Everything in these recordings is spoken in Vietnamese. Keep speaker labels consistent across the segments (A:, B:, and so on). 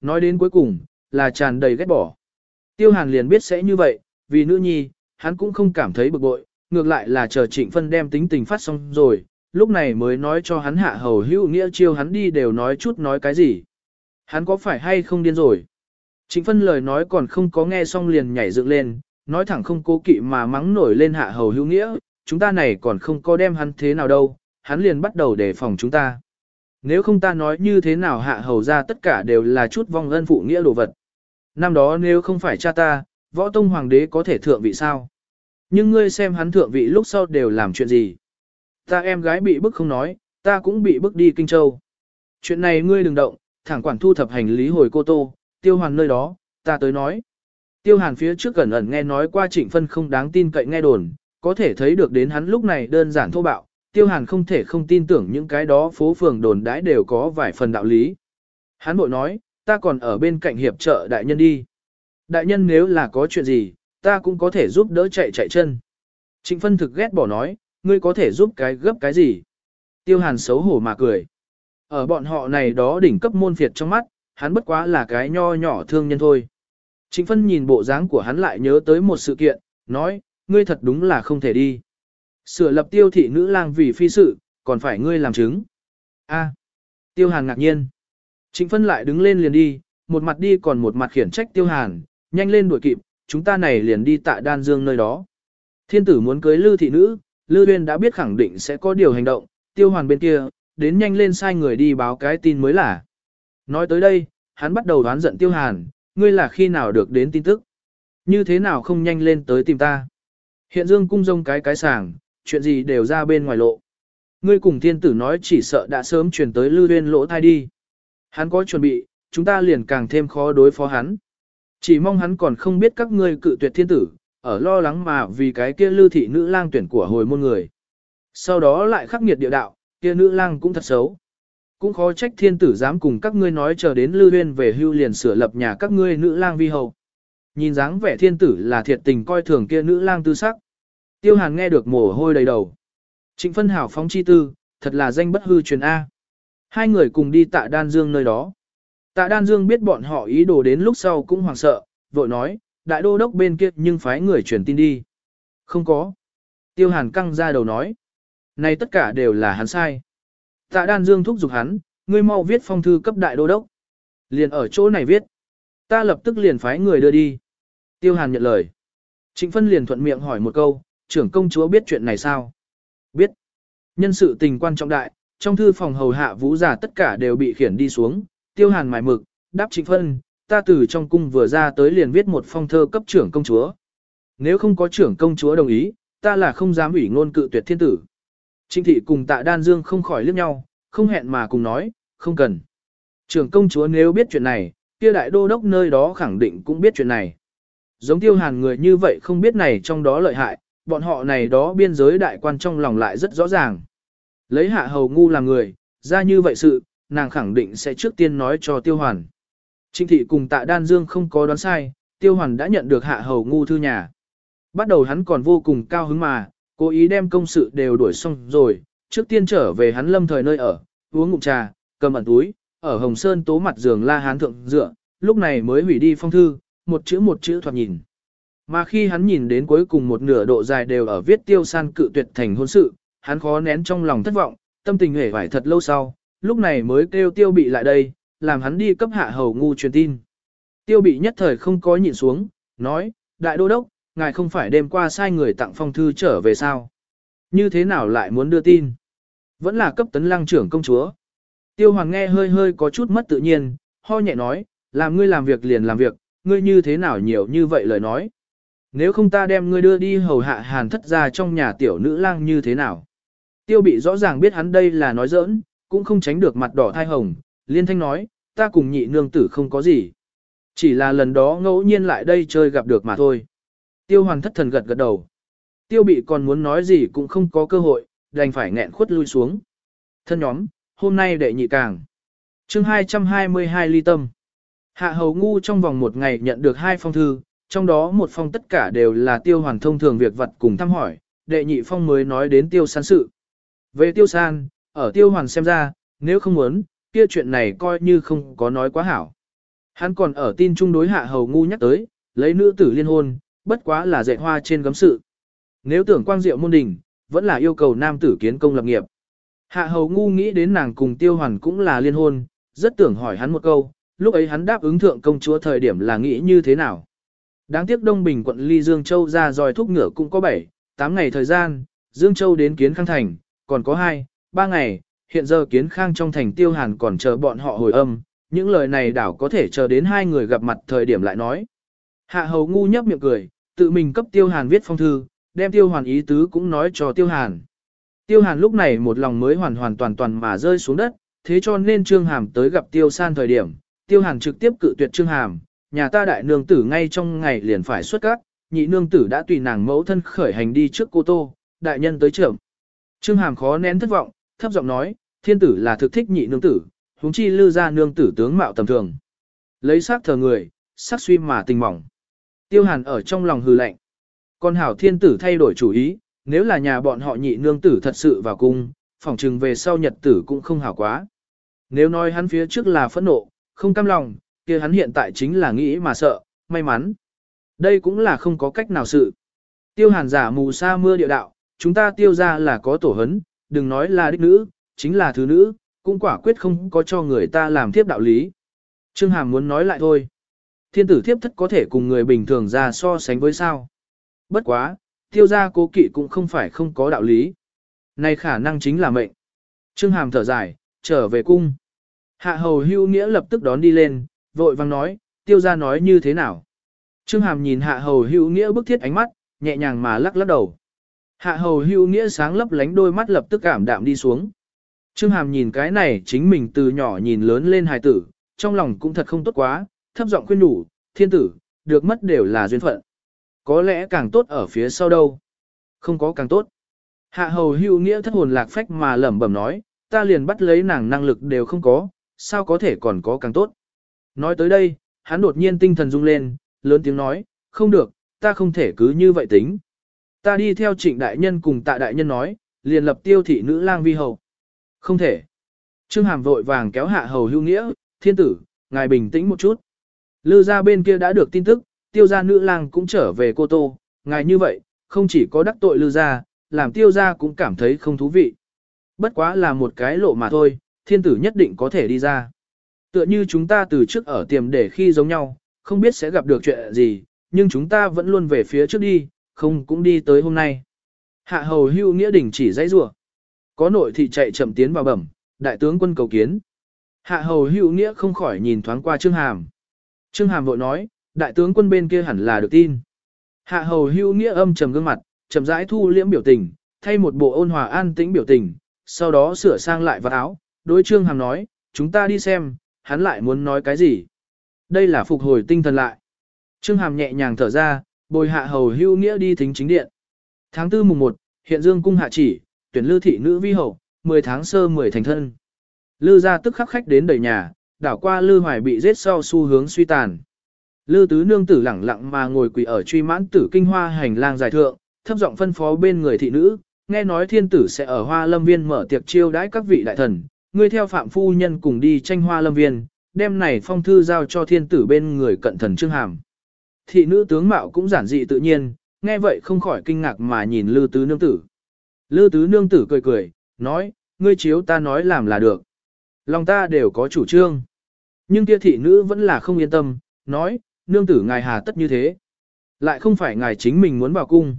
A: nói đến cuối cùng, là tràn đầy ghét bỏ. Tiêu hàn liền biết sẽ như vậy, vì nữ nhi, hắn cũng không cảm thấy bực bội, ngược lại là chờ trịnh phân đem tính tình phát xong rồi, lúc này mới nói cho hắn hạ hầu hữu nghĩa chiêu hắn đi đều nói chút nói cái gì. Hắn có phải hay không điên rồi? Trịnh phân lời nói còn không có nghe xong liền nhảy dựng lên, nói thẳng không cố kỵ mà mắng nổi lên hạ hầu hữu nghĩa, chúng ta này còn không có đem hắn thế nào đâu, hắn liền bắt đầu đề phòng chúng ta. Nếu không ta nói như thế nào hạ hầu ra tất cả đều là chút vong ân phụ nghĩa đồ vật. Năm đó nếu không phải cha ta, võ tông hoàng đế có thể thượng vị sao? Nhưng ngươi xem hắn thượng vị lúc sau đều làm chuyện gì? Ta em gái bị bức không nói, ta cũng bị bức đi Kinh Châu. Chuyện này ngươi đừng động, thẳng quản thu thập hành lý hồi cô Tô, tiêu hoàn nơi đó, ta tới nói. Tiêu hàn phía trước gần ẩn nghe nói qua trịnh phân không đáng tin cậy nghe đồn, có thể thấy được đến hắn lúc này đơn giản thô bạo, tiêu hàn không thể không tin tưởng những cái đó phố phường đồn đãi đều có vài phần đạo lý. Hắn bội nói, ta còn ở bên cạnh hiệp trợ đại nhân đi. Đại nhân nếu là có chuyện gì, ta cũng có thể giúp đỡ chạy chạy chân. Trịnh phân thực ghét bỏ nói, ngươi có thể giúp cái gấp cái gì. Tiêu hàn xấu hổ mà cười. Ở bọn họ này đó đỉnh cấp môn phiệt trong mắt, hắn bất quá là cái nho nhỏ thương nhân thôi. Trịnh phân nhìn bộ dáng của hắn lại nhớ tới một sự kiện, nói, ngươi thật đúng là không thể đi. Sửa lập tiêu thị nữ lang vì phi sự, còn phải ngươi làm chứng. A. tiêu hàn ngạc nhiên. Trịnh phân lại đứng lên liền đi, một mặt đi còn một mặt khiển trách tiêu hàn, nhanh lên đuổi kịp, chúng ta này liền đi tạ đan dương nơi đó. Thiên tử muốn cưới lư thị nữ, lư uyên đã biết khẳng định sẽ có điều hành động, tiêu hoàn bên kia, đến nhanh lên sai người đi báo cái tin mới là. Nói tới đây, hắn bắt đầu đoán giận tiêu hàn, ngươi là khi nào được đến tin tức. Như thế nào không nhanh lên tới tìm ta. Hiện dương cung rông cái cái sàng, chuyện gì đều ra bên ngoài lộ. Ngươi cùng thiên tử nói chỉ sợ đã sớm truyền tới Lưu Viên lỗ thai đi. Hắn có chuẩn bị, chúng ta liền càng thêm khó đối phó hắn. Chỉ mong hắn còn không biết các ngươi cự tuyệt thiên tử, ở lo lắng mà vì cái kia lưu thị nữ lang tuyển của hồi môn người. Sau đó lại khắc nghiệt địa đạo, kia nữ lang cũng thật xấu. Cũng khó trách thiên tử dám cùng các ngươi nói chờ đến lưu huyên về hưu liền sửa lập nhà các ngươi nữ lang vi hầu. Nhìn dáng vẻ thiên tử là thiệt tình coi thường kia nữ lang tư sắc. Tiêu hàn nghe được mồ hôi đầy đầu. Trịnh phân hảo phóng chi tư, thật là danh bất hư truyền A. Hai người cùng đi tạ đan dương nơi đó. Tạ đan dương biết bọn họ ý đồ đến lúc sau cũng hoảng sợ, vội nói, đại đô đốc bên kia nhưng phái người truyền tin đi. Không có. Tiêu hàn căng ra đầu nói. Này tất cả đều là hắn sai. Tạ đan dương thúc giục hắn, ngươi mau viết phong thư cấp đại đô đốc. Liền ở chỗ này viết. Ta lập tức liền phái người đưa đi. Tiêu hàn nhận lời. Trịnh phân liền thuận miệng hỏi một câu, trưởng công chúa biết chuyện này sao? Biết. Nhân sự tình quan trọng đại, trong thư phòng hầu hạ vũ giả tất cả đều bị khiển đi xuống, tiêu hàn mài mực, đáp trịnh phân, ta từ trong cung vừa ra tới liền viết một phong thơ cấp trưởng công chúa. Nếu không có trưởng công chúa đồng ý, ta là không dám ủy ngôn cự tuyệt thiên tử. Trịnh thị cùng tạ đan dương không khỏi liếc nhau, không hẹn mà cùng nói, không cần. Trưởng công chúa nếu biết chuyện này, kia đại đô đốc nơi đó khẳng định cũng biết chuyện này. Giống tiêu hàn người như vậy không biết này trong đó lợi hại, bọn họ này đó biên giới đại quan trong lòng lại rất rõ ràng. Lấy hạ hầu ngu làm người, ra như vậy sự, nàng khẳng định sẽ trước tiên nói cho tiêu hoàn. trinh thị cùng tạ đan dương không có đoán sai, tiêu hoàn đã nhận được hạ hầu ngu thư nhà. Bắt đầu hắn còn vô cùng cao hứng mà, cố ý đem công sự đều đuổi xong rồi, trước tiên trở về hắn lâm thời nơi ở, uống ngụm trà, cầm ẩn túi, ở Hồng Sơn tố mặt giường la hán thượng dựa, lúc này mới hủy đi phong thư, một chữ một chữ thoạt nhìn. Mà khi hắn nhìn đến cuối cùng một nửa độ dài đều ở viết tiêu san cự tuyệt thành hôn sự, hắn khó nén trong lòng thất vọng, tâm tình hề vải thật lâu sau, lúc này mới kêu tiêu bị lại đây, làm hắn đi cấp hạ hầu ngu truyền tin. Tiêu bị nhất thời không có nhịn xuống, nói, đại đô đốc, ngài không phải đêm qua sai người tặng phong thư trở về sao? Như thế nào lại muốn đưa tin? Vẫn là cấp tấn lăng trưởng công chúa. Tiêu hoàng nghe hơi hơi có chút mất tự nhiên, ho nhẹ nói, làm ngươi làm việc liền làm việc, ngươi như thế nào nhiều như vậy lời nói. Nếu không ta đem ngươi đưa đi hầu hạ hàn thất ra trong nhà tiểu nữ lang như thế nào? Tiêu bị rõ ràng biết hắn đây là nói giỡn, cũng không tránh được mặt đỏ thai hồng, liên thanh nói, ta cùng nhị nương tử không có gì. Chỉ là lần đó ngẫu nhiên lại đây chơi gặp được mà thôi. Tiêu Hoàn thất thần gật gật đầu. Tiêu bị còn muốn nói gì cũng không có cơ hội, đành phải nghẹn khuất lui xuống. Thân nhóm, hôm nay đệ nhị càng. chương 222 ly tâm. Hạ hầu ngu trong vòng một ngày nhận được hai phong thư, trong đó một phong tất cả đều là tiêu hoàn thông thường việc vật cùng thăm hỏi, đệ nhị phong mới nói đến tiêu san sự. Về tiêu san, ở tiêu hoàn xem ra, nếu không muốn, kia chuyện này coi như không có nói quá hảo. Hắn còn ở tin trung đối hạ hầu ngu nhắc tới, lấy nữ tử liên hôn, bất quá là dạy hoa trên gấm sự. Nếu tưởng quang diệu môn đình, vẫn là yêu cầu nam tử kiến công lập nghiệp. Hạ hầu ngu nghĩ đến nàng cùng tiêu hoàn cũng là liên hôn, rất tưởng hỏi hắn một câu, lúc ấy hắn đáp ứng thượng công chúa thời điểm là nghĩ như thế nào. Đáng tiếc Đông Bình quận Ly Dương Châu ra dòi thúc ngựa cũng có 7, 8 ngày thời gian, Dương Châu đến Kiến Khang Thành, còn có 2, 3 ngày, hiện giờ Kiến Khang trong thành tiêu hàn còn chờ bọn họ hồi âm, những lời này đảo có thể chờ đến hai người gặp mặt thời điểm lại nói. Hạ hầu ngu nhấp miệng cười, tự mình cấp tiêu hàn viết phong thư, đem tiêu hoàn ý tứ cũng nói cho tiêu hàn. Tiêu hàn lúc này một lòng mới hoàn hoàn toàn toàn mà rơi xuống đất, thế cho nên trương hàm tới gặp tiêu san thời điểm, tiêu hàn trực tiếp cự tuyệt trương hàm, nhà ta đại nương tử ngay trong ngày liền phải xuất cát, nhị nương tử đã tùy nàng mẫu thân khởi hành đi trước cô tô, đại nhân tới trưởng. Trương hàm khó nén thất vọng, thấp giọng nói, thiên tử là thực thích nhị nương tử, huống chi lư ra nương tử tướng mạo tầm thường. Lấy xác thờ người, sắc suy mà tình mỏng. Tiêu hàn ở trong lòng hừ lạnh. Con hảo thiên tử thay đổi chủ ý, nếu là nhà bọn họ nhị nương tử thật sự vào cung, phỏng trừng về sau nhật tử cũng không hảo quá. Nếu nói hắn phía trước là phẫn nộ, không cam lòng, kia hắn hiện tại chính là nghĩ mà sợ, may mắn. Đây cũng là không có cách nào sự. Tiêu hàn giả mù sa mưa địa đạo, chúng ta tiêu ra là có tổ hấn, đừng nói là đích nữ, chính là thứ nữ, cũng quả quyết không có cho người ta làm thiếp đạo lý. Trương Hàm muốn nói lại thôi. Thiên tử thiếp thất có thể cùng người bình thường ra so sánh với sao. Bất quá, tiêu gia cố kỵ cũng không phải không có đạo lý. Này khả năng chính là mệnh. Trương Hàm thở dài, trở về cung. Hạ hầu hưu nghĩa lập tức đón đi lên, vội vang nói, tiêu gia nói như thế nào. Trương Hàm nhìn hạ hầu hưu nghĩa bức thiết ánh mắt, nhẹ nhàng mà lắc lắc đầu. Hạ hầu hưu nghĩa sáng lấp lánh đôi mắt lập tức cảm đạm đi xuống. Trương Hàm nhìn cái này chính mình từ nhỏ nhìn lớn lên hài tử, trong lòng cũng thật không tốt quá, thấp giọng khuyên nhủ, thiên tử, được mất đều là duyên phận. Có lẽ càng tốt ở phía sau đâu. Không có càng tốt. Hạ hầu hưu nghĩa thất hồn lạc phách mà lẩm bẩm nói, ta liền bắt lấy nàng năng lực đều không có, sao có thể còn có càng tốt. Nói tới đây, hắn đột nhiên tinh thần rung lên, lớn tiếng nói, không được, ta không thể cứ như vậy tính. Ta đi theo trịnh đại nhân cùng tạ đại nhân nói, liền lập tiêu thị nữ lang vi hầu. Không thể. Trương Hàm vội vàng kéo hạ hầu hưu nghĩa, thiên tử, ngài bình tĩnh một chút. Lư ra bên kia đã được tin tức, tiêu gia nữ lang cũng trở về cô tô, ngài như vậy, không chỉ có đắc tội lư ra, làm tiêu gia cũng cảm thấy không thú vị. Bất quá là một cái lộ mà thôi, thiên tử nhất định có thể đi ra. Tựa như chúng ta từ trước ở tiềm để khi giống nhau, không biết sẽ gặp được chuyện gì, nhưng chúng ta vẫn luôn về phía trước đi, không cũng đi tới hôm nay. Hạ hầu hưu nghĩa đỉnh chỉ dãy rủa Có nội thị chạy chậm tiến vào bẩm, đại tướng quân cầu kiến. Hạ hầu hưu nghĩa không khỏi nhìn thoáng qua Trương Hàm. Trương Hàm vội nói, đại tướng quân bên kia hẳn là được tin. Hạ hầu hưu nghĩa âm trầm gương mặt, chậm rãi thu liễm biểu tình, thay một bộ ôn hòa an tĩnh biểu tình, sau đó sửa sang lại vật áo, đối Trương Hàm nói, chúng ta đi xem, hắn lại muốn nói cái gì. Đây là phục hồi tinh thần lại. Trương Hàm nhẹ nhàng thở ra, bồi hạ hầu hưu nghĩa đi thính chính điện. Tháng 4 mùng 1, hiện dương cung hạ chỉ, tuyển lư thị nữ vi hậu, 10 tháng sơ 10 thành thân. Lư ra tức khắc khách đến đầy nhà, đảo qua lư hoài bị giết sau xu hướng suy tàn. Lư tứ nương tử lẳng lặng mà ngồi quỳ ở truy mãn tử kinh hoa hành lang dài thượng, thấp giọng phân phó bên người thị nữ, nghe nói thiên tử sẽ ở hoa lâm viên mở tiệc chiêu đãi các vị đại thần, ngươi theo phạm phu nhân cùng đi tranh hoa lâm viên, đem này phong thư giao cho thiên tử bên người cận thần trương hàm. Thị nữ tướng mạo cũng giản dị tự nhiên, nghe vậy không khỏi kinh ngạc mà nhìn lư tứ nương tử. Lư tứ nương tử cười cười, nói, ngươi chiếu ta nói làm là được. Lòng ta đều có chủ trương. Nhưng kia thị nữ vẫn là không yên tâm, nói, nương tử ngài hà tất như thế. Lại không phải ngài chính mình muốn vào cung.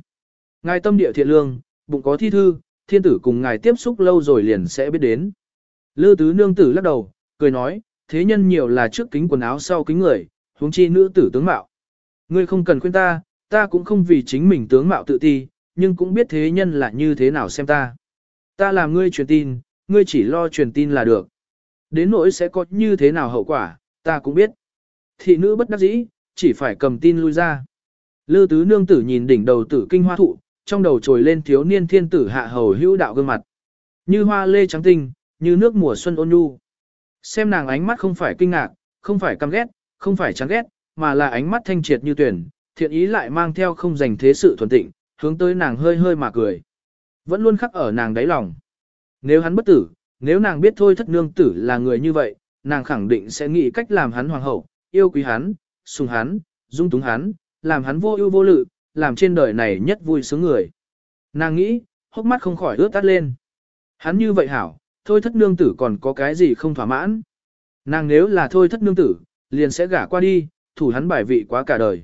A: Ngài tâm địa thiện lương, bụng có thi thư, thiên tử cùng ngài tiếp xúc lâu rồi liền sẽ biết đến. Lư tứ nương tử lắc đầu, cười nói, thế nhân nhiều là trước kính quần áo sau kính người, huống chi nữ tử tướng mạo. Ngươi không cần khuyên ta, ta cũng không vì chính mình tướng mạo tự ti, nhưng cũng biết thế nhân là như thế nào xem ta. Ta làm ngươi truyền tin, ngươi chỉ lo truyền tin là được. Đến nỗi sẽ có như thế nào hậu quả, ta cũng biết. Thị nữ bất đắc dĩ, chỉ phải cầm tin lui ra. Lư tứ nương tử nhìn đỉnh đầu tử kinh hoa thụ, trong đầu trồi lên thiếu niên thiên tử hạ hầu hữu đạo gương mặt. Như hoa lê trắng tinh, như nước mùa xuân ôn nhu. Xem nàng ánh mắt không phải kinh ngạc, không phải căm ghét, không phải chán ghét, mà là ánh mắt thanh triệt như tuyển, thiện ý lại mang theo không dành thế sự thuần tịnh, hướng tới nàng hơi hơi mà cười. Vẫn luôn khắc ở nàng đáy lòng. Nếu hắn bất tử, nếu nàng biết thôi thất nương tử là người như vậy, nàng khẳng định sẽ nghĩ cách làm hắn hoàng hậu, yêu quý hắn, sùng hắn, dung túng hắn, làm hắn vô ưu vô lự, làm trên đời này nhất vui sướng người. Nàng nghĩ, hốc mắt không khỏi ướt tắt lên. Hắn như vậy hảo, thôi thất nương tử còn có cái gì không thỏa mãn. Nàng nếu là thôi thất nương tử, liền sẽ gả qua đi, thủ hắn bài vị quá cả đời.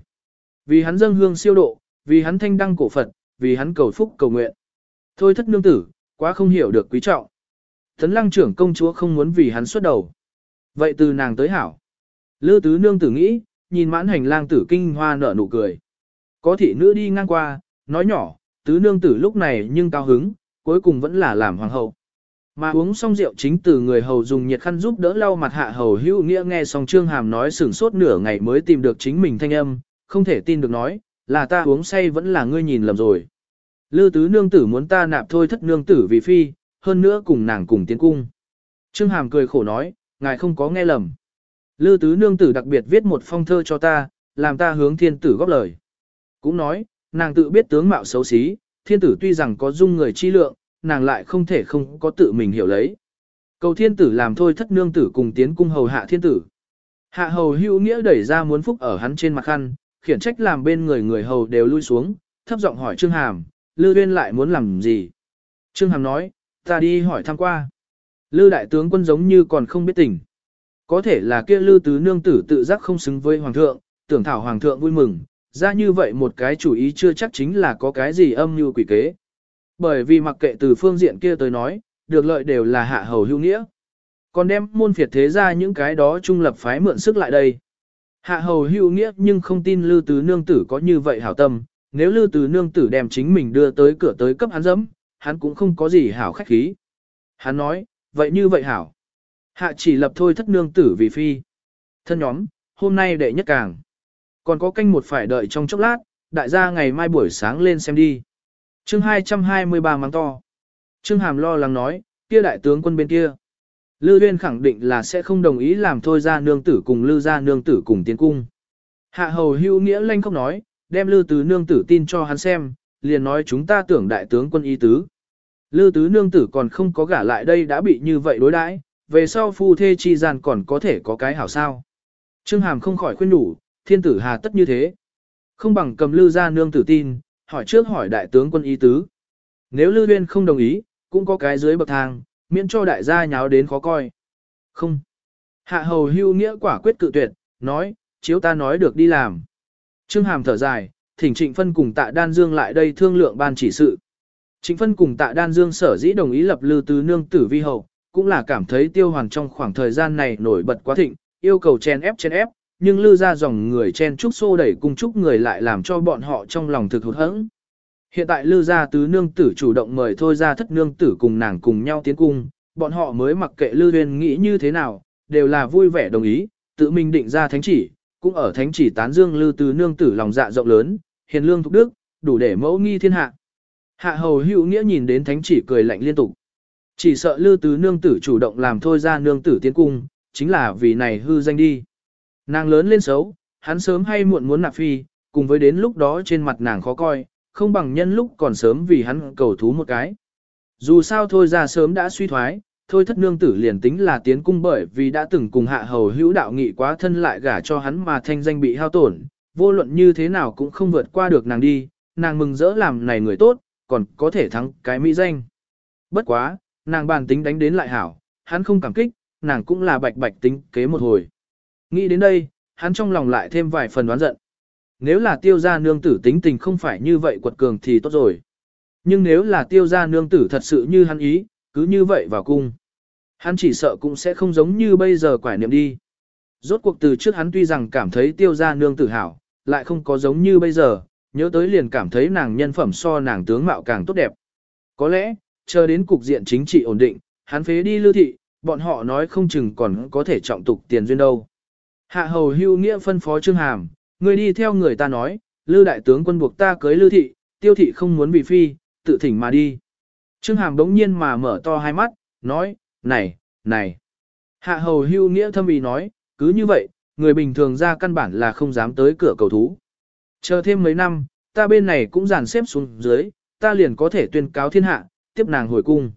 A: Vì hắn dâng hương siêu độ, vì hắn thanh đăng cổ Phật, vì hắn cầu phúc cầu nguyện. Thôi thất nương tử, quá không hiểu được quý trọng. Tấn lăng trưởng công chúa không muốn vì hắn xuất đầu. Vậy từ nàng tới hảo. Lư tứ nương tử nghĩ, nhìn mãn hành lang tử kinh hoa nở nụ cười. Có thị nữ đi ngang qua, nói nhỏ, tứ nương tử lúc này nhưng cao hứng, cuối cùng vẫn là làm hoàng hậu. Mà uống xong rượu chính từ người hầu dùng nhiệt khăn giúp đỡ lau mặt hạ hầu hữu nghĩa nghe xong trương hàm nói sửng sốt nửa ngày mới tìm được chính mình thanh âm, không thể tin được nói, là ta uống say vẫn là ngươi nhìn lầm rồi. Lư tứ nương tử muốn ta nạp thôi thất nương tử vì phi, hơn nữa cùng nàng cùng tiến cung. Trương hàm cười khổ nói, ngài không có nghe lầm. Lư tứ nương tử đặc biệt viết một phong thơ cho ta, làm ta hướng thiên tử góp lời. Cũng nói, nàng tự biết tướng mạo xấu xí, thiên tử tuy rằng có dung người chi lượng, nàng lại không thể không có tự mình hiểu lấy. Cầu thiên tử làm thôi thất nương tử cùng tiến cung hầu hạ thiên tử. Hạ hầu hữu nghĩa đẩy ra muốn phúc ở hắn trên mặt khăn, khiển trách làm bên người người hầu đều lui xuống, thấp giọng hỏi Trương Hàm, Lư Uyên lại muốn làm gì? Trương Hàm nói, ta đi hỏi thăm qua. Lư đại tướng quân giống như còn không biết tình. Có thể là kia Lư tứ nương tử tự giác không xứng với hoàng thượng, tưởng thảo hoàng thượng vui mừng, ra như vậy một cái chủ ý chưa chắc chính là có cái gì âm mưu quỷ kế. Bởi vì mặc kệ từ phương diện kia tới nói, được lợi đều là hạ hầu hữu nghĩa. Còn đem môn phiệt thế ra những cái đó trung lập phái mượn sức lại đây. Hạ hầu hữu nghĩa nhưng không tin Lư Tứ Nương Tử có như vậy hảo tâm, nếu Lư Tứ Nương Tử đem chính mình đưa tới cửa tới cấp hắn dẫm, hắn cũng không có gì hảo khách khí. Hắn nói, vậy như vậy hảo. Hạ chỉ lập thôi thất nương tử vì phi. Thân nhóm, hôm nay đệ nhất càng. Còn có canh một phải đợi trong chốc lát, đại gia ngày mai buổi sáng lên xem đi chương 223 mắng to. Trương Hàm lo lắng nói, kia đại tướng quân bên kia. Lư Uyên khẳng định là sẽ không đồng ý làm thôi ra nương tử cùng Lư ra nương tử cùng tiến cung. Hạ hầu hữu nghĩa lanh không nói, đem Lư tứ nương tử tin cho hắn xem, liền nói chúng ta tưởng đại tướng quân y tứ. Lư tứ nương tử còn không có gả lại đây đã bị như vậy đối đãi, về sau phu thê chi gian còn có thể có cái hảo sao. Trương Hàm không khỏi khuyên đủ, thiên tử hà tất như thế. Không bằng cầm Lư ra nương tử tin, hỏi trước hỏi đại tướng quân y tứ. Nếu Lư Uyên không đồng ý, cũng có cái dưới bậc thang, miễn cho đại gia nháo đến khó coi. Không. Hạ hầu hưu nghĩa quả quyết cự tuyệt, nói, chiếu ta nói được đi làm. Trương Hàm thở dài, thỉnh Trịnh Phân cùng tạ Đan Dương lại đây thương lượng ban chỉ sự. Trịnh Phân cùng tạ Đan Dương sở dĩ đồng ý lập lư tứ nương tử vi hậu, cũng là cảm thấy tiêu hoàn trong khoảng thời gian này nổi bật quá thịnh, yêu cầu chen ép chen ép, nhưng lư ra dòng người chen trúc xô đẩy cùng trúc người lại làm cho bọn họ trong lòng thực hụt hẫng. Hiện tại lư gia tứ nương tử chủ động mời thôi ra thất nương tử cùng nàng cùng nhau tiến cung, bọn họ mới mặc kệ lư huyền nghĩ như thế nào, đều là vui vẻ đồng ý, tự mình định ra thánh chỉ, cũng ở thánh chỉ tán dương lư tứ nương tử lòng dạ rộng lớn, hiền lương thục đức, đủ để mẫu nghi thiên hạ. Hạ hầu hữu nghĩa nhìn đến thánh chỉ cười lạnh liên tục. Chỉ sợ lư tứ nương tử chủ động làm thôi ra nương tử tiến cung, chính là vì này hư danh đi. Nàng lớn lên xấu, hắn sớm hay muộn muốn nạp phi, cùng với đến lúc đó trên mặt nàng khó coi, không bằng nhân lúc còn sớm vì hắn cầu thú một cái. Dù sao thôi ra sớm đã suy thoái, thôi thất nương tử liền tính là tiến cung bởi vì đã từng cùng hạ hầu hữu đạo nghị quá thân lại gả cho hắn mà thanh danh bị hao tổn, vô luận như thế nào cũng không vượt qua được nàng đi, nàng mừng rỡ làm này người tốt, còn có thể thắng cái mỹ danh. Bất quá, nàng bàn tính đánh đến lại hảo, hắn không cảm kích, nàng cũng là bạch bạch tính kế một hồi. Nghĩ đến đây, hắn trong lòng lại thêm vài phần đoán giận. Nếu là tiêu gia nương tử tính tình không phải như vậy quật cường thì tốt rồi. Nhưng nếu là tiêu gia nương tử thật sự như hắn ý, cứ như vậy vào cung. Hắn chỉ sợ cũng sẽ không giống như bây giờ quải niệm đi. Rốt cuộc từ trước hắn tuy rằng cảm thấy tiêu gia nương tử hảo, lại không có giống như bây giờ, nhớ tới liền cảm thấy nàng nhân phẩm so nàng tướng mạo càng tốt đẹp. Có lẽ, chờ đến cục diện chính trị ổn định, hắn phế đi lưu thị, bọn họ nói không chừng còn có thể trọng tục tiền duyên đâu. Hạ hầu hưu nghĩa phân phó Trương Hàm, người đi theo người ta nói, Lư đại tướng quân buộc ta cưới Lư thị, tiêu thị không muốn bị phi, tự thỉnh mà đi. Trương Hàm đống nhiên mà mở to hai mắt, nói, này, này. Hạ hầu hưu nghĩa thâm ý nói, cứ như vậy, người bình thường ra căn bản là không dám tới cửa cầu thú. Chờ thêm mấy năm, ta bên này cũng dàn xếp xuống dưới, ta liền có thể tuyên cáo thiên hạ, tiếp nàng hồi cung.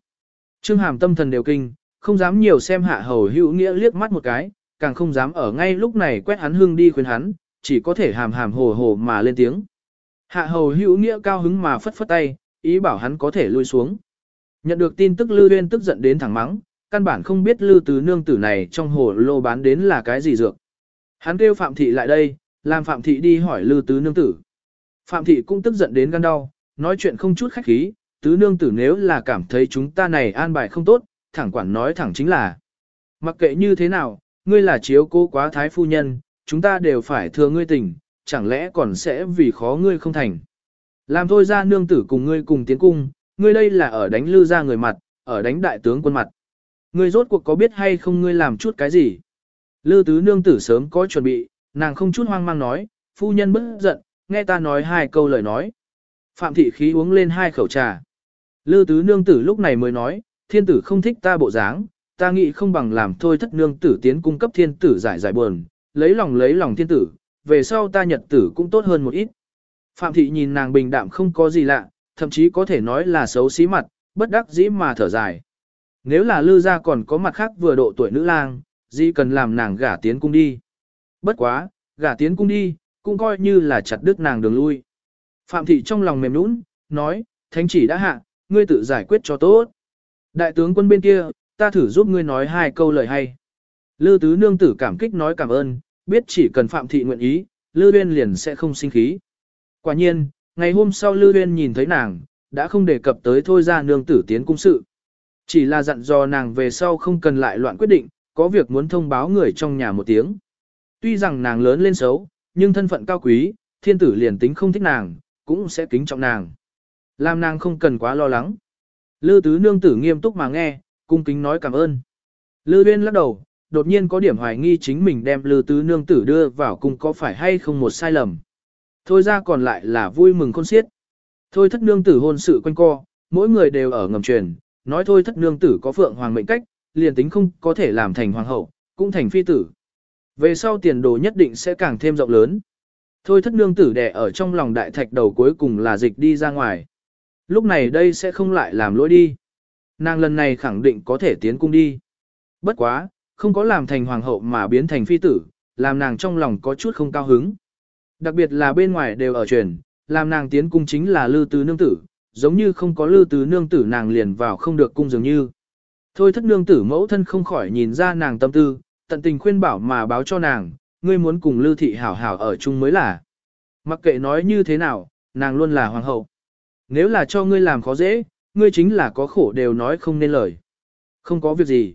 A: Trương Hàm tâm thần đều kinh, không dám nhiều xem hạ hầu hữu nghĩa liếc mắt một cái, càng không dám ở ngay lúc này quét hắn hương đi khuyên hắn, chỉ có thể hàm hàm hồ hồ mà lên tiếng. Hạ hầu hữu nghĩa cao hứng mà phất phất tay, ý bảo hắn có thể lui xuống. Nhận được tin tức Lư Uyên tức giận đến thẳng mắng, căn bản không biết Lư Tứ Nương tử này trong hồ lô bán đến là cái gì dược. Hắn kêu Phạm Thị lại đây, làm Phạm Thị đi hỏi Lư Tứ Nương tử. Phạm Thị cũng tức giận đến gan đau, nói chuyện không chút khách khí, Tứ Nương tử nếu là cảm thấy chúng ta này an bài không tốt, thẳng quản nói thẳng chính là. Mặc kệ như thế nào, ngươi là chiếu cố quá thái phu nhân, chúng ta đều phải thừa ngươi tình, chẳng lẽ còn sẽ vì khó ngươi không thành. Làm thôi ra nương tử cùng ngươi cùng tiến cung, ngươi đây là ở đánh lư ra người mặt, ở đánh đại tướng quân mặt. Ngươi rốt cuộc có biết hay không ngươi làm chút cái gì? Lư tứ nương tử sớm có chuẩn bị, nàng không chút hoang mang nói, phu nhân bất giận, nghe ta nói hai câu lời nói. Phạm thị khí uống lên hai khẩu trà. Lư tứ nương tử lúc này mới nói, thiên tử không thích ta bộ dáng, ta nghĩ không bằng làm thôi thất nương tử tiến cung cấp thiên tử giải giải buồn, lấy lòng lấy lòng thiên tử, về sau ta nhật tử cũng tốt hơn một ít. Phạm thị nhìn nàng bình đạm không có gì lạ, thậm chí có thể nói là xấu xí mặt, bất đắc dĩ mà thở dài. Nếu là lư gia còn có mặt khác vừa độ tuổi nữ lang, gì cần làm nàng gả tiến cung đi. Bất quá, gả tiến cung đi, cũng coi như là chặt đứt nàng đường lui. Phạm thị trong lòng mềm nũng, nói, thánh chỉ đã hạ, ngươi tự giải quyết cho tốt. Đại tướng quân bên kia, ta thử giúp ngươi nói hai câu lời hay. Lư tứ nương tử cảm kích nói cảm ơn, biết chỉ cần Phạm thị nguyện ý, Lư Uyên liền sẽ không sinh khí. Quả nhiên, ngày hôm sau Lư Uyên nhìn thấy nàng, đã không đề cập tới thôi ra nương tử tiến cung sự. Chỉ là dặn dò nàng về sau không cần lại loạn quyết định, có việc muốn thông báo người trong nhà một tiếng. Tuy rằng nàng lớn lên xấu, nhưng thân phận cao quý, thiên tử liền tính không thích nàng, cũng sẽ kính trọng nàng. Làm nàng không cần quá lo lắng. Lư tứ nương tử nghiêm túc mà nghe, cung kính nói cảm ơn. Lư Uyên lắc đầu, đột nhiên có điểm hoài nghi chính mình đem Lư tứ nương tử đưa vào cung có phải hay không một sai lầm. Thôi ra còn lại là vui mừng con xiết. Thôi thất nương tử hôn sự quanh co, mỗi người đều ở ngầm truyền, nói thôi thất nương tử có phượng hoàng mệnh cách, liền tính không có thể làm thành hoàng hậu, cũng thành phi tử. Về sau tiền đồ nhất định sẽ càng thêm rộng lớn. Thôi thất nương tử đẻ ở trong lòng đại thạch đầu cuối cùng là dịch đi ra ngoài. Lúc này đây sẽ không lại làm lỗi đi. Nàng lần này khẳng định có thể tiến cung đi. Bất quá, không có làm thành hoàng hậu mà biến thành phi tử, làm nàng trong lòng có chút không cao hứng. Đặc biệt là bên ngoài đều ở truyền, làm nàng tiến cung chính là lư tứ nương tử, giống như không có lư tứ nương tử nàng liền vào không được cung dường như. Thôi thất nương tử mẫu thân không khỏi nhìn ra nàng tâm tư, tận tình khuyên bảo mà báo cho nàng, ngươi muốn cùng lư thị hảo hảo ở chung mới là. Mặc kệ nói như thế nào, nàng luôn là hoàng hậu. Nếu là cho ngươi làm khó dễ, ngươi chính là có khổ đều nói không nên lời. Không có việc gì.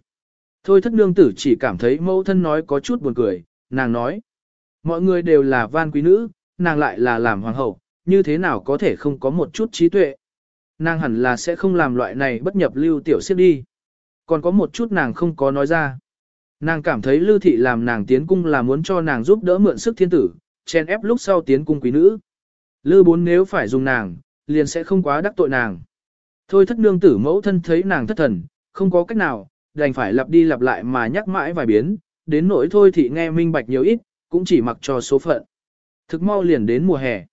A: Thôi thất nương tử chỉ cảm thấy mẫu thân nói có chút buồn cười, nàng nói. Mọi người đều là van quý nữ, nàng lại là làm hoàng hậu, như thế nào có thể không có một chút trí tuệ. Nàng hẳn là sẽ không làm loại này bất nhập lưu tiểu siếp đi. Còn có một chút nàng không có nói ra. Nàng cảm thấy lưu thị làm nàng tiến cung là muốn cho nàng giúp đỡ mượn sức thiên tử, chen ép lúc sau tiến cung quý nữ. Lư bốn nếu phải dùng nàng, liền sẽ không quá đắc tội nàng. Thôi thất nương tử mẫu thân thấy nàng thất thần, không có cách nào, đành phải lặp đi lặp lại mà nhắc mãi vài biến, đến nỗi thôi thì nghe minh bạch nhiều ít, cũng chỉ mặc cho số phận. Thực mau liền đến mùa hè.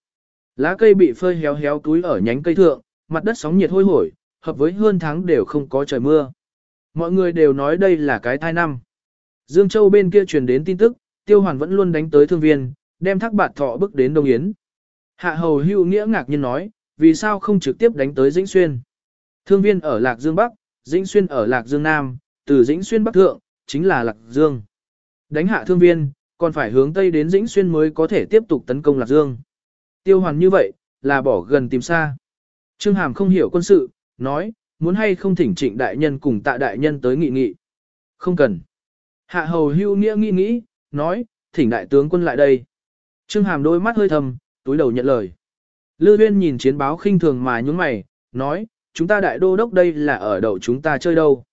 A: Lá cây bị phơi héo héo túi ở nhánh cây thượng, mặt đất sóng nhiệt hôi hổi, hợp với hơn tháng đều không có trời mưa. Mọi người đều nói đây là cái thai năm. Dương Châu bên kia truyền đến tin tức, Tiêu Hoàn vẫn luôn đánh tới thương viên, đem thác bạt thọ bước đến Đông Yến. Hạ hầu hưu nghĩa ngạc nhiên nói, vì sao không trực tiếp đánh tới Dĩnh Xuyên. Thương viên ở Lạc Dương Bắc, Dĩnh Xuyên ở Lạc Dương Nam, từ Dĩnh Xuyên Bắc Thượng, chính là Lạc Dương. Đánh hạ thương viên, còn phải hướng Tây đến Dĩnh Xuyên mới có thể tiếp tục tấn công Lạc Dương. Tiêu hoàn như vậy, là bỏ gần tìm xa. Trương Hàm không hiểu quân sự, nói, muốn hay không thỉnh trịnh đại nhân cùng tạ đại nhân tới nghị nghị. Không cần. Hạ hầu hưu nghĩa nghĩ nghĩ, nói, thỉnh đại tướng quân lại đây. Trương Hàm đôi mắt hơi thầm, túi đầu nhận lời. Lư Viên nhìn chiến báo khinh thường mà nhúng mày, nói, chúng ta đại đô đốc đây là ở đậu chúng ta chơi đâu.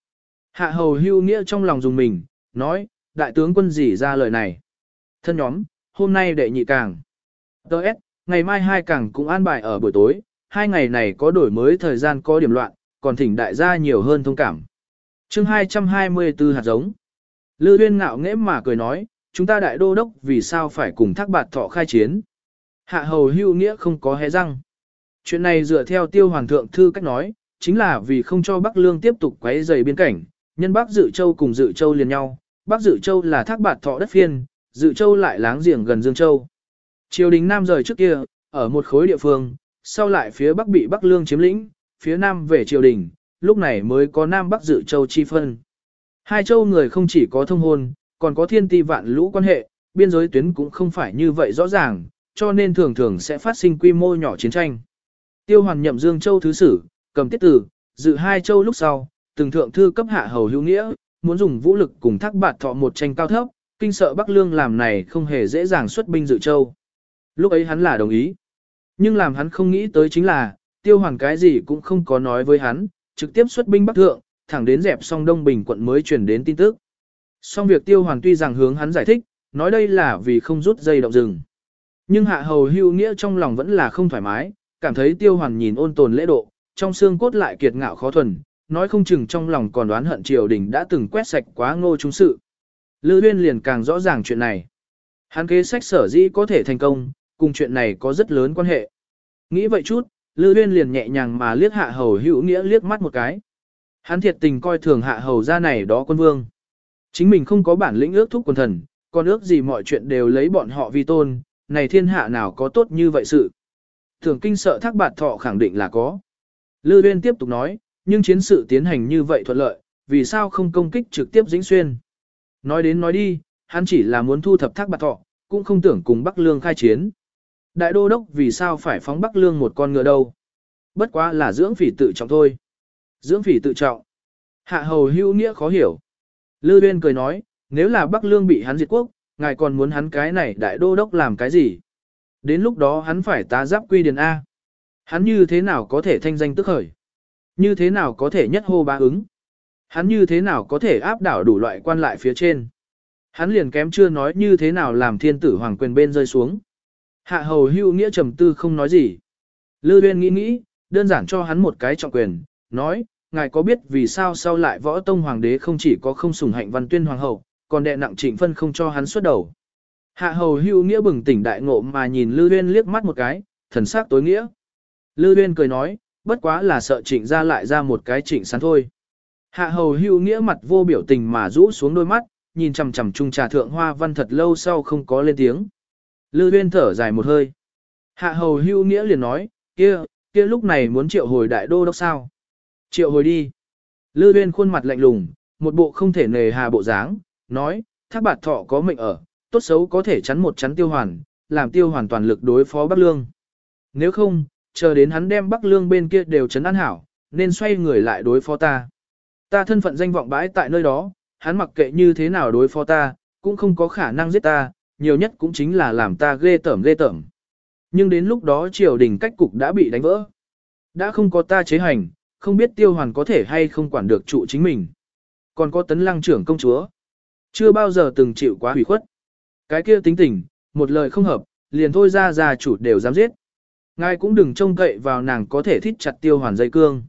A: Hạ hầu hưu nghĩa trong lòng dùng mình, nói, đại tướng quân gì ra lời này. Thân nhóm, hôm nay đệ nhị càng. Đợt, ngày mai hai càng cũng an bài ở buổi tối, hai ngày này có đổi mới thời gian có điểm loạn, còn thỉnh đại gia nhiều hơn thông cảm. chương 224 hạt giống. Lư uyên ngạo nghễ mà cười nói, chúng ta đại đô đốc vì sao phải cùng thác bạt thọ khai chiến. Hạ hầu hưu nghĩa không có hé răng. Chuyện này dựa theo tiêu hoàng thượng thư cách nói, chính là vì không cho Bắc Lương tiếp tục quấy rầy biên cảnh, nhân Bắc Dự Châu cùng Dự Châu liền nhau, Bắc Dự Châu là thác bạt thọ đất phiên, Dự Châu lại láng giềng gần Dương Châu. Triều đình Nam rời trước kia, ở một khối địa phương, sau lại phía Bắc bị Bắc Lương chiếm lĩnh, phía Nam về triều đình, lúc này mới có Nam Bắc Dự Châu chi phân. Hai châu người không chỉ có thông hôn, còn có thiên ti vạn lũ quan hệ, biên giới tuyến cũng không phải như vậy rõ ràng, cho nên thường thường sẽ phát sinh quy mô nhỏ chiến tranh. Tiêu hoàn nhậm Dương Châu Thứ Sử, cầm tiết tử, dự hai châu lúc sau, từng thượng thư cấp hạ hầu hữu nghĩa, muốn dùng vũ lực cùng thác bạt thọ một tranh cao thấp, kinh sợ Bắc Lương làm này không hề dễ dàng xuất binh dự châu. Lúc ấy hắn là đồng ý. Nhưng làm hắn không nghĩ tới chính là, tiêu hoàn cái gì cũng không có nói với hắn, trực tiếp xuất binh Bắc Thượng, thẳng đến dẹp song Đông Bình quận mới truyền đến tin tức. Song việc tiêu hoàn tuy rằng hướng hắn giải thích, nói đây là vì không rút dây động rừng. Nhưng hạ hầu hữu nghĩa trong lòng vẫn là không thoải mái, cảm thấy tiêu hoàn nhìn ôn tồn lễ độ, trong xương cốt lại kiệt ngạo khó thuần, nói không chừng trong lòng còn đoán hận triều đình đã từng quét sạch quá ngô trung sự. Lư Huyên liền càng rõ ràng chuyện này. Hắn kế sách sở dĩ có thể thành công, cùng chuyện này có rất lớn quan hệ. Nghĩ vậy chút, Lư Huyên liền nhẹ nhàng mà liếc hạ hầu hữu nghĩa liếc mắt một cái. Hắn thiệt tình coi thường hạ hầu ra này đó quân vương. Chính mình không có bản lĩnh ước thúc quần thần, còn ước gì mọi chuyện đều lấy bọn họ vi tôn, này thiên hạ nào có tốt như vậy sự. Thường kinh sợ thác bạt thọ khẳng định là có. Lư Uyên tiếp tục nói, nhưng chiến sự tiến hành như vậy thuận lợi, vì sao không công kích trực tiếp dĩnh xuyên. Nói đến nói đi, hắn chỉ là muốn thu thập thác bạt thọ, cũng không tưởng cùng Bắc Lương khai chiến. Đại đô đốc vì sao phải phóng Bắc Lương một con ngựa đâu? Bất quá là dưỡng phỉ tự trọng thôi. Dưỡng phỉ tự trọng. Hạ hầu hưu nghĩa khó hiểu. Lư Uyên cười nói, nếu là Bắc Lương bị hắn diệt quốc, ngài còn muốn hắn cái này đại đô đốc làm cái gì? Đến lúc đó hắn phải tá giáp quy điền A. Hắn như thế nào có thể thanh danh tức khởi? Như thế nào có thể nhất hô ba ứng? Hắn như thế nào có thể áp đảo đủ loại quan lại phía trên? Hắn liền kém chưa nói như thế nào làm thiên tử hoàng quyền bên rơi xuống. Hạ hầu hưu nghĩa trầm tư không nói gì. Lư Uyên nghĩ nghĩ, đơn giản cho hắn một cái trọng quyền, nói, ngài có biết vì sao sau lại võ tông hoàng đế không chỉ có không sủng hạnh văn tuyên hoàng hậu, còn đệ nặng trịnh phân không cho hắn xuất đầu. Hạ hầu hưu nghĩa bừng tỉnh đại ngộ mà nhìn Lư Uyên liếc mắt một cái, thần sắc tối nghĩa. Lư Uyên cười nói, bất quá là sợ trịnh ra lại ra một cái trịnh sán thôi. Hạ hầu hưu nghĩa mặt vô biểu tình mà rũ xuống đôi mắt, nhìn chằm chằm trung trà thượng hoa văn thật lâu sau không có lên tiếng. Lư Uyên thở dài một hơi. Hạ hầu hưu nghĩa liền nói, kia, kia lúc này muốn triệu hồi đại đô đốc sao. Triệu hồi đi. Lư Uyên khuôn mặt lạnh lùng, một bộ không thể nề hà bộ dáng, nói, thác bạt thọ có mệnh ở, tốt xấu có thể chắn một chắn tiêu hoàn, làm tiêu hoàn toàn lực đối phó Bắc Lương. Nếu không, chờ đến hắn đem Bắc Lương bên kia đều chấn an hảo, nên xoay người lại đối phó ta. Ta thân phận danh vọng bãi tại nơi đó, hắn mặc kệ như thế nào đối phó ta, cũng không có khả năng giết ta, nhiều nhất cũng chính là làm ta ghê tởm ghê tởm. Nhưng đến lúc đó triều đình cách cục đã bị đánh vỡ. Đã không có ta chế hành, không biết tiêu hoàn có thể hay không quản được trụ chính mình. Còn có tấn lăng trưởng công chúa. Chưa bao giờ từng chịu quá hủy khuất. Cái kia tính tình, một lời không hợp, liền thôi ra ra chủ đều dám giết. Ngài cũng đừng trông cậy vào nàng có thể thít chặt tiêu hoàn dây cương.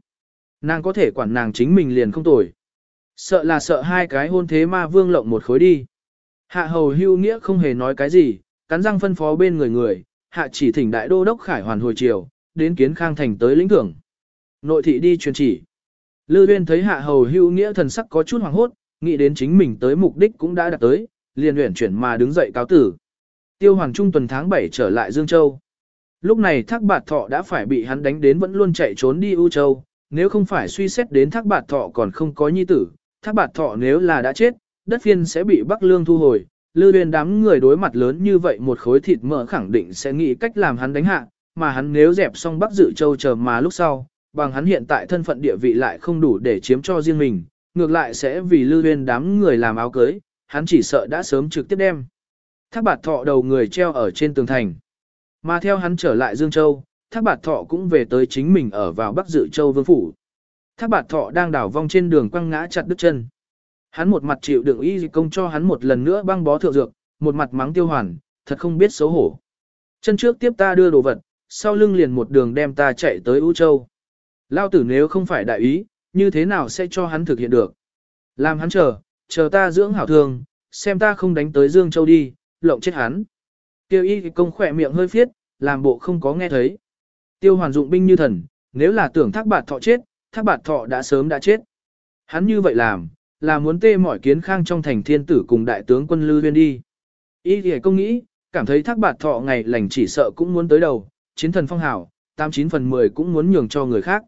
A: Nàng có thể quản nàng chính mình liền không tồi. Sợ là sợ hai cái hôn thế ma vương lộng một khối đi. Hạ hầu hưu nghĩa không hề nói cái gì, cắn răng phân phó bên người người, hạ chỉ thỉnh đại đô đốc khải hoàn hồi chiều, đến kiến khang thành tới lĩnh thưởng. Nội thị đi truyền chỉ. Lư Uyên thấy hạ hầu hưu nghĩa thần sắc có chút hoàng hốt, nghĩ đến chính mình tới mục đích cũng đã đạt tới, liền uyển chuyển mà đứng dậy cáo tử. Tiêu Hoàng Trung tuần tháng 7 trở lại Dương Châu. Lúc này Thác Bạt Thọ đã phải bị hắn đánh đến vẫn luôn chạy trốn đi U Châu, nếu không phải suy xét đến Thác Bạt Thọ còn không có nhi tử, Thác Bạt Thọ nếu là đã chết, đất phiên sẽ bị Bắc Lương thu hồi. Lư Uyên đám người đối mặt lớn như vậy một khối thịt mỡ khẳng định sẽ nghĩ cách làm hắn đánh hạ, mà hắn nếu dẹp xong Bắc Dự Châu chờ mà lúc sau, bằng hắn hiện tại thân phận địa vị lại không đủ để chiếm cho riêng mình, ngược lại sẽ vì Lư Uyên đám người làm áo cưới, hắn chỉ sợ đã sớm trực tiếp đem. Thác bạt thọ đầu người treo ở trên tường thành. Mà theo hắn trở lại Dương Châu, thác bạt thọ cũng về tới chính mình ở vào Bắc Dự Châu Vương Phủ. Thác bạt thọ đang đảo vong trên đường quăng ngã chặt đứt chân. Hắn một mặt chịu đựng y công cho hắn một lần nữa băng bó thượng dược, một mặt mắng tiêu hoàn, thật không biết xấu hổ. Chân trước tiếp ta đưa đồ vật, sau lưng liền một đường đem ta chạy tới U Châu. Lao tử nếu không phải đại ý, như thế nào sẽ cho hắn thực hiện được? Làm hắn chờ, chờ ta dưỡng hảo thương, xem ta không đánh tới Dương Châu đi, lộng chết hắn. Tiêu y công khỏe miệng hơi phiết, làm bộ không có nghe thấy. Tiêu hoàn dụng binh như thần, nếu là tưởng thác bạt thọ chết, thác bạt thọ đã sớm đã chết. Hắn như vậy làm, là muốn tê mỏi kiến khang trong thành thiên tử cùng đại tướng quân Lư Viên đi. Y thì công nghĩ, cảm thấy thác bạt thọ ngày lành chỉ sợ cũng muốn tới đầu, chiến thần phong hảo, 89 phần 10 cũng muốn nhường cho người khác.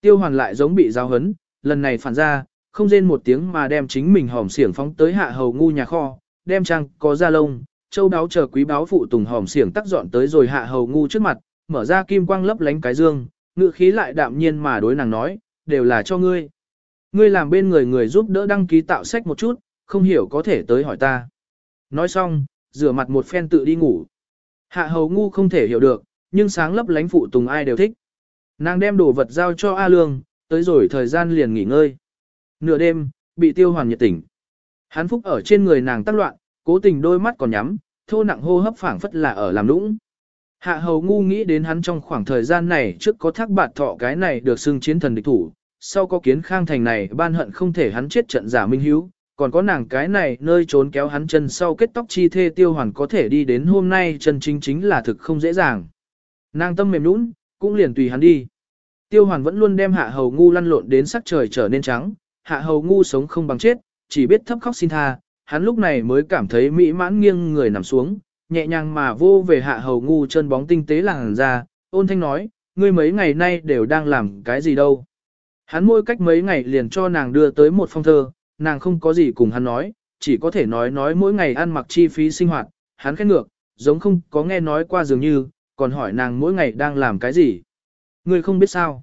A: Tiêu hoàn lại giống bị giao hấn, lần này phản ra, không rên một tiếng mà đem chính mình hòm xiển phóng tới hạ hầu ngu nhà kho, đem trang có da lông, châu đáo chờ quý báo phụ tùng hòm xiển tắc dọn tới rồi hạ hầu ngu trước mặt, mở ra kim quang lấp lánh cái dương, ngự khí lại đạm nhiên mà đối nàng nói, đều là cho ngươi. Ngươi làm bên người người giúp đỡ đăng ký tạo sách một chút, không hiểu có thể tới hỏi ta. Nói xong, rửa mặt một phen tự đi ngủ. Hạ hầu ngu không thể hiểu được, nhưng sáng lấp lánh phụ tùng ai đều thích. Nàng đem đồ vật giao cho A Lương, tới rồi thời gian liền nghỉ ngơi. Nửa đêm, bị tiêu hoàn nhiệt tỉnh. Hắn phúc ở trên người nàng tác loạn, cố tình đôi mắt còn nhắm, thô nặng hô hấp phảng phất là ở làm lũng. Hạ hầu ngu nghĩ đến hắn trong khoảng thời gian này trước có thác bạt thọ cái này được xưng chiến thần địch thủ, sau có kiến khang thành này ban hận không thể hắn chết trận giả minh hiếu, còn có nàng cái này nơi trốn kéo hắn chân sau kết tóc chi thê tiêu hoàn có thể đi đến hôm nay chân chính chính là thực không dễ dàng. Nàng tâm mềm nũng, cũng liền tùy hắn đi. Tiêu hoàn vẫn luôn đem hạ hầu ngu lăn lộn đến sắc trời trở nên trắng, hạ hầu ngu sống không bằng chết, chỉ biết thấp khóc xin tha, hắn lúc này mới cảm thấy mỹ mãn nghiêng người nằm xuống, nhẹ nhàng mà vô về hạ hầu ngu chân bóng tinh tế làng ra, ôn thanh nói, ngươi mấy ngày nay đều đang làm cái gì đâu. Hắn môi cách mấy ngày liền cho nàng đưa tới một phong thơ, nàng không có gì cùng hắn nói, chỉ có thể nói nói mỗi ngày ăn mặc chi phí sinh hoạt, hắn khét ngược, giống không có nghe nói qua dường như, còn hỏi nàng mỗi ngày đang làm cái gì. Ngươi không biết sao.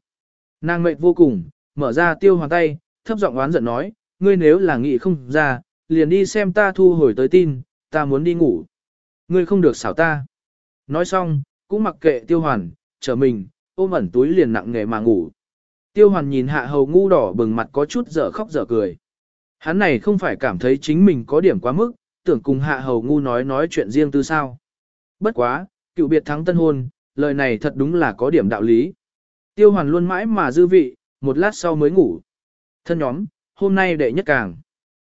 A: Nàng mệt vô cùng, mở ra tiêu hoàn tay, thấp giọng oán giận nói, ngươi nếu là nghị không ra, liền đi xem ta thu hồi tới tin, ta muốn đi ngủ. Ngươi không được xảo ta. Nói xong, cũng mặc kệ tiêu hoàn, trở mình, ôm ẩn túi liền nặng nghề mà ngủ. Tiêu hoàn nhìn hạ hầu ngu đỏ bừng mặt có chút dở khóc dở cười. Hắn này không phải cảm thấy chính mình có điểm quá mức, tưởng cùng hạ hầu ngu nói nói chuyện riêng tư sao. Bất quá, cựu biệt thắng tân hôn, lời này thật đúng là có điểm đạo lý. Tiêu hoàn luôn mãi mà dư vị, một lát sau mới ngủ. Thân nhóm, hôm nay đệ nhất càng.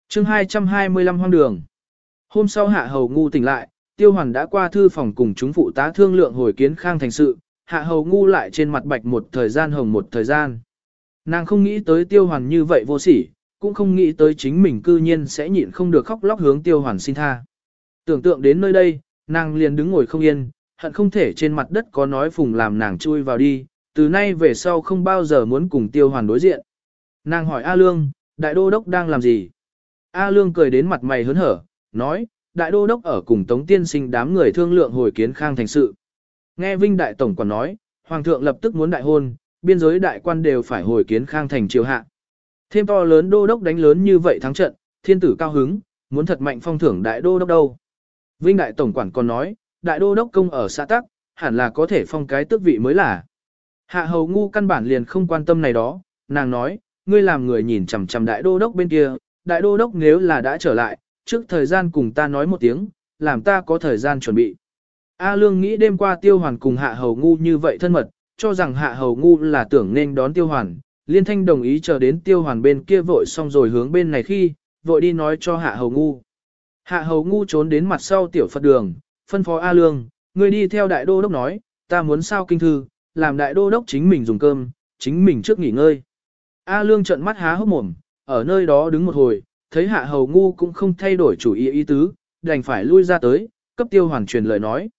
A: chương 225 hoang đường. Hôm sau hạ hầu ngu tỉnh lại, tiêu hoàn đã qua thư phòng cùng chúng phụ tá thương lượng hồi kiến khang thành sự, hạ hầu ngu lại trên mặt bạch một thời gian hồng một thời gian. Nàng không nghĩ tới tiêu hoàn như vậy vô sỉ, cũng không nghĩ tới chính mình cư nhiên sẽ nhịn không được khóc lóc hướng tiêu hoàn xin tha. Tưởng tượng đến nơi đây, nàng liền đứng ngồi không yên, hận không thể trên mặt đất có nói phùng làm nàng chui vào đi, từ nay về sau không bao giờ muốn cùng tiêu hoàn đối diện. Nàng hỏi A Lương, đại đô đốc đang làm gì? A Lương cười đến mặt mày hớn hở, nói, đại đô đốc ở cùng Tống Tiên sinh đám người thương lượng hồi kiến khang thành sự. Nghe Vinh Đại Tổng quản nói, Hoàng thượng lập tức muốn đại hôn, biên giới đại quan đều phải hồi kiến khang thành triều hạ. Thêm to lớn đô đốc đánh lớn như vậy thắng trận, thiên tử cao hứng, muốn thật mạnh phong thưởng đại đô đốc đâu. Vinh Đại Tổng quản còn nói, đại đô đốc công ở xã Tắc, hẳn là có thể phong cái tước vị mới là. Hạ hầu ngu căn bản liền không quan tâm này đó, nàng nói, ngươi làm người nhìn chằm chằm đại đô đốc bên kia, đại đô đốc nếu là đã trở lại, trước thời gian cùng ta nói một tiếng, làm ta có thời gian chuẩn bị. A Lương nghĩ đêm qua tiêu hoàn cùng hạ hầu ngu như vậy thân mật, cho rằng hạ hầu ngu là tưởng nên đón tiêu hoàn, liên thanh đồng ý chờ đến tiêu hoàn bên kia vội xong rồi hướng bên này khi, vội đi nói cho hạ hầu ngu. Hạ hầu ngu trốn đến mặt sau tiểu Phật đường, phân phó A Lương, người đi theo đại đô đốc nói, ta muốn sao kinh thư, làm đại đô đốc chính mình dùng cơm, chính mình trước nghỉ ngơi. A Lương trợn mắt há hốc mồm, ở nơi đó đứng một hồi, thấy hạ hầu ngu cũng không thay đổi chủ ý ý tứ, đành phải lui ra tới, cấp tiêu hoàn truyền lời nói.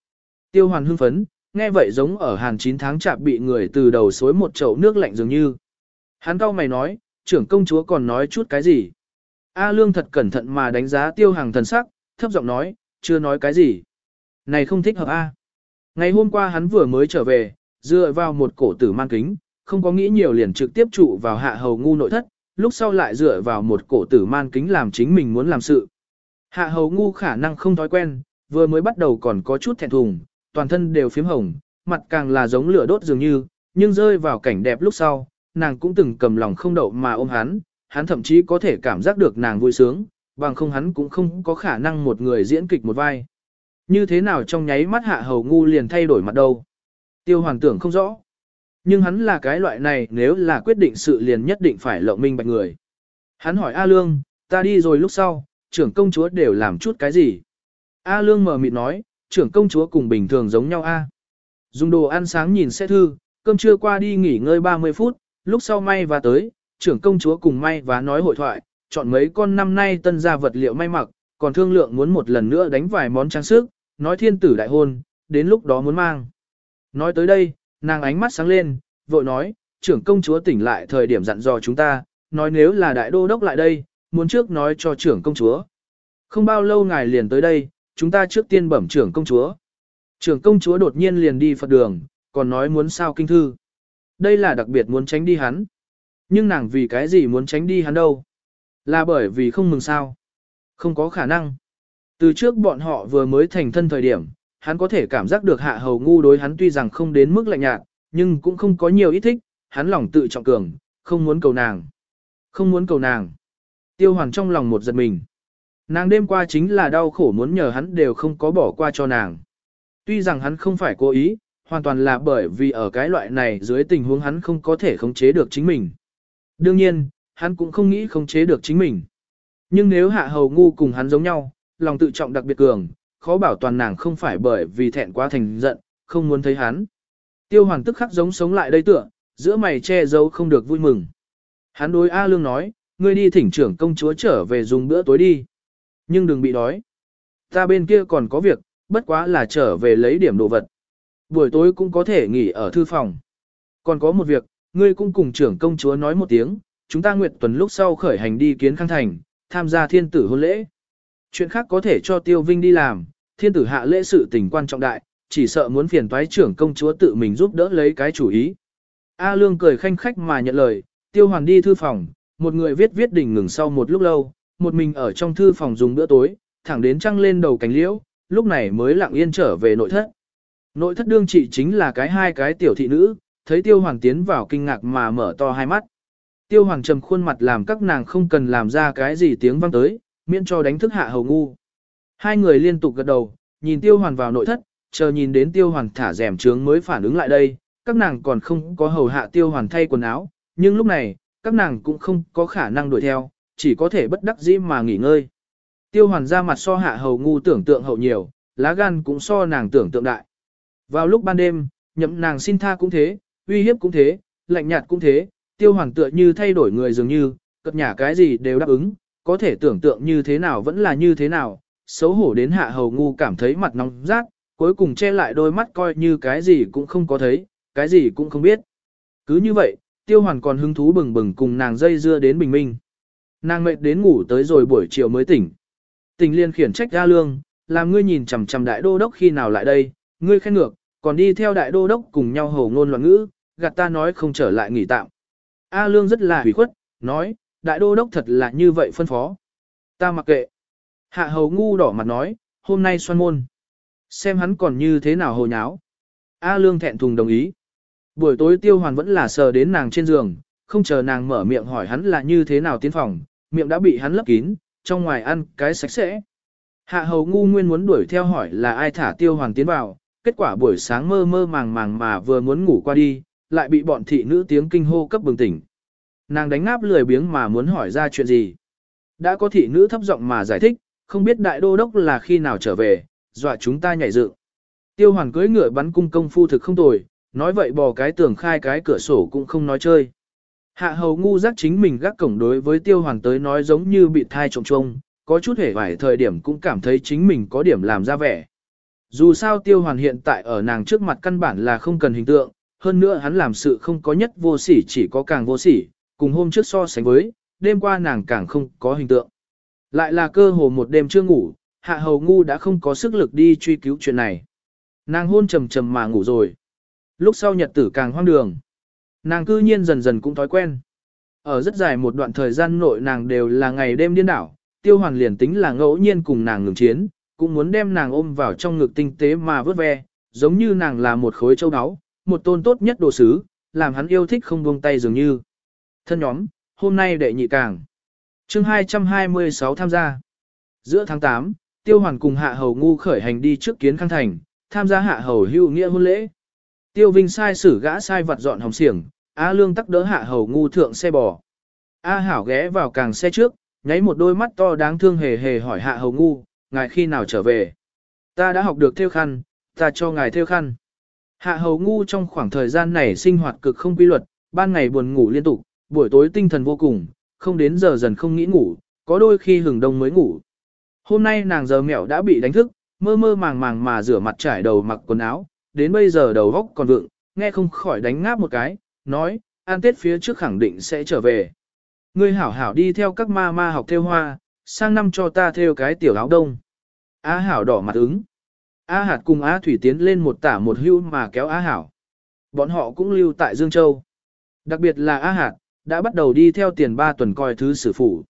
A: Tiêu hoàn hưng phấn, nghe vậy giống ở hàn 9 tháng chạp bị người từ đầu xối một chậu nước lạnh dường như. Hắn cau mày nói, trưởng công chúa còn nói chút cái gì? A Lương thật cẩn thận mà đánh giá tiêu hàng thần sắc, thấp giọng nói, chưa nói cái gì. Này không thích hợp A. Ngày hôm qua hắn vừa mới trở về, dựa vào một cổ tử man kính, không có nghĩ nhiều liền trực tiếp trụ vào hạ hầu ngu nội thất, lúc sau lại dựa vào một cổ tử man kính làm chính mình muốn làm sự. Hạ hầu ngu khả năng không thói quen, vừa mới bắt đầu còn có chút thẹn thùng, toàn thân đều phím hồng, mặt càng là giống lửa đốt dường như, nhưng rơi vào cảnh đẹp lúc sau, nàng cũng từng cầm lòng không đậu mà ôm hắn, hắn thậm chí có thể cảm giác được nàng vui sướng, bằng không hắn cũng không có khả năng một người diễn kịch một vai. Như thế nào trong nháy mắt hạ hầu ngu liền thay đổi mặt đâu. Tiêu hoàng tưởng không rõ. Nhưng hắn là cái loại này nếu là quyết định sự liền nhất định phải lộng minh bạch người. Hắn hỏi A Lương, ta đi rồi lúc sau, trưởng công chúa đều làm chút cái gì? A Lương mở mịt nói, trưởng công chúa cùng bình thường giống nhau A. Dùng đồ ăn sáng nhìn xe thư, cơm trưa qua đi nghỉ ngơi 30 phút, lúc sau may và tới, trưởng công chúa cùng may và nói hội thoại, chọn mấy con năm nay tân gia vật liệu may mặc, còn thương lượng muốn một lần nữa đánh vài món trang sức, nói thiên tử đại hôn, đến lúc đó muốn mang. Nói tới đây, nàng ánh mắt sáng lên, vội nói, trưởng công chúa tỉnh lại thời điểm dặn dò chúng ta, nói nếu là đại đô đốc lại đây, muốn trước nói cho trưởng công chúa. Không bao lâu ngài liền tới đây, chúng ta trước tiên bẩm trưởng công chúa. Trưởng công chúa đột nhiên liền đi Phật đường, còn nói muốn sao kinh thư. Đây là đặc biệt muốn tránh đi hắn. Nhưng nàng vì cái gì muốn tránh đi hắn đâu? Là bởi vì không mừng sao? Không có khả năng. Từ trước bọn họ vừa mới thành thân thời điểm, hắn có thể cảm giác được hạ hầu ngu đối hắn tuy rằng không đến mức lạnh nhạt, nhưng cũng không có nhiều ý thích, hắn lòng tự trọng cường, không muốn cầu nàng. Không muốn cầu nàng. Tiêu hoàn trong lòng một giật mình. Nàng đêm qua chính là đau khổ muốn nhờ hắn đều không có bỏ qua cho nàng. Tuy rằng hắn không phải cố ý, hoàn toàn là bởi vì ở cái loại này dưới tình huống hắn không có thể khống chế được chính mình. Đương nhiên, hắn cũng không nghĩ khống chế được chính mình. Nhưng nếu hạ hầu ngu cùng hắn giống nhau, lòng tự trọng đặc biệt cường, khó bảo toàn nàng không phải bởi vì thẹn quá thành giận, không muốn thấy hắn. Tiêu hoàn tức khắc giống sống lại đây tựa, giữa mày che giấu không được vui mừng. Hắn đối A Lương nói, ngươi đi thỉnh trưởng công chúa trở về dùng bữa tối đi. Nhưng đừng bị đói. Ta bên kia còn có việc, bất quá là trở về lấy điểm đồ vật. Buổi tối cũng có thể nghỉ ở thư phòng. Còn có một việc, ngươi cũng cùng trưởng công chúa nói một tiếng, chúng ta nguyện tuần lúc sau khởi hành đi kiến khang thành, tham gia thiên tử hôn lễ. Chuyện khác có thể cho Tiêu Vinh đi làm, thiên tử hạ lễ sự tình quan trọng đại, chỉ sợ muốn phiền toái trưởng công chúa tự mình giúp đỡ lấy cái chủ ý. A Lương cười khanh khách mà nhận lời, Tiêu Hoàn đi thư phòng, một người viết viết đỉnh ngừng sau một lúc lâu, một mình ở trong thư phòng dùng bữa tối, thẳng đến trăng lên đầu cánh liễu, lúc này mới lặng yên trở về nội thất. Nội thất đương trị chính là cái hai cái tiểu thị nữ, thấy Tiêu Hoàn tiến vào kinh ngạc mà mở to hai mắt. Tiêu Hoàn trầm khuôn mặt làm các nàng không cần làm ra cái gì tiếng vang tới, miễn cho đánh thức hạ hầu ngu. Hai người liên tục gật đầu, nhìn Tiêu Hoàn vào nội thất, chờ nhìn đến Tiêu Hoàn thả rèm trướng mới phản ứng lại đây, các nàng còn không có hầu hạ Tiêu Hoàn thay quần áo, nhưng lúc này, các nàng cũng không có khả năng đuổi theo, chỉ có thể bất đắc dĩ mà nghỉ ngơi. Tiêu Hoàn ra mặt so hạ hầu ngu tưởng tượng hậu nhiều, lá gan cũng so nàng tưởng tượng đại. Vào lúc ban đêm, nhậm nàng xin tha cũng thế, uy hiếp cũng thế, lạnh nhạt cũng thế, Tiêu Hoàn tựa như thay đổi người dường như, cất nhả cái gì đều đáp ứng, có thể tưởng tượng như thế nào vẫn là như thế nào, xấu hổ đến hạ hầu ngu cảm thấy mặt nóng rát, cuối cùng che lại đôi mắt coi như cái gì cũng không có thấy, cái gì cũng không biết. Cứ như vậy, tiêu hoàn còn hứng thú bừng bừng cùng nàng dây dưa đến bình minh. Nàng mệt đến ngủ tới rồi buổi chiều mới tỉnh. Tình liên khiển trách ra lương, làm ngươi nhìn chằm chằm đại đô đốc khi nào lại đây, ngươi khen ngược, còn đi theo đại đô đốc cùng nhau hầu ngôn loạn ngữ, gạt ta nói không trở lại nghỉ tạm. A lương rất là hủy khuất, nói, đại đô đốc thật là như vậy phân phó. Ta mặc kệ. Hạ hầu ngu đỏ mặt nói, hôm nay xoan môn. Xem hắn còn như thế nào hồ nháo. A lương thẹn thùng đồng ý. Buổi tối tiêu hoàn vẫn là sờ đến nàng trên giường, không chờ nàng mở miệng hỏi hắn là như thế nào tiến phòng, miệng đã bị hắn lấp kín, trong ngoài ăn cái sạch sẽ. Hạ hầu ngu nguyên muốn đuổi theo hỏi là ai thả tiêu hoàn tiến vào, kết quả buổi sáng mơ mơ màng màng mà vừa muốn ngủ qua đi, lại bị bọn thị nữ tiếng kinh hô cấp bừng tỉnh. Nàng đánh ngáp lười biếng mà muốn hỏi ra chuyện gì. Đã có thị nữ thấp giọng mà giải thích, không biết đại đô đốc là khi nào trở về, dọa chúng ta nhảy dựng. Tiêu hoàn cưỡi ngựa bắn cung công phu thực không tồi, nói vậy bò cái tường khai cái cửa sổ cũng không nói chơi. Hạ hầu ngu giác chính mình gác cổng đối với tiêu hoàn tới nói giống như bị thai trồng trông, có chút hề vải thời điểm cũng cảm thấy chính mình có điểm làm ra vẻ. Dù sao tiêu hoàn hiện tại ở nàng trước mặt căn bản là không cần hình tượng, hơn nữa hắn làm sự không có nhất vô sỉ chỉ có càng vô sỉ, cùng hôm trước so sánh với, đêm qua nàng càng không có hình tượng. Lại là cơ hồ một đêm chưa ngủ, hạ hầu ngu đã không có sức lực đi truy cứu chuyện này. Nàng hôn trầm trầm mà ngủ rồi. Lúc sau nhật tử càng hoang đường. Nàng cư nhiên dần dần cũng thói quen. Ở rất dài một đoạn thời gian nội nàng đều là ngày đêm điên đảo, tiêu hoàn liền tính là ngẫu nhiên cùng nàng ngừng chiến, cũng muốn đem nàng ôm vào trong ngực tinh tế mà vớt ve, giống như nàng là một khối châu áo, một tôn tốt nhất đồ sứ, làm hắn yêu thích không buông tay dường như. Thân nhóm, hôm nay đệ nhị càng. chương 226 tham gia. Giữa tháng 8, Tiêu Hoàn cùng Hạ Hầu Ngu khởi hành đi trước kiến khang thành, tham gia Hạ Hầu hưu nghĩa hôn lễ. Tiêu Vinh sai sử gã sai vặt dọn hồng xiềng, A Lương tắc đỡ Hạ Hầu Ngu thượng xe bò. A Hảo ghé vào càng xe trước, nháy một đôi mắt to đáng thương hề hề hỏi Hạ Hầu Ngu, ngài khi nào trở về? Ta đã học được theo khăn, ta cho ngài theo khăn. Hạ Hầu Ngu trong khoảng thời gian này sinh hoạt cực không quy luật, ban ngày buồn ngủ liên tục, buổi tối tinh thần vô cùng, không đến giờ dần không nghĩ ngủ, có đôi khi hừng đông mới ngủ. Hôm nay nàng giờ mẹo đã bị đánh thức, mơ mơ màng màng mà rửa mặt trải đầu mặc quần áo, đến bây giờ đầu góc còn vượng, nghe không khỏi đánh ngáp một cái, nói, an tết phía trước khẳng định sẽ trở về. Ngươi hảo hảo đi theo các ma ma học theo hoa, sang năm cho ta theo cái tiểu áo đông. A hảo đỏ mặt ứng. A hạt cùng A thủy tiến lên một tả một hưu mà kéo A hảo. Bọn họ cũng lưu tại Dương Châu. Đặc biệt là A hạt, đã bắt đầu đi theo tiền ba tuần coi thứ sử phủ.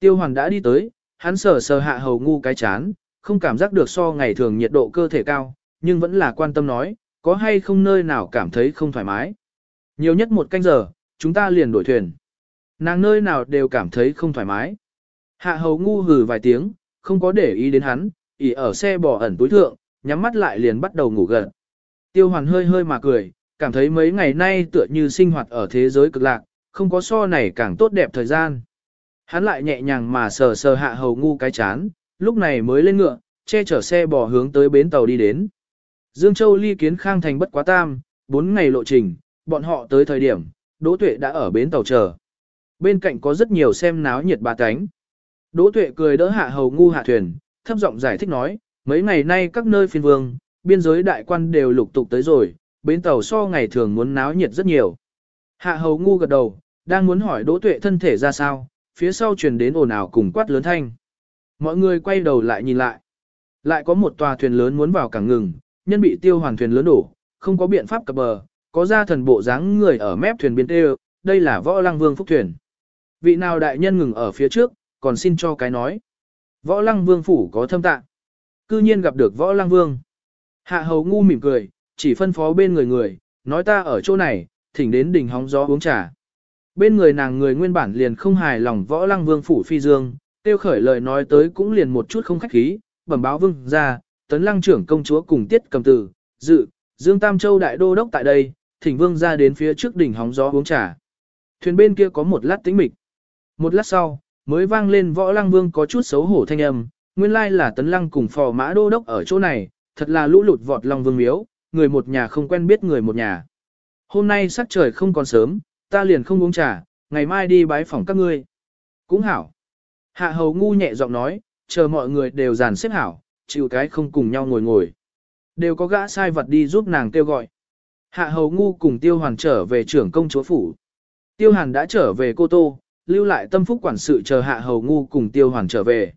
A: Tiêu hoàn đã đi tới, hắn sờ sờ hạ hầu ngu cái chán, không cảm giác được so ngày thường nhiệt độ cơ thể cao, nhưng vẫn là quan tâm nói, có hay không nơi nào cảm thấy không thoải mái. Nhiều nhất một canh giờ, chúng ta liền đổi thuyền. Nàng nơi nào đều cảm thấy không thoải mái. Hạ hầu ngu hừ vài tiếng, không có để ý đến hắn, ỉ ở xe bỏ ẩn túi thượng, nhắm mắt lại liền bắt đầu ngủ gần. Tiêu hoàn hơi hơi mà cười, cảm thấy mấy ngày nay tựa như sinh hoạt ở thế giới cực lạc, không có so này càng tốt đẹp thời gian. Hắn lại nhẹ nhàng mà sờ sờ hạ hầu ngu cái chán, lúc này mới lên ngựa, che chở xe bò hướng tới bến tàu đi đến. Dương Châu ly kiến khang thành bất quá tam, 4 ngày lộ trình, bọn họ tới thời điểm, Đỗ Tuệ đã ở bến tàu chờ. Bên cạnh có rất nhiều xem náo nhiệt bà cánh. Đỗ Tuệ cười đỡ hạ hầu ngu hạ thuyền, thấp giọng giải thích nói, mấy ngày nay các nơi phiên vương, biên giới đại quan đều lục tục tới rồi, bến tàu so ngày thường muốn náo nhiệt rất nhiều. Hạ hầu ngu gật đầu, đang muốn hỏi Đỗ Tuệ thân thể ra sao, phía sau truyền đến ồn ào cùng quát lớn thanh. Mọi người quay đầu lại nhìn lại. Lại có một tòa thuyền lớn muốn vào cảng ngừng, nhân bị tiêu hoàn thuyền lớn đổ, không có biện pháp cập bờ, có ra thần bộ dáng người ở mép thuyền biên tê đây là võ lăng vương phúc thuyền. Vị nào đại nhân ngừng ở phía trước, còn xin cho cái nói. Võ lăng vương phủ có thâm tạ. Cư nhiên gặp được võ lăng vương. Hạ hầu ngu mỉm cười, chỉ phân phó bên người người, nói ta ở chỗ này, thỉnh đến đỉnh hóng gió uống trà. Bên người nàng người nguyên bản liền không hài lòng võ lăng vương phủ phi dương, tiêu khởi lời nói tới cũng liền một chút không khách khí, bẩm báo vương ra, tấn lăng trưởng công chúa cùng tiết cầm tử, dự, dương tam châu đại đô đốc tại đây, thỉnh vương ra đến phía trước đỉnh hóng gió uống trà. Thuyền bên kia có một lát tĩnh mịch. Một lát sau, mới vang lên võ lăng vương có chút xấu hổ thanh âm, nguyên lai là tấn lăng cùng phò mã đô đốc ở chỗ này, thật là lũ lụt vọt long vương miếu, người một nhà không quen biết người một nhà. Hôm nay sắc trời không còn sớm, ta liền không uống trà, ngày mai đi bái phỏng các ngươi. Cũng hảo. Hạ hầu ngu nhẹ giọng nói, chờ mọi người đều dàn xếp hảo, chịu cái không cùng nhau ngồi ngồi. Đều có gã sai vật đi giúp nàng kêu gọi. Hạ hầu ngu cùng tiêu hoàn trở về trưởng công chúa phủ. Tiêu hàn đã trở về cô tô, lưu lại tâm phúc quản sự chờ hạ hầu ngu cùng tiêu hoàn trở về.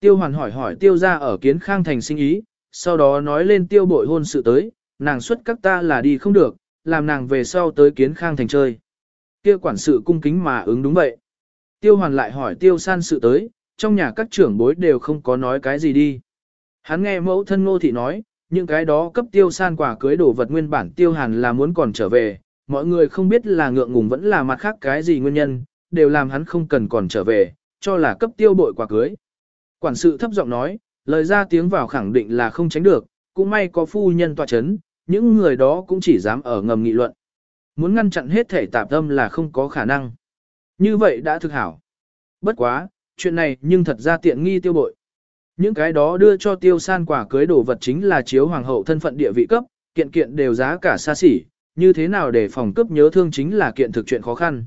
A: Tiêu hoàn hỏi hỏi tiêu ra ở kiến khang thành sinh ý, sau đó nói lên tiêu bội hôn sự tới, nàng xuất các ta là đi không được, làm nàng về sau tới kiến khang thành chơi. Kia quản sự cung kính mà ứng đúng vậy. Tiêu hoàn lại hỏi tiêu san sự tới, trong nhà các trưởng bối đều không có nói cái gì đi. Hắn nghe mẫu thân ngô thị nói, những cái đó cấp tiêu san quả cưới đồ vật nguyên bản tiêu hàn là muốn còn trở về, mọi người không biết là ngượng ngùng vẫn là mặt khác cái gì nguyên nhân, đều làm hắn không cần còn trở về, cho là cấp tiêu bội quả cưới. Quản sự thấp giọng nói, lời ra tiếng vào khẳng định là không tránh được, cũng may có phu nhân tọa chấn, những người đó cũng chỉ dám ở ngầm nghị luận. Muốn ngăn chặn hết thể tạp tâm là không có khả năng. Như vậy đã thực hảo. Bất quá, chuyện này nhưng thật ra tiện nghi tiêu bội. Những cái đó đưa cho tiêu san quả cưới đồ vật chính là chiếu hoàng hậu thân phận địa vị cấp, kiện kiện đều giá cả xa xỉ, như thế nào để phòng cấp nhớ thương chính là kiện thực chuyện khó khăn.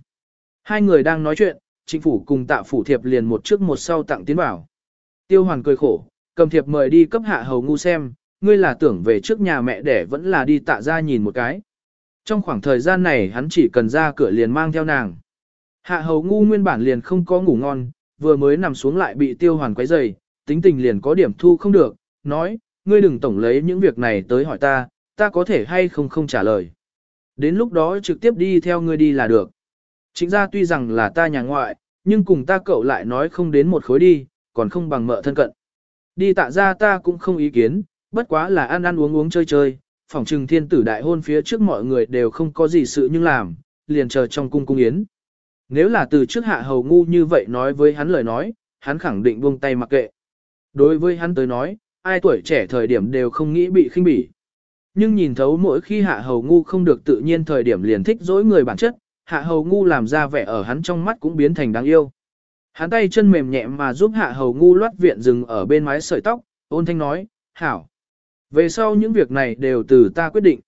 A: Hai người đang nói chuyện, chính phủ cùng tạ phủ thiệp liền một trước một sau tặng tiến bảo. Tiêu hoàn cười khổ, cầm thiệp mời đi cấp hạ hầu ngu xem, ngươi là tưởng về trước nhà mẹ để vẫn là đi tạ ra nhìn một cái. Trong khoảng thời gian này hắn chỉ cần ra cửa liền mang theo nàng. Hạ hầu ngu nguyên bản liền không có ngủ ngon, vừa mới nằm xuống lại bị tiêu hoàn quấy dày, tính tình liền có điểm thu không được, nói, ngươi đừng tổng lấy những việc này tới hỏi ta, ta có thể hay không không trả lời. Đến lúc đó trực tiếp đi theo ngươi đi là được. Chính ra tuy rằng là ta nhà ngoại, nhưng cùng ta cậu lại nói không đến một khối đi, còn không bằng mợ thân cận. Đi tạ ra ta cũng không ý kiến, bất quá là ăn ăn uống uống chơi chơi, phòng trừng thiên tử đại hôn phía trước mọi người đều không có gì sự nhưng làm, liền chờ trong cung cung yến. Nếu là từ trước hạ hầu ngu như vậy nói với hắn lời nói, hắn khẳng định buông tay mặc kệ. Đối với hắn tới nói, ai tuổi trẻ thời điểm đều không nghĩ bị khinh bỉ. Nhưng nhìn thấu mỗi khi hạ hầu ngu không được tự nhiên thời điểm liền thích dỗi người bản chất, hạ hầu ngu làm ra vẻ ở hắn trong mắt cũng biến thành đáng yêu. Hắn tay chân mềm nhẹ mà giúp hạ hầu ngu loát viện dừng ở bên mái sợi tóc, ôn thanh nói, hảo. Về sau những việc này đều từ ta quyết định.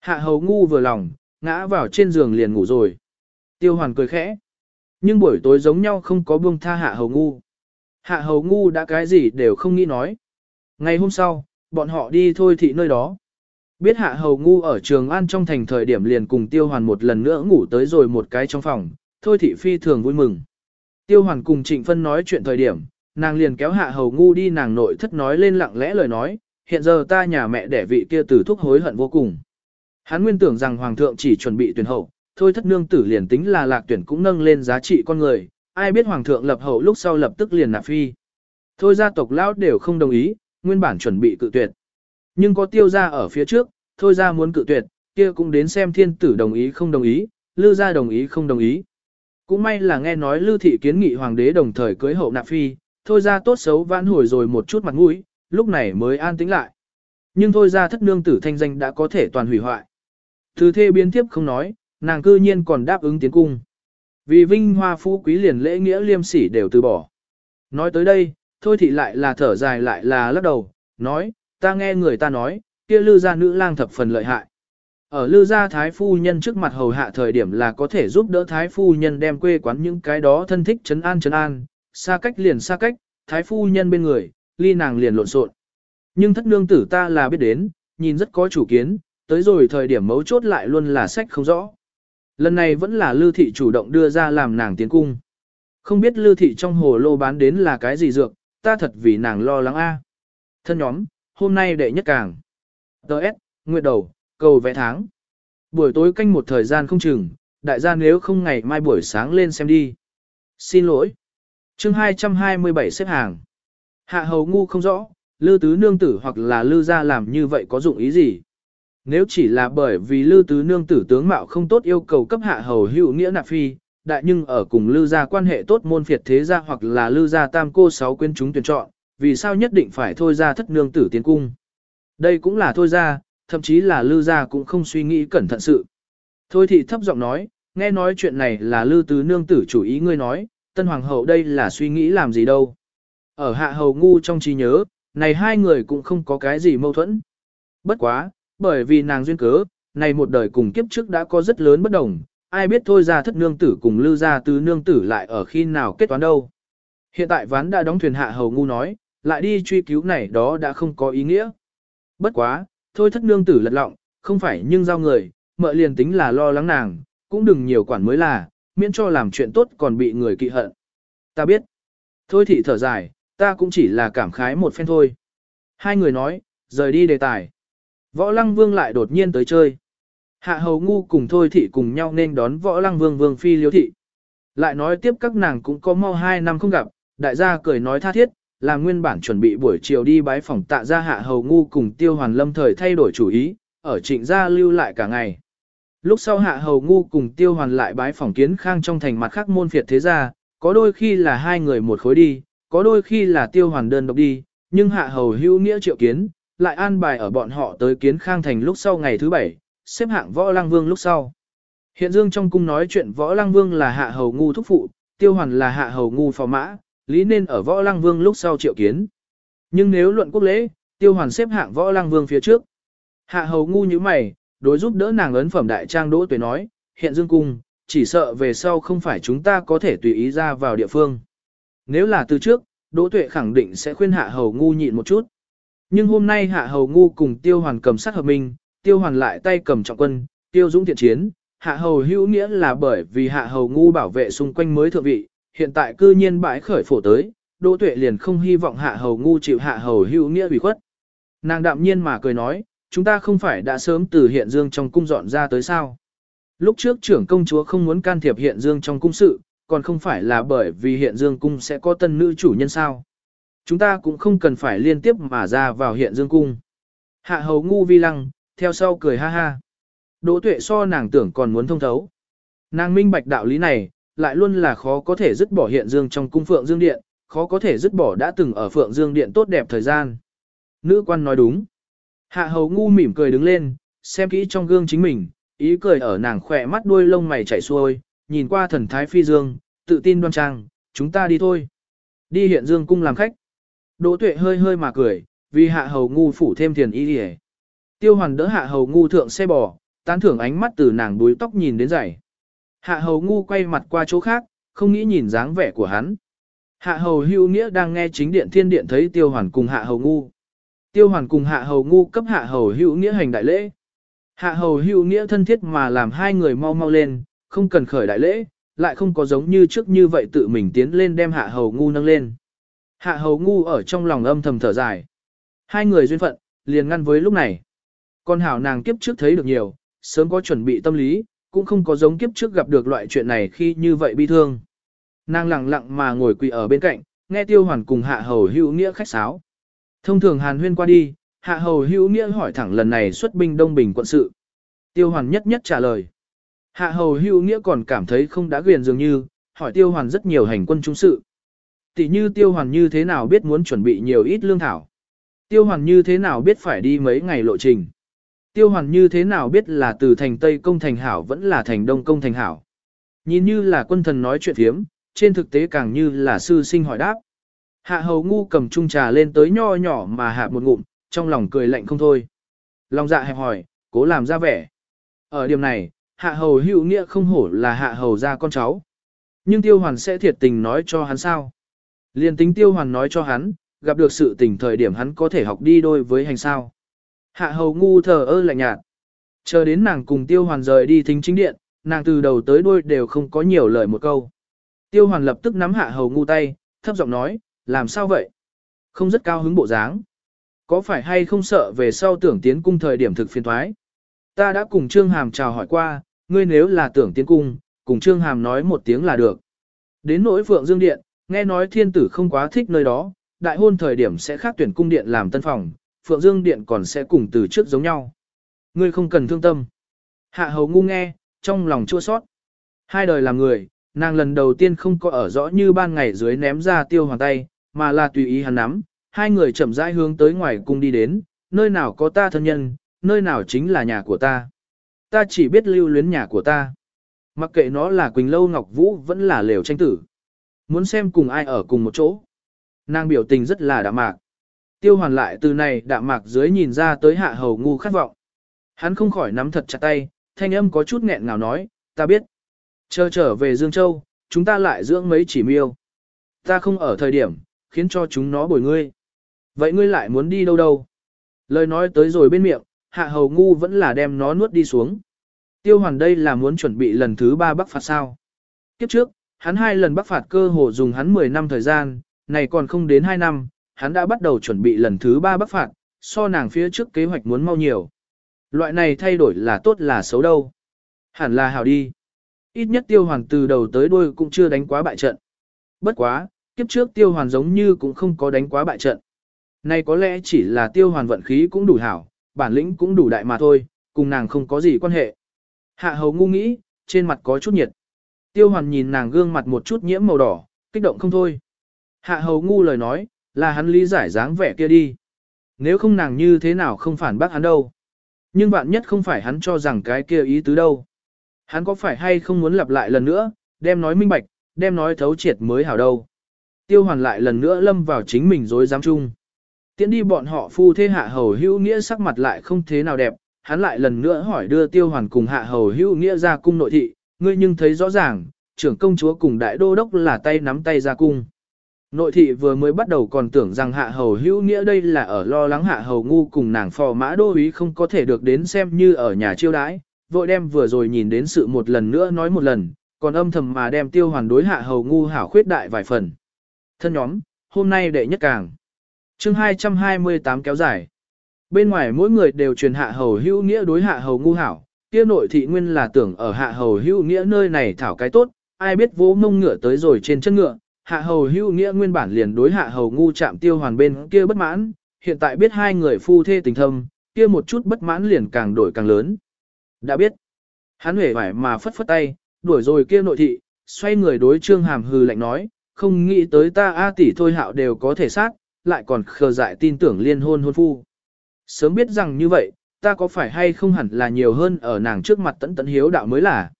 A: Hạ hầu ngu vừa lòng, ngã vào trên giường liền ngủ rồi. Tiêu hoàn cười khẽ. Nhưng buổi tối giống nhau không có buông tha hạ hầu ngu. Hạ hầu ngu đã cái gì đều không nghĩ nói. Ngày hôm sau, bọn họ đi thôi thị nơi đó. Biết hạ hầu ngu ở trường an trong thành thời điểm liền cùng tiêu hoàn một lần nữa ngủ tới rồi một cái trong phòng, thôi thị phi thường vui mừng. Tiêu hoàn cùng trịnh phân nói chuyện thời điểm, nàng liền kéo hạ hầu ngu đi nàng nội thất nói lên lặng lẽ lời nói, hiện giờ ta nhà mẹ đẻ vị kia tử thúc hối hận vô cùng. Hắn nguyên tưởng rằng hoàng thượng chỉ chuẩn bị tuyển hậu, thôi thất nương tử liền tính là lạc tuyển cũng nâng lên giá trị con người, ai biết hoàng thượng lập hậu lúc sau lập tức liền nạp phi. Thôi gia tộc lão đều không đồng ý, nguyên bản chuẩn bị cự tuyệt. Nhưng có tiêu gia ở phía trước, thôi gia muốn cự tuyệt, kia cũng đến xem thiên tử đồng ý không đồng ý, lư gia đồng ý không đồng ý. Cũng may là nghe nói lư thị kiến nghị hoàng đế đồng thời cưới hậu nạp phi, thôi ra tốt xấu vãn hồi rồi một chút mặt mũi, lúc này mới an tĩnh lại. Nhưng thôi ra thất nương tử thanh danh đã có thể toàn hủy hoại. Thứ thê biến tiếp không nói, nàng cư nhiên còn đáp ứng tiến cung. Vì vinh hoa phú quý liền lễ nghĩa liêm sỉ đều từ bỏ. Nói tới đây, thôi thì lại là thở dài lại là lắc đầu, nói, ta nghe người ta nói, kia lư gia nữ lang thập phần lợi hại. Ở lư gia thái phu nhân trước mặt hầu hạ thời điểm là có thể giúp đỡ thái phu nhân đem quê quán những cái đó thân thích chấn an chấn an, xa cách liền xa cách, thái phu nhân bên người, ly nàng liền lộn xộn. Nhưng thất nương tử ta là biết đến, nhìn rất có chủ kiến, tới rồi thời điểm mấu chốt lại luôn là sách không rõ. Lần này vẫn là Lư Thị chủ động đưa ra làm nàng tiến cung. Không biết Lư Thị trong hồ lô bán đến là cái gì dược, ta thật vì nàng lo lắng a. Thân nhóm, hôm nay đệ nhất càng. Đợt, nguyệt đầu, cầu vẽ tháng. Buổi tối canh một thời gian không chừng, đại gia nếu không ngày mai buổi sáng lên xem đi. Xin lỗi. chương 227 xếp hàng. Hạ hầu ngu không rõ, lư tứ nương tử hoặc là lư gia làm như vậy có dụng ý gì. Nếu chỉ là bởi vì lư tứ nương tử tướng mạo không tốt yêu cầu cấp hạ hầu hữu nghĩa nạp phi, đại nhưng ở cùng lư gia quan hệ tốt môn phiệt thế gia hoặc là lư gia tam cô sáu quyên chúng tuyển chọn, vì sao nhất định phải thôi ra thất nương tử tiến cung. Đây cũng là thôi ra, thậm chí là lư gia cũng không suy nghĩ cẩn thận sự. Thôi thị thấp giọng nói, nghe nói chuyện này là lư tứ nương tử chủ ý ngươi nói, tân hoàng hậu đây là suy nghĩ làm gì đâu. Ở hạ hầu ngu trong trí nhớ, này hai người cũng không có cái gì mâu thuẫn. Bất quá, bởi vì nàng duyên cớ, này một đời cùng kiếp trước đã có rất lớn bất đồng, ai biết thôi ra thất nương tử cùng lưu ra tứ nương tử lại ở khi nào kết toán đâu. Hiện tại ván đã đóng thuyền hạ hầu ngu nói, lại đi truy cứu này đó đã không có ý nghĩa. Bất quá, thôi thất nương tử lật lọng, không phải nhưng giao người, mợ liền tính là lo lắng nàng, cũng đừng nhiều quản mới là, miễn cho làm chuyện tốt còn bị người kỵ hận. Ta biết. Thôi thị thở dài, ta cũng chỉ là cảm khái một phen thôi. Hai người nói, rời đi đề tài. Võ lăng vương lại đột nhiên tới chơi. Hạ hầu ngu cùng thôi thị cùng nhau nên đón võ lăng vương vương phi Liêu thị. Lại nói tiếp các nàng cũng có mau hai năm không gặp, đại gia cười nói tha thiết, là nguyên bản chuẩn bị buổi chiều đi bái phòng tạ gia hạ hầu ngu cùng tiêu hoàn lâm thời thay đổi chủ ý, ở trịnh gia lưu lại cả ngày. Lúc sau hạ hầu ngu cùng tiêu hoàn lại bái phòng kiến khang trong thành mặt khác môn phiệt thế gia, có đôi khi là hai người một khối đi, có đôi khi là tiêu hoàn đơn độc đi, nhưng hạ hầu hữu nghĩa triệu kiến, lại an bài ở bọn họ tới kiến khang thành lúc sau ngày thứ bảy, xếp hạng võ lăng vương lúc sau. Hiện dương trong cung nói chuyện võ lăng vương là hạ hầu ngu thúc phụ, tiêu hoàn là hạ hầu ngu phò mã, lý nên ở võ lăng vương lúc sau triệu kiến. Nhưng nếu luận quốc lễ, tiêu hoàn xếp hạng võ lăng vương phía trước. Hạ hầu ngu như mày, đối giúp đỡ nàng ấn phẩm đại trang đỗ tuệ nói, hiện dương cung, chỉ sợ về sau không phải chúng ta có thể tùy ý ra vào địa phương. Nếu là từ trước, đỗ tuệ khẳng định sẽ khuyên hạ hầu ngu nhịn một chút. Nhưng hôm nay hạ hầu ngu cùng tiêu hoàn cầm sát hợp minh, tiêu hoàn lại tay cầm trọng quân, tiêu dũng thiện chiến, hạ hầu hữu nghĩa là bởi vì hạ hầu ngu bảo vệ xung quanh mới thượng vị, hiện tại cư nhiên bãi khởi phổ tới, đỗ tuệ liền không hy vọng hạ hầu ngu chịu hạ hầu hữu nghĩa ủy khuất. Nàng đạm nhiên mà cười nói, chúng ta không phải đã sớm từ hiện dương trong cung dọn ra tới sao. Lúc trước trưởng công chúa không muốn can thiệp hiện dương trong cung sự, còn không phải là bởi vì hiện dương cung sẽ có tân nữ chủ nhân sao. Chúng ta cũng không cần phải liên tiếp mà ra vào hiện dương cung. Hạ hầu ngu vi lăng, theo sau cười ha ha. Đỗ tuệ so nàng tưởng còn muốn thông thấu. Nàng minh bạch đạo lý này, lại luôn là khó có thể dứt bỏ hiện dương trong cung phượng dương điện, khó có thể dứt bỏ đã từng ở phượng dương điện tốt đẹp thời gian. Nữ quan nói đúng. Hạ hầu ngu mỉm cười đứng lên, xem kỹ trong gương chính mình, ý cười ở nàng khỏe mắt đuôi lông mày chảy xuôi, nhìn qua thần thái phi dương, tự tin đoan trang, chúng ta đi thôi. Đi hiện dương cung làm khách. Đỗ tuệ hơi hơi mà cười, vì hạ hầu ngu phủ thêm tiền y đi Tiêu hoàn đỡ hạ hầu ngu thượng xe bò, tán thưởng ánh mắt từ nàng đuôi tóc nhìn đến dày. Hạ hầu ngu quay mặt qua chỗ khác, không nghĩ nhìn dáng vẻ của hắn. Hạ hầu hưu nghĩa đang nghe chính điện thiên điện thấy tiêu hoàn cùng hạ hầu ngu. Tiêu hoàn cùng hạ hầu ngu cấp hạ hầu hưu nghĩa hành đại lễ. Hạ hầu hưu nghĩa thân thiết mà làm hai người mau mau lên, không cần khởi đại lễ, lại không có giống như trước như vậy tự mình tiến lên đem hạ hầu ngu nâng lên. Hạ hầu ngu ở trong lòng âm thầm thở dài. Hai người duyên phận, liền ngăn với lúc này. Con hảo nàng kiếp trước thấy được nhiều, sớm có chuẩn bị tâm lý, cũng không có giống kiếp trước gặp được loại chuyện này khi như vậy bi thương. Nàng lặng lặng mà ngồi quỳ ở bên cạnh, nghe tiêu hoàn cùng hạ hầu hữu nghĩa khách sáo. Thông thường hàn huyên qua đi, hạ hầu hữu nghĩa hỏi thẳng lần này xuất binh Đông Bình quận sự. Tiêu hoàn nhất nhất trả lời. Hạ hầu hữu nghĩa còn cảm thấy không đã quyền dường như, hỏi tiêu hoàn rất nhiều hành quân trung sự. Tỷ như tiêu hoàn như thế nào biết muốn chuẩn bị nhiều ít lương thảo. Tiêu hoàn như thế nào biết phải đi mấy ngày lộ trình. Tiêu hoàn như thế nào biết là từ thành Tây công thành hảo vẫn là thành Đông công thành hảo. Nhìn như là quân thần nói chuyện thiếm, trên thực tế càng như là sư sinh hỏi đáp. Hạ hầu ngu cầm chung trà lên tới nho nhỏ mà hạ một ngụm, trong lòng cười lạnh không thôi. Lòng dạ hẹp hỏi, cố làm ra vẻ. Ở điểm này, hạ hầu hữu nghĩa không hổ là hạ hầu ra con cháu. Nhưng tiêu hoàn sẽ thiệt tình nói cho hắn sao. Liên tính tiêu hoàn nói cho hắn, gặp được sự tình thời điểm hắn có thể học đi đôi với hành sao. Hạ hầu ngu thờ ơ lạnh nhạt. Chờ đến nàng cùng tiêu hoàn rời đi thính chính điện, nàng từ đầu tới đuôi đều không có nhiều lời một câu. Tiêu hoàn lập tức nắm hạ hầu ngu tay, thấp giọng nói, làm sao vậy? Không rất cao hứng bộ dáng. Có phải hay không sợ về sau tưởng tiến cung thời điểm thực phiền thoái? Ta đã cùng Trương Hàm chào hỏi qua, ngươi nếu là tưởng tiến cung, cùng Trương Hàm nói một tiếng là được. Đến nỗi Phượng Dương Điện, nghe nói thiên tử không quá thích nơi đó, đại hôn thời điểm sẽ khác tuyển cung điện làm tân phòng, Phượng Dương Điện còn sẽ cùng từ trước giống nhau. Ngươi không cần thương tâm. Hạ hầu ngu nghe, trong lòng chua sót. Hai đời làm người, nàng lần đầu tiên không có ở rõ như ban ngày dưới ném ra tiêu hoàng tay, mà là tùy ý hắn nắm. Hai người chậm rãi hướng tới ngoài cung đi đến, nơi nào có ta thân nhân, nơi nào chính là nhà của ta. Ta chỉ biết lưu luyến nhà của ta. Mặc kệ nó là Quỳnh Lâu Ngọc Vũ vẫn là lều tranh tử. Muốn xem cùng ai ở cùng một chỗ. Nàng biểu tình rất là đạm mạc. Tiêu hoàn lại từ này đạm mạc dưới nhìn ra tới hạ hầu ngu khát vọng. Hắn không khỏi nắm thật chặt tay, thanh âm có chút nghẹn ngào nói, ta biết. Chờ trở về Dương Châu, chúng ta lại dưỡng mấy chỉ miêu. Ta không ở thời điểm, khiến cho chúng nó bồi ngươi. Vậy ngươi lại muốn đi đâu đâu? Lời nói tới rồi bên miệng, hạ hầu ngu vẫn là đem nó nuốt đi xuống. Tiêu hoàn đây là muốn chuẩn bị lần thứ ba bắc phạt sao. Kiếp trước, hắn hai lần bắc phạt cơ hồ dùng hắn 10 năm thời gian, này còn không đến 2 năm, hắn đã bắt đầu chuẩn bị lần thứ ba bắc phạt, so nàng phía trước kế hoạch muốn mau nhiều. Loại này thay đổi là tốt là xấu đâu. Hẳn là hảo đi. Ít nhất tiêu hoàn từ đầu tới đuôi cũng chưa đánh quá bại trận. Bất quá, kiếp trước tiêu hoàn giống như cũng không có đánh quá bại trận. Này có lẽ chỉ là tiêu hoàn vận khí cũng đủ hảo, bản lĩnh cũng đủ đại mà thôi, cùng nàng không có gì quan hệ. Hạ hầu ngu nghĩ, trên mặt có chút nhiệt. Tiêu hoàn nhìn nàng gương mặt một chút nhiễm màu đỏ, kích động không thôi. Hạ hầu ngu lời nói, là hắn lý giải dáng vẻ kia đi. Nếu không nàng như thế nào không phản bác hắn đâu. Nhưng bạn nhất không phải hắn cho rằng cái kia ý tứ đâu. Hắn có phải hay không muốn lặp lại lần nữa, đem nói minh bạch, đem nói thấu triệt mới hảo đâu. Tiêu hoàn lại lần nữa lâm vào chính mình dối dám chung. Tiến đi bọn họ phu thế hạ hầu hữu nghĩa sắc mặt lại không thế nào đẹp, hắn lại lần nữa hỏi đưa tiêu hoàn cùng hạ hầu hữu nghĩa ra cung nội thị, ngươi nhưng thấy rõ ràng, trưởng công chúa cùng đại đô đốc là tay nắm tay ra cung. Nội thị vừa mới bắt đầu còn tưởng rằng hạ hầu hữu nghĩa đây là ở lo lắng hạ hầu ngu cùng nàng phò mã đô úy không có thể được đến xem như ở nhà chiêu đãi, vội đem vừa rồi nhìn đến sự một lần nữa nói một lần, còn âm thầm mà đem tiêu hoàn đối hạ hầu ngu hảo khuyết đại vài phần. Thân nhóm, hôm nay đệ nhất càng. chương 228 kéo dài. Bên ngoài mỗi người đều truyền hạ hầu hữu nghĩa đối hạ hầu ngu hảo, kia nội thị nguyên là tưởng ở hạ hầu hữu nghĩa nơi này thảo cái tốt, ai biết vỗ mông ngựa tới rồi trên chân ngựa, hạ hầu hữu nghĩa nguyên bản liền đối hạ hầu ngu chạm tiêu hoàn bên kia bất mãn, hiện tại biết hai người phu thê tình thâm, kia một chút bất mãn liền càng đổi càng lớn. Đã biết, hắn huệ vải mà phất phất tay, đuổi rồi kia nội thị, xoay người đối trương hàm hừ lạnh nói, không nghĩ tới ta A tỷ thôi hạo đều có thể sát, lại còn khờ dại tin tưởng liên hôn hôn phu. Sớm biết rằng như vậy, ta có phải hay không hẳn là nhiều hơn ở nàng trước mặt tận tận hiếu đạo mới là.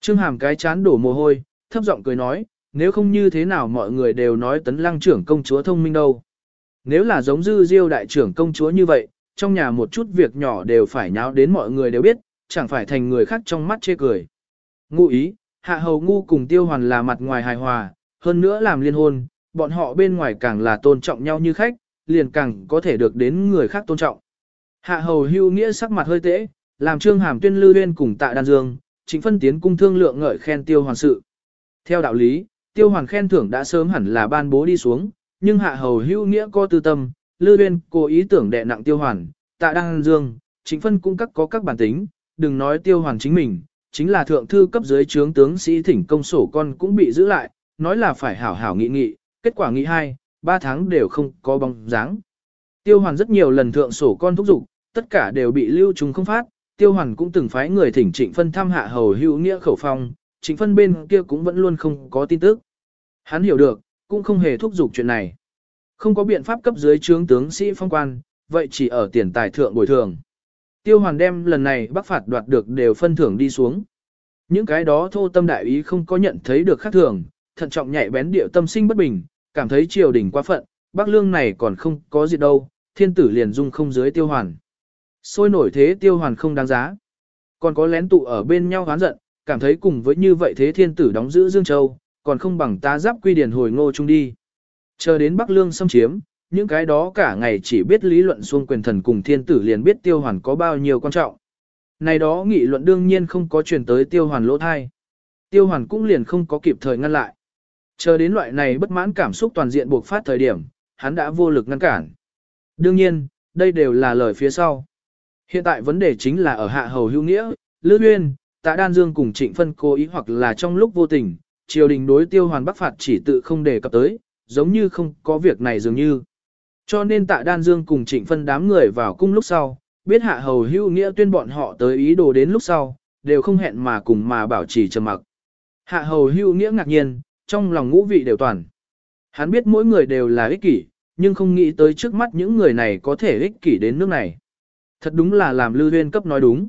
A: Trương hàm cái chán đổ mồ hôi, thấp giọng cười nói, nếu không như thế nào mọi người đều nói tấn lăng trưởng công chúa thông minh đâu. Nếu là giống dư diêu đại trưởng công chúa như vậy, trong nhà một chút việc nhỏ đều phải nháo đến mọi người đều biết, chẳng phải thành người khác trong mắt chê cười. Ngụ ý, hạ hầu ngu cùng tiêu hoàn là mặt ngoài hài hòa, hơn nữa làm liên hôn, bọn họ bên ngoài càng là tôn trọng nhau như khách, liền càng có thể được đến người khác tôn trọng. Hạ hầu hưu nghĩa sắc mặt hơi tễ, làm trương hàm tuyên lư huyên cùng tạ đan dương, chính phân tiến cung thương lượng ngợi khen tiêu hoàn sự. Theo đạo lý, tiêu hoàn khen thưởng đã sớm hẳn là ban bố đi xuống, nhưng hạ hầu hưu nghĩa có tư tâm, lư huyên cố ý tưởng đệ nặng tiêu hoàn, tạ đan dương, chính phân cung các có các bản tính, đừng nói tiêu hoàn chính mình, chính là thượng thư cấp dưới trướng tướng sĩ thỉnh công sổ con cũng bị giữ lại, nói là phải hảo hảo nghị nghị, kết quả nghị hai, ba tháng đều không có bóng dáng. Tiêu hoàn rất nhiều lần thượng sổ con thúc giục, tất cả đều bị lưu trùng không phát, tiêu hoàn cũng từng phái người thỉnh trịnh phân thăm hạ hầu hữu nghĩa khẩu phong, trịnh phân bên kia cũng vẫn luôn không có tin tức. Hắn hiểu được, cũng không hề thúc giục chuyện này. Không có biện pháp cấp dưới trướng tướng sĩ phong quan, vậy chỉ ở tiền tài thượng bồi thường. Tiêu hoàn đem lần này bắc phạt đoạt được đều phân thưởng đi xuống. Những cái đó thô tâm đại ý không có nhận thấy được khác thường, thận trọng nhạy bén điệu tâm sinh bất bình, cảm thấy triều đình quá phận, bắc lương này còn không có gì đâu, thiên tử liền dung không dưới tiêu hoàn. Sôi nổi thế tiêu hoàn không đáng giá. Còn có lén tụ ở bên nhau hán giận, cảm thấy cùng với như vậy thế thiên tử đóng giữ Dương Châu, còn không bằng ta giáp quy điển hồi ngô chung đi. Chờ đến Bắc Lương xâm chiếm, những cái đó cả ngày chỉ biết lý luận xuông quyền thần cùng thiên tử liền biết tiêu hoàn có bao nhiêu quan trọng. Này đó nghị luận đương nhiên không có truyền tới tiêu hoàn lỗ thai. Tiêu hoàn cũng liền không có kịp thời ngăn lại. Chờ đến loại này bất mãn cảm xúc toàn diện buộc phát thời điểm, hắn đã vô lực ngăn cản. Đương nhiên, đây đều là lời phía sau. Hiện tại vấn đề chính là ở hạ hầu hữu nghĩa, lữ uyên tạ đan dương cùng trịnh phân cố ý hoặc là trong lúc vô tình, triều đình đối tiêu hoàn bắc phạt chỉ tự không đề cập tới, giống như không có việc này dường như. Cho nên tạ đan dương cùng trịnh phân đám người vào cung lúc sau, biết hạ hầu hữu nghĩa tuyên bọn họ tới ý đồ đến lúc sau, đều không hẹn mà cùng mà bảo trì trầm mặc. Hạ hầu hữu nghĩa ngạc nhiên, trong lòng ngũ vị đều toàn. Hắn biết mỗi người đều là ích kỷ, nhưng không nghĩ tới trước mắt những người này có thể ích kỷ đến nước này. Thật đúng là làm Lư Huyên cấp nói đúng.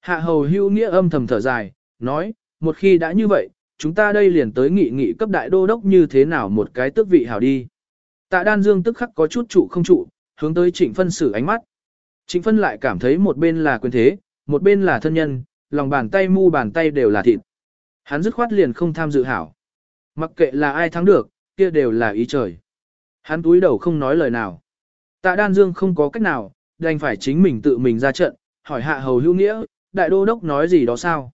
A: Hạ hầu hưu nghĩa âm thầm thở dài, nói, một khi đã như vậy, chúng ta đây liền tới nghị nghị cấp đại đô đốc như thế nào một cái tước vị hảo đi. Tạ đan dương tức khắc có chút trụ không trụ, hướng tới trịnh phân xử ánh mắt. Trịnh phân lại cảm thấy một bên là quyền thế, một bên là thân nhân, lòng bàn tay mu bàn tay đều là thịt. Hắn dứt khoát liền không tham dự hảo. Mặc kệ là ai thắng được, kia đều là ý trời. Hắn túi đầu không nói lời nào. Tạ đan dương không có cách nào, đành phải chính mình tự mình ra trận, hỏi hạ hầu hữu nghĩa, đại đô đốc nói gì đó sao?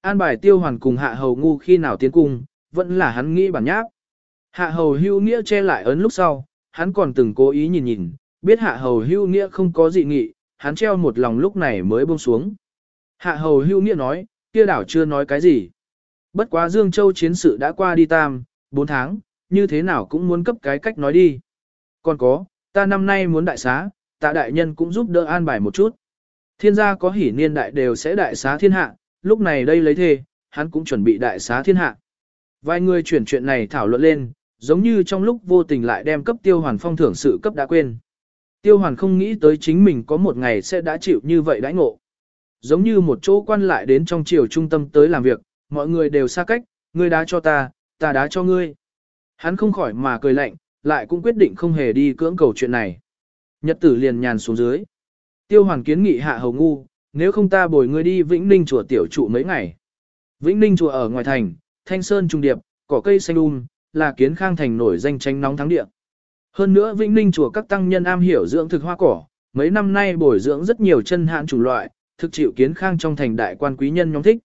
A: An bài tiêu hoàn cùng hạ hầu ngu khi nào tiến cung, vẫn là hắn nghĩ bản nháp. Hạ hầu hữu nghĩa che lại ấn lúc sau, hắn còn từng cố ý nhìn nhìn, biết hạ hầu hữu nghĩa không có dị nghị, hắn treo một lòng lúc này mới buông xuống. Hạ hầu hữu nghĩa nói, kia đảo chưa nói cái gì. Bất quá Dương Châu chiến sự đã qua đi tam, 4 tháng, như thế nào cũng muốn cấp cái cách nói đi. Còn có, ta năm nay muốn đại xá, tạ đại nhân cũng giúp đỡ an bài một chút. Thiên gia có hỉ niên đại đều sẽ đại xá thiên hạ, lúc này đây lấy thề, hắn cũng chuẩn bị đại xá thiên hạ. Vài người chuyển chuyện này thảo luận lên, giống như trong lúc vô tình lại đem cấp tiêu hoàn phong thưởng sự cấp đã quên. Tiêu hoàn không nghĩ tới chính mình có một ngày sẽ đã chịu như vậy đãi ngộ. Giống như một chỗ quan lại đến trong triều trung tâm tới làm việc, mọi người đều xa cách, ngươi đá cho ta, ta đá cho ngươi. Hắn không khỏi mà cười lạnh, lại cũng quyết định không hề đi cưỡng cầu chuyện này. Nhật tử liền nhàn xuống dưới. Tiêu Hoàng kiến nghị hạ hầu ngu, nếu không ta bồi ngươi đi Vĩnh Ninh chùa tiểu trụ mấy ngày. Vĩnh Ninh chùa ở ngoài thành, thanh sơn trung điệp, cỏ cây xanh um, là kiến khang thành nổi danh tranh nóng thắng địa. Hơn nữa Vĩnh Ninh chùa các tăng nhân am hiểu dưỡng thực hoa cỏ, mấy năm nay bồi dưỡng rất nhiều chân hạn chủng loại, thực chịu kiến khang trong thành đại quan quý nhân nhóm thích.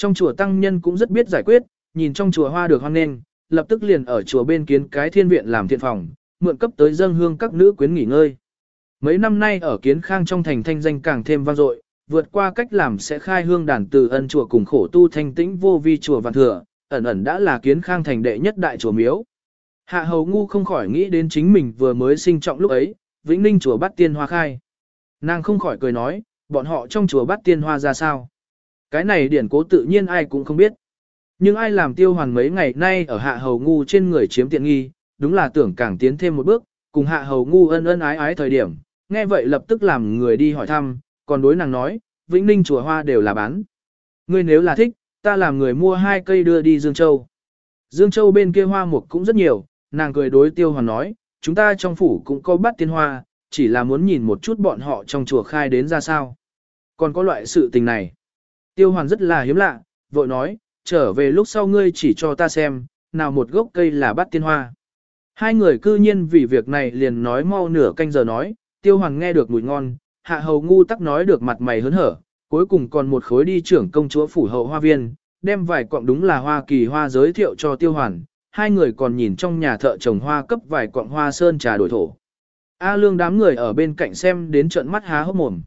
A: Trong chùa tăng nhân cũng rất biết giải quyết, nhìn trong chùa hoa được hoan nghênh, lập tức liền ở chùa bên kiến cái thiên viện làm thiện phòng, mượn cấp tới dân hương các nữ quyến nghỉ ngơi. Mấy năm nay ở kiến khang trong thành thanh danh càng thêm vang dội, vượt qua cách làm sẽ khai hương đàn từ ân chùa cùng khổ tu thanh tĩnh vô vi chùa vạn thừa, ẩn ẩn đã là kiến khang thành đệ nhất đại chùa miếu. Hạ hầu ngu không khỏi nghĩ đến chính mình vừa mới sinh trọng lúc ấy, vĩnh ninh chùa bắt tiên hoa khai. Nàng không khỏi cười nói, bọn họ trong chùa bắt tiên hoa ra sao. Cái này điển cố tự nhiên ai cũng không biết. Nhưng ai làm tiêu hoàn mấy ngày nay ở hạ hầu ngu trên người chiếm tiện nghi, đúng là tưởng càng tiến thêm một bước, cùng hạ hầu ngu ân ân ái ái thời điểm, nghe vậy lập tức làm người đi hỏi thăm, còn đối nàng nói, Vĩnh Ninh chùa hoa đều là bán. Ngươi nếu là thích, ta làm người mua hai cây đưa đi Dương Châu. Dương Châu bên kia hoa mục cũng rất nhiều, nàng cười đối tiêu hoàn nói, chúng ta trong phủ cũng có bắt tiên hoa, chỉ là muốn nhìn một chút bọn họ trong chùa khai đến ra sao. Còn có loại sự tình này. Tiêu hoàn rất là hiếm lạ, vội nói, trở về lúc sau ngươi chỉ cho ta xem, nào một gốc cây là bát tiên hoa. Hai người cư nhiên vì việc này liền nói mau nửa canh giờ nói, tiêu hoàng nghe được mùi ngon, hạ hầu ngu tắc nói được mặt mày hớn hở, cuối cùng còn một khối đi trưởng công chúa phủ hậu hoa viên, đem vài quặng đúng là hoa kỳ hoa giới thiệu cho tiêu hoàn, hai người còn nhìn trong nhà thợ trồng hoa cấp vài quặng hoa sơn trà đổi thổ. A lương đám người ở bên cạnh xem đến trận mắt há hốc mồm.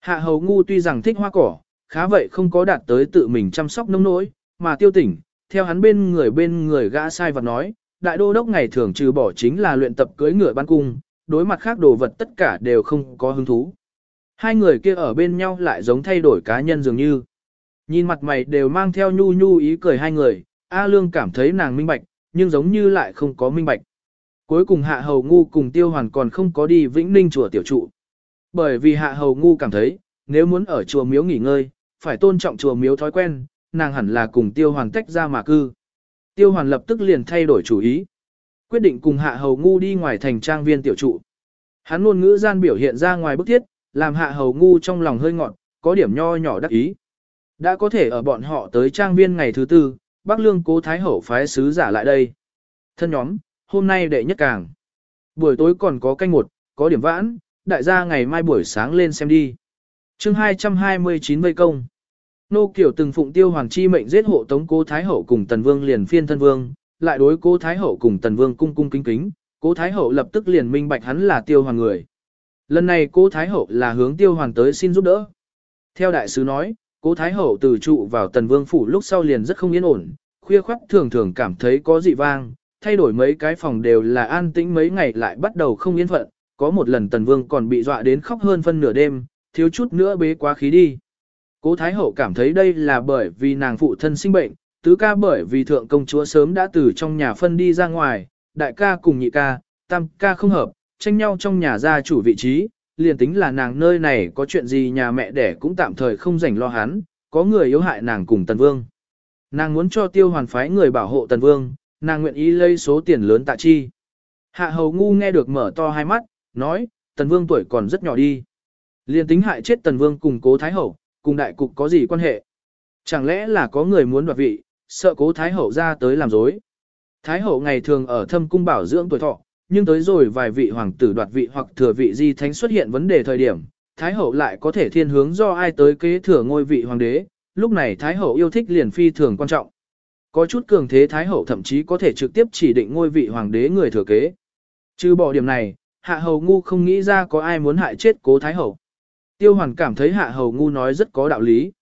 A: Hạ hầu ngu tuy rằng thích hoa cỏ, khá vậy không có đạt tới tự mình chăm sóc nông nỗi, mà tiêu tỉnh, theo hắn bên người bên người gã sai vật nói, đại đô đốc ngày thường trừ bỏ chính là luyện tập cưỡi ngựa ban cung, đối mặt khác đồ vật tất cả đều không có hứng thú. Hai người kia ở bên nhau lại giống thay đổi cá nhân dường như. Nhìn mặt mày đều mang theo nhu nhu ý cười hai người, A Lương cảm thấy nàng minh bạch, nhưng giống như lại không có minh bạch. Cuối cùng Hạ Hầu Ngu cùng Tiêu Hoàn còn không có đi Vĩnh Ninh chùa tiểu trụ. Bởi vì Hạ Hầu Ngu cảm thấy, nếu muốn ở chùa miếu nghỉ ngơi, phải tôn trọng chùa miếu thói quen, nàng hẳn là cùng Tiêu Hoàn tách ra mà cư. Tiêu Hoàn lập tức liền thay đổi chủ ý. Quyết định cùng Hạ Hầu Ngu đi ngoài thành trang viên tiểu trụ. Hắn ngôn ngữ gian biểu hiện ra ngoài bức thiết, làm Hạ Hầu Ngu trong lòng hơi ngọn, có điểm nho nhỏ đắc ý. Đã có thể ở bọn họ tới trang viên ngày thứ tư, Bắc Lương cố Thái Hậu phái sứ giả lại đây. Thân nhóm, hôm nay đệ nhất càng. Buổi tối còn có canh một, có điểm vãn, đại gia ngày mai buổi sáng lên xem đi. chương 229 vây công. Nô Kiều từng phụng tiêu hoàng chi mệnh giết hộ tống cố Thái Hậu cùng Tần Vương liền phiên thân vương, lại đối cố Thái Hậu cùng Tần Vương cung cung kính kính, cố Thái Hậu lập tức liền minh bạch hắn là tiêu hoàng người. Lần này cố Thái Hậu là hướng tiêu hoàng tới xin giúp đỡ. Theo đại sứ nói, cố Thái Hậu từ trụ vào Tần Vương phủ lúc sau liền rất không yên ổn, khuya khoắt thường thường cảm thấy có dị vang, thay đổi mấy cái phòng đều là an tĩnh mấy ngày lại bắt đầu không yên phận, có một lần Tần Vương còn bị dọa đến khóc hơn phân nửa đêm, thiếu chút nữa bế quá khí đi. Cố Thái Hậu cảm thấy đây là bởi vì nàng phụ thân sinh bệnh, tứ ca bởi vì thượng công chúa sớm đã từ trong nhà phân đi ra ngoài, đại ca cùng nhị ca, tam ca không hợp, tranh nhau trong nhà gia chủ vị trí, liền tính là nàng nơi này có chuyện gì nhà mẹ đẻ cũng tạm thời không rảnh lo hắn, có người yếu hại nàng cùng Tần Vương. Nàng muốn cho tiêu hoàn phái người bảo hộ Tần Vương, nàng nguyện ý lấy số tiền lớn tạ chi. Hạ hầu ngu nghe được mở to hai mắt, nói, Tần Vương tuổi còn rất nhỏ đi. Liền tính hại chết Tần Vương cùng cố Thái Hậu, cùng đại cục có gì quan hệ? Chẳng lẽ là có người muốn đoạt vị, sợ cố Thái Hậu ra tới làm dối? Thái Hậu ngày thường ở thâm cung bảo dưỡng tuổi thọ, nhưng tới rồi vài vị hoàng tử đoạt vị hoặc thừa vị di thánh xuất hiện vấn đề thời điểm, Thái Hậu lại có thể thiên hướng do ai tới kế thừa ngôi vị hoàng đế, lúc này Thái Hậu yêu thích liền phi thường quan trọng. Có chút cường thế Thái Hậu thậm chí có thể trực tiếp chỉ định ngôi vị hoàng đế người thừa kế. Trừ bỏ điểm này, Hạ Hầu Ngu không nghĩ ra có ai muốn hại chết cố Thái Hậu. Tiêu Hoàn cảm thấy Hạ Hầu Ngu nói rất có đạo lý.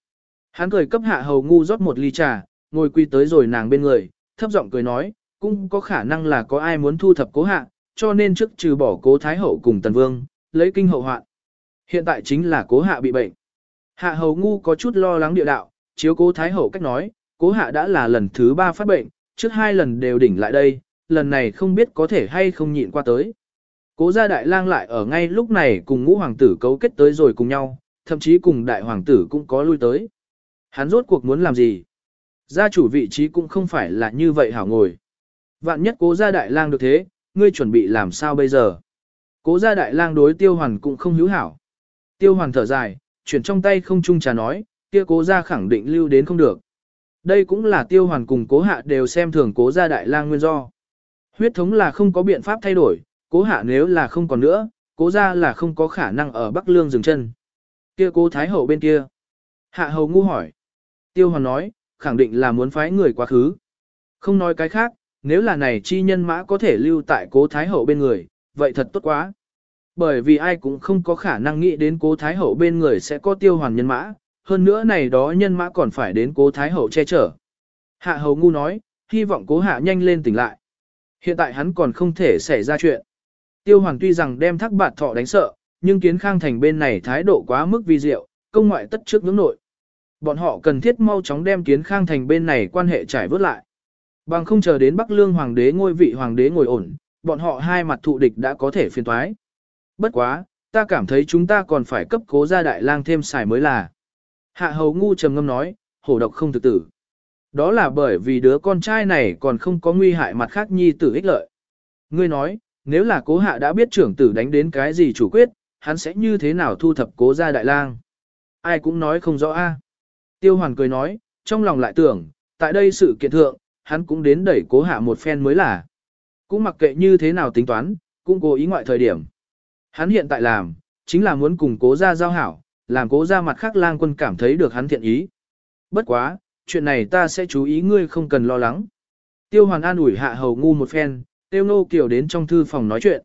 A: Hắn cười cấp Hạ Hầu Ngu rót một ly trà, ngồi quy tới rồi nàng bên người, thấp giọng cười nói, cũng có khả năng là có ai muốn thu thập cố hạ, cho nên trước trừ bỏ cố Thái Hậu cùng Tần Vương, lấy kinh hậu hoạn. Hiện tại chính là cố hạ bị bệnh. Hạ Hầu Ngu có chút lo lắng địa đạo, chiếu cố Thái Hậu cách nói, cố hạ đã là lần thứ ba phát bệnh, trước hai lần đều đỉnh lại đây, lần này không biết có thể hay không nhịn qua tới. Cố gia đại lang lại ở ngay lúc này cùng ngũ hoàng tử cấu kết tới rồi cùng nhau, thậm chí cùng đại hoàng tử cũng có lui tới. Hắn rốt cuộc muốn làm gì? Gia chủ vị trí cũng không phải là như vậy hảo ngồi. Vạn nhất cố gia đại lang được thế, ngươi chuẩn bị làm sao bây giờ? Cố gia đại lang đối tiêu hoàn cũng không hữu hảo. Tiêu hoàn thở dài, chuyển trong tay không chung trà nói, kia cố gia khẳng định lưu đến không được. Đây cũng là tiêu hoàn cùng cố hạ đều xem thường cố gia đại lang nguyên do. Huyết thống là không có biện pháp thay đổi, cố hạ nếu là không còn nữa, cố gia là không có khả năng ở Bắc Lương dừng chân. Kia cố Thái Hậu bên kia. Hạ Hầu ngu hỏi. Tiêu hoàn nói, khẳng định là muốn phái người quá khứ. Không nói cái khác, nếu là này chi nhân mã có thể lưu tại cố Thái Hậu bên người, vậy thật tốt quá. Bởi vì ai cũng không có khả năng nghĩ đến cố Thái Hậu bên người sẽ có tiêu hoàn nhân mã, hơn nữa này đó nhân mã còn phải đến cố Thái Hậu che chở. Hạ Hầu Ngu nói, hy vọng cố hạ nhanh lên tỉnh lại. Hiện tại hắn còn không thể xảy ra chuyện. Tiêu Hoàng tuy rằng đem thác bạt thọ đánh sợ, nhưng kiến khang thành bên này thái độ quá mức vi diệu, công ngoại tất trước ngưỡng nội. Bọn họ cần thiết mau chóng đem kiến khang thành bên này quan hệ trải vớt lại. Bằng không chờ đến Bắc Lương Hoàng đế ngôi vị Hoàng đế ngồi ổn, bọn họ hai mặt thụ địch đã có thể phiên toái. Bất quá, ta cảm thấy chúng ta còn phải cấp cố gia đại lang thêm xài mới là. Hạ hầu ngu trầm ngâm nói, hổ độc không thực tử. Đó là bởi vì đứa con trai này còn không có nguy hại mặt khác nhi tử ích lợi. Ngươi nói, nếu là cố hạ đã biết trưởng tử đánh đến cái gì chủ quyết, hắn sẽ như thế nào thu thập cố gia đại lang. Ai cũng nói không rõ a. Tiêu hoàn cười nói, trong lòng lại tưởng, tại đây sự kiện thượng, hắn cũng đến đẩy cố hạ một phen mới là. Cũng mặc kệ như thế nào tính toán, cũng cố ý ngoại thời điểm. Hắn hiện tại làm, chính là muốn cùng cố gia giao hảo, làm cố gia mặt khác lang quân cảm thấy được hắn thiện ý. Bất quá, chuyện này ta sẽ chú ý ngươi không cần lo lắng. Tiêu hoàn an ủi hạ hầu ngu một phen, tiêu nô kiều đến trong thư phòng nói chuyện.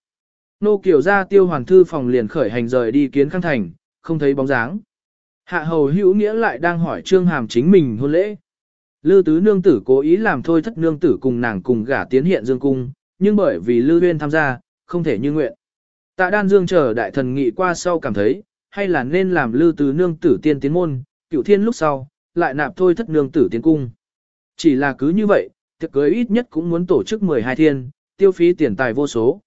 A: Nô kiều ra tiêu hoàn thư phòng liền khởi hành rời đi kiến khang thành, không thấy bóng dáng. Hạ hầu hữu nghĩa lại đang hỏi trương hàm chính mình hôn lễ. Lư tứ nương tử cố ý làm thôi thất nương tử cùng nàng cùng gả tiến hiện dương cung, nhưng bởi vì Lư Huyên tham gia, không thể như nguyện. Tạ đan dương chờ đại thần nghị qua sau cảm thấy, hay là nên làm Lư tứ nương tử tiên tiến môn, cựu thiên lúc sau, lại nạp thôi thất nương tử tiến cung. Chỉ là cứ như vậy, tiệc cưới ít nhất cũng muốn tổ chức 12 thiên, tiêu phí tiền tài vô số.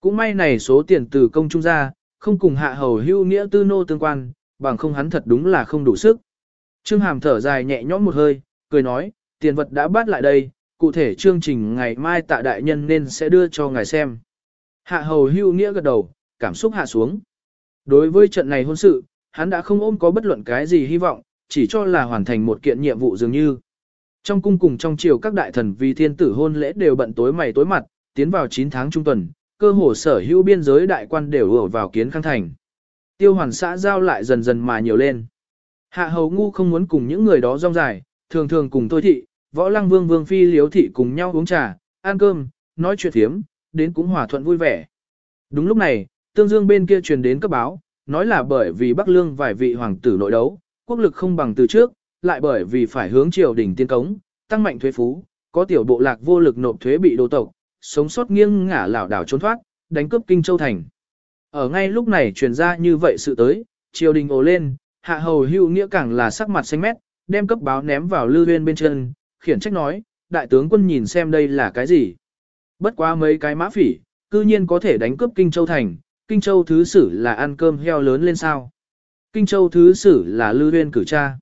A: Cũng may này số tiền từ công trung ra, không cùng hạ hầu hưu nghĩa tư nô tương quan, bằng không hắn thật đúng là không đủ sức. Trương Hàm thở dài nhẹ nhõm một hơi, cười nói, tiền vật đã bắt lại đây, cụ thể chương trình ngày mai tạ đại nhân nên sẽ đưa cho ngài xem. Hạ hầu hưu nghĩa gật đầu, cảm xúc hạ xuống. Đối với trận này hôn sự, hắn đã không ôm có bất luận cái gì hy vọng, chỉ cho là hoàn thành một kiện nhiệm vụ dường như. Trong cung cùng trong triều các đại thần vì thiên tử hôn lễ đều bận tối mày tối mặt, tiến vào 9 tháng trung tuần, cơ hồ sở hữu biên giới đại quan đều ở vào kiến khang thành. Tiêu hoàn xã giao lại dần dần mà nhiều lên. Hạ hầu ngu không muốn cùng những người đó rong dài, thường thường cùng tôi thị, võ lăng vương vương phi liếu thị cùng nhau uống trà, ăn cơm, nói chuyện thiếm, đến cũng hòa thuận vui vẻ. Đúng lúc này, tương dương bên kia truyền đến cấp báo, nói là bởi vì Bắc Lương vài vị hoàng tử nội đấu, quốc lực không bằng từ trước, lại bởi vì phải hướng triều đình tiên cống, tăng mạnh thuế phú, có tiểu bộ lạc vô lực nộp thuế bị đô tộc, sống sót nghiêng ngả lảo đảo trốn thoát, đánh cướp kinh châu thành. Ở ngay lúc này truyền ra như vậy sự tới, triều đình ồ lên, hạ hầu hưu nghĩa càng là sắc mặt xanh mét, đem cấp báo ném vào lư huyên bên chân, khiển trách nói, đại tướng quân nhìn xem đây là cái gì. Bất quá mấy cái mã phỉ, cư nhiên có thể đánh cướp Kinh Châu Thành, Kinh Châu Thứ Sử là ăn cơm heo lớn lên sao. Kinh Châu Thứ Sử là Lư Huyên cử cha.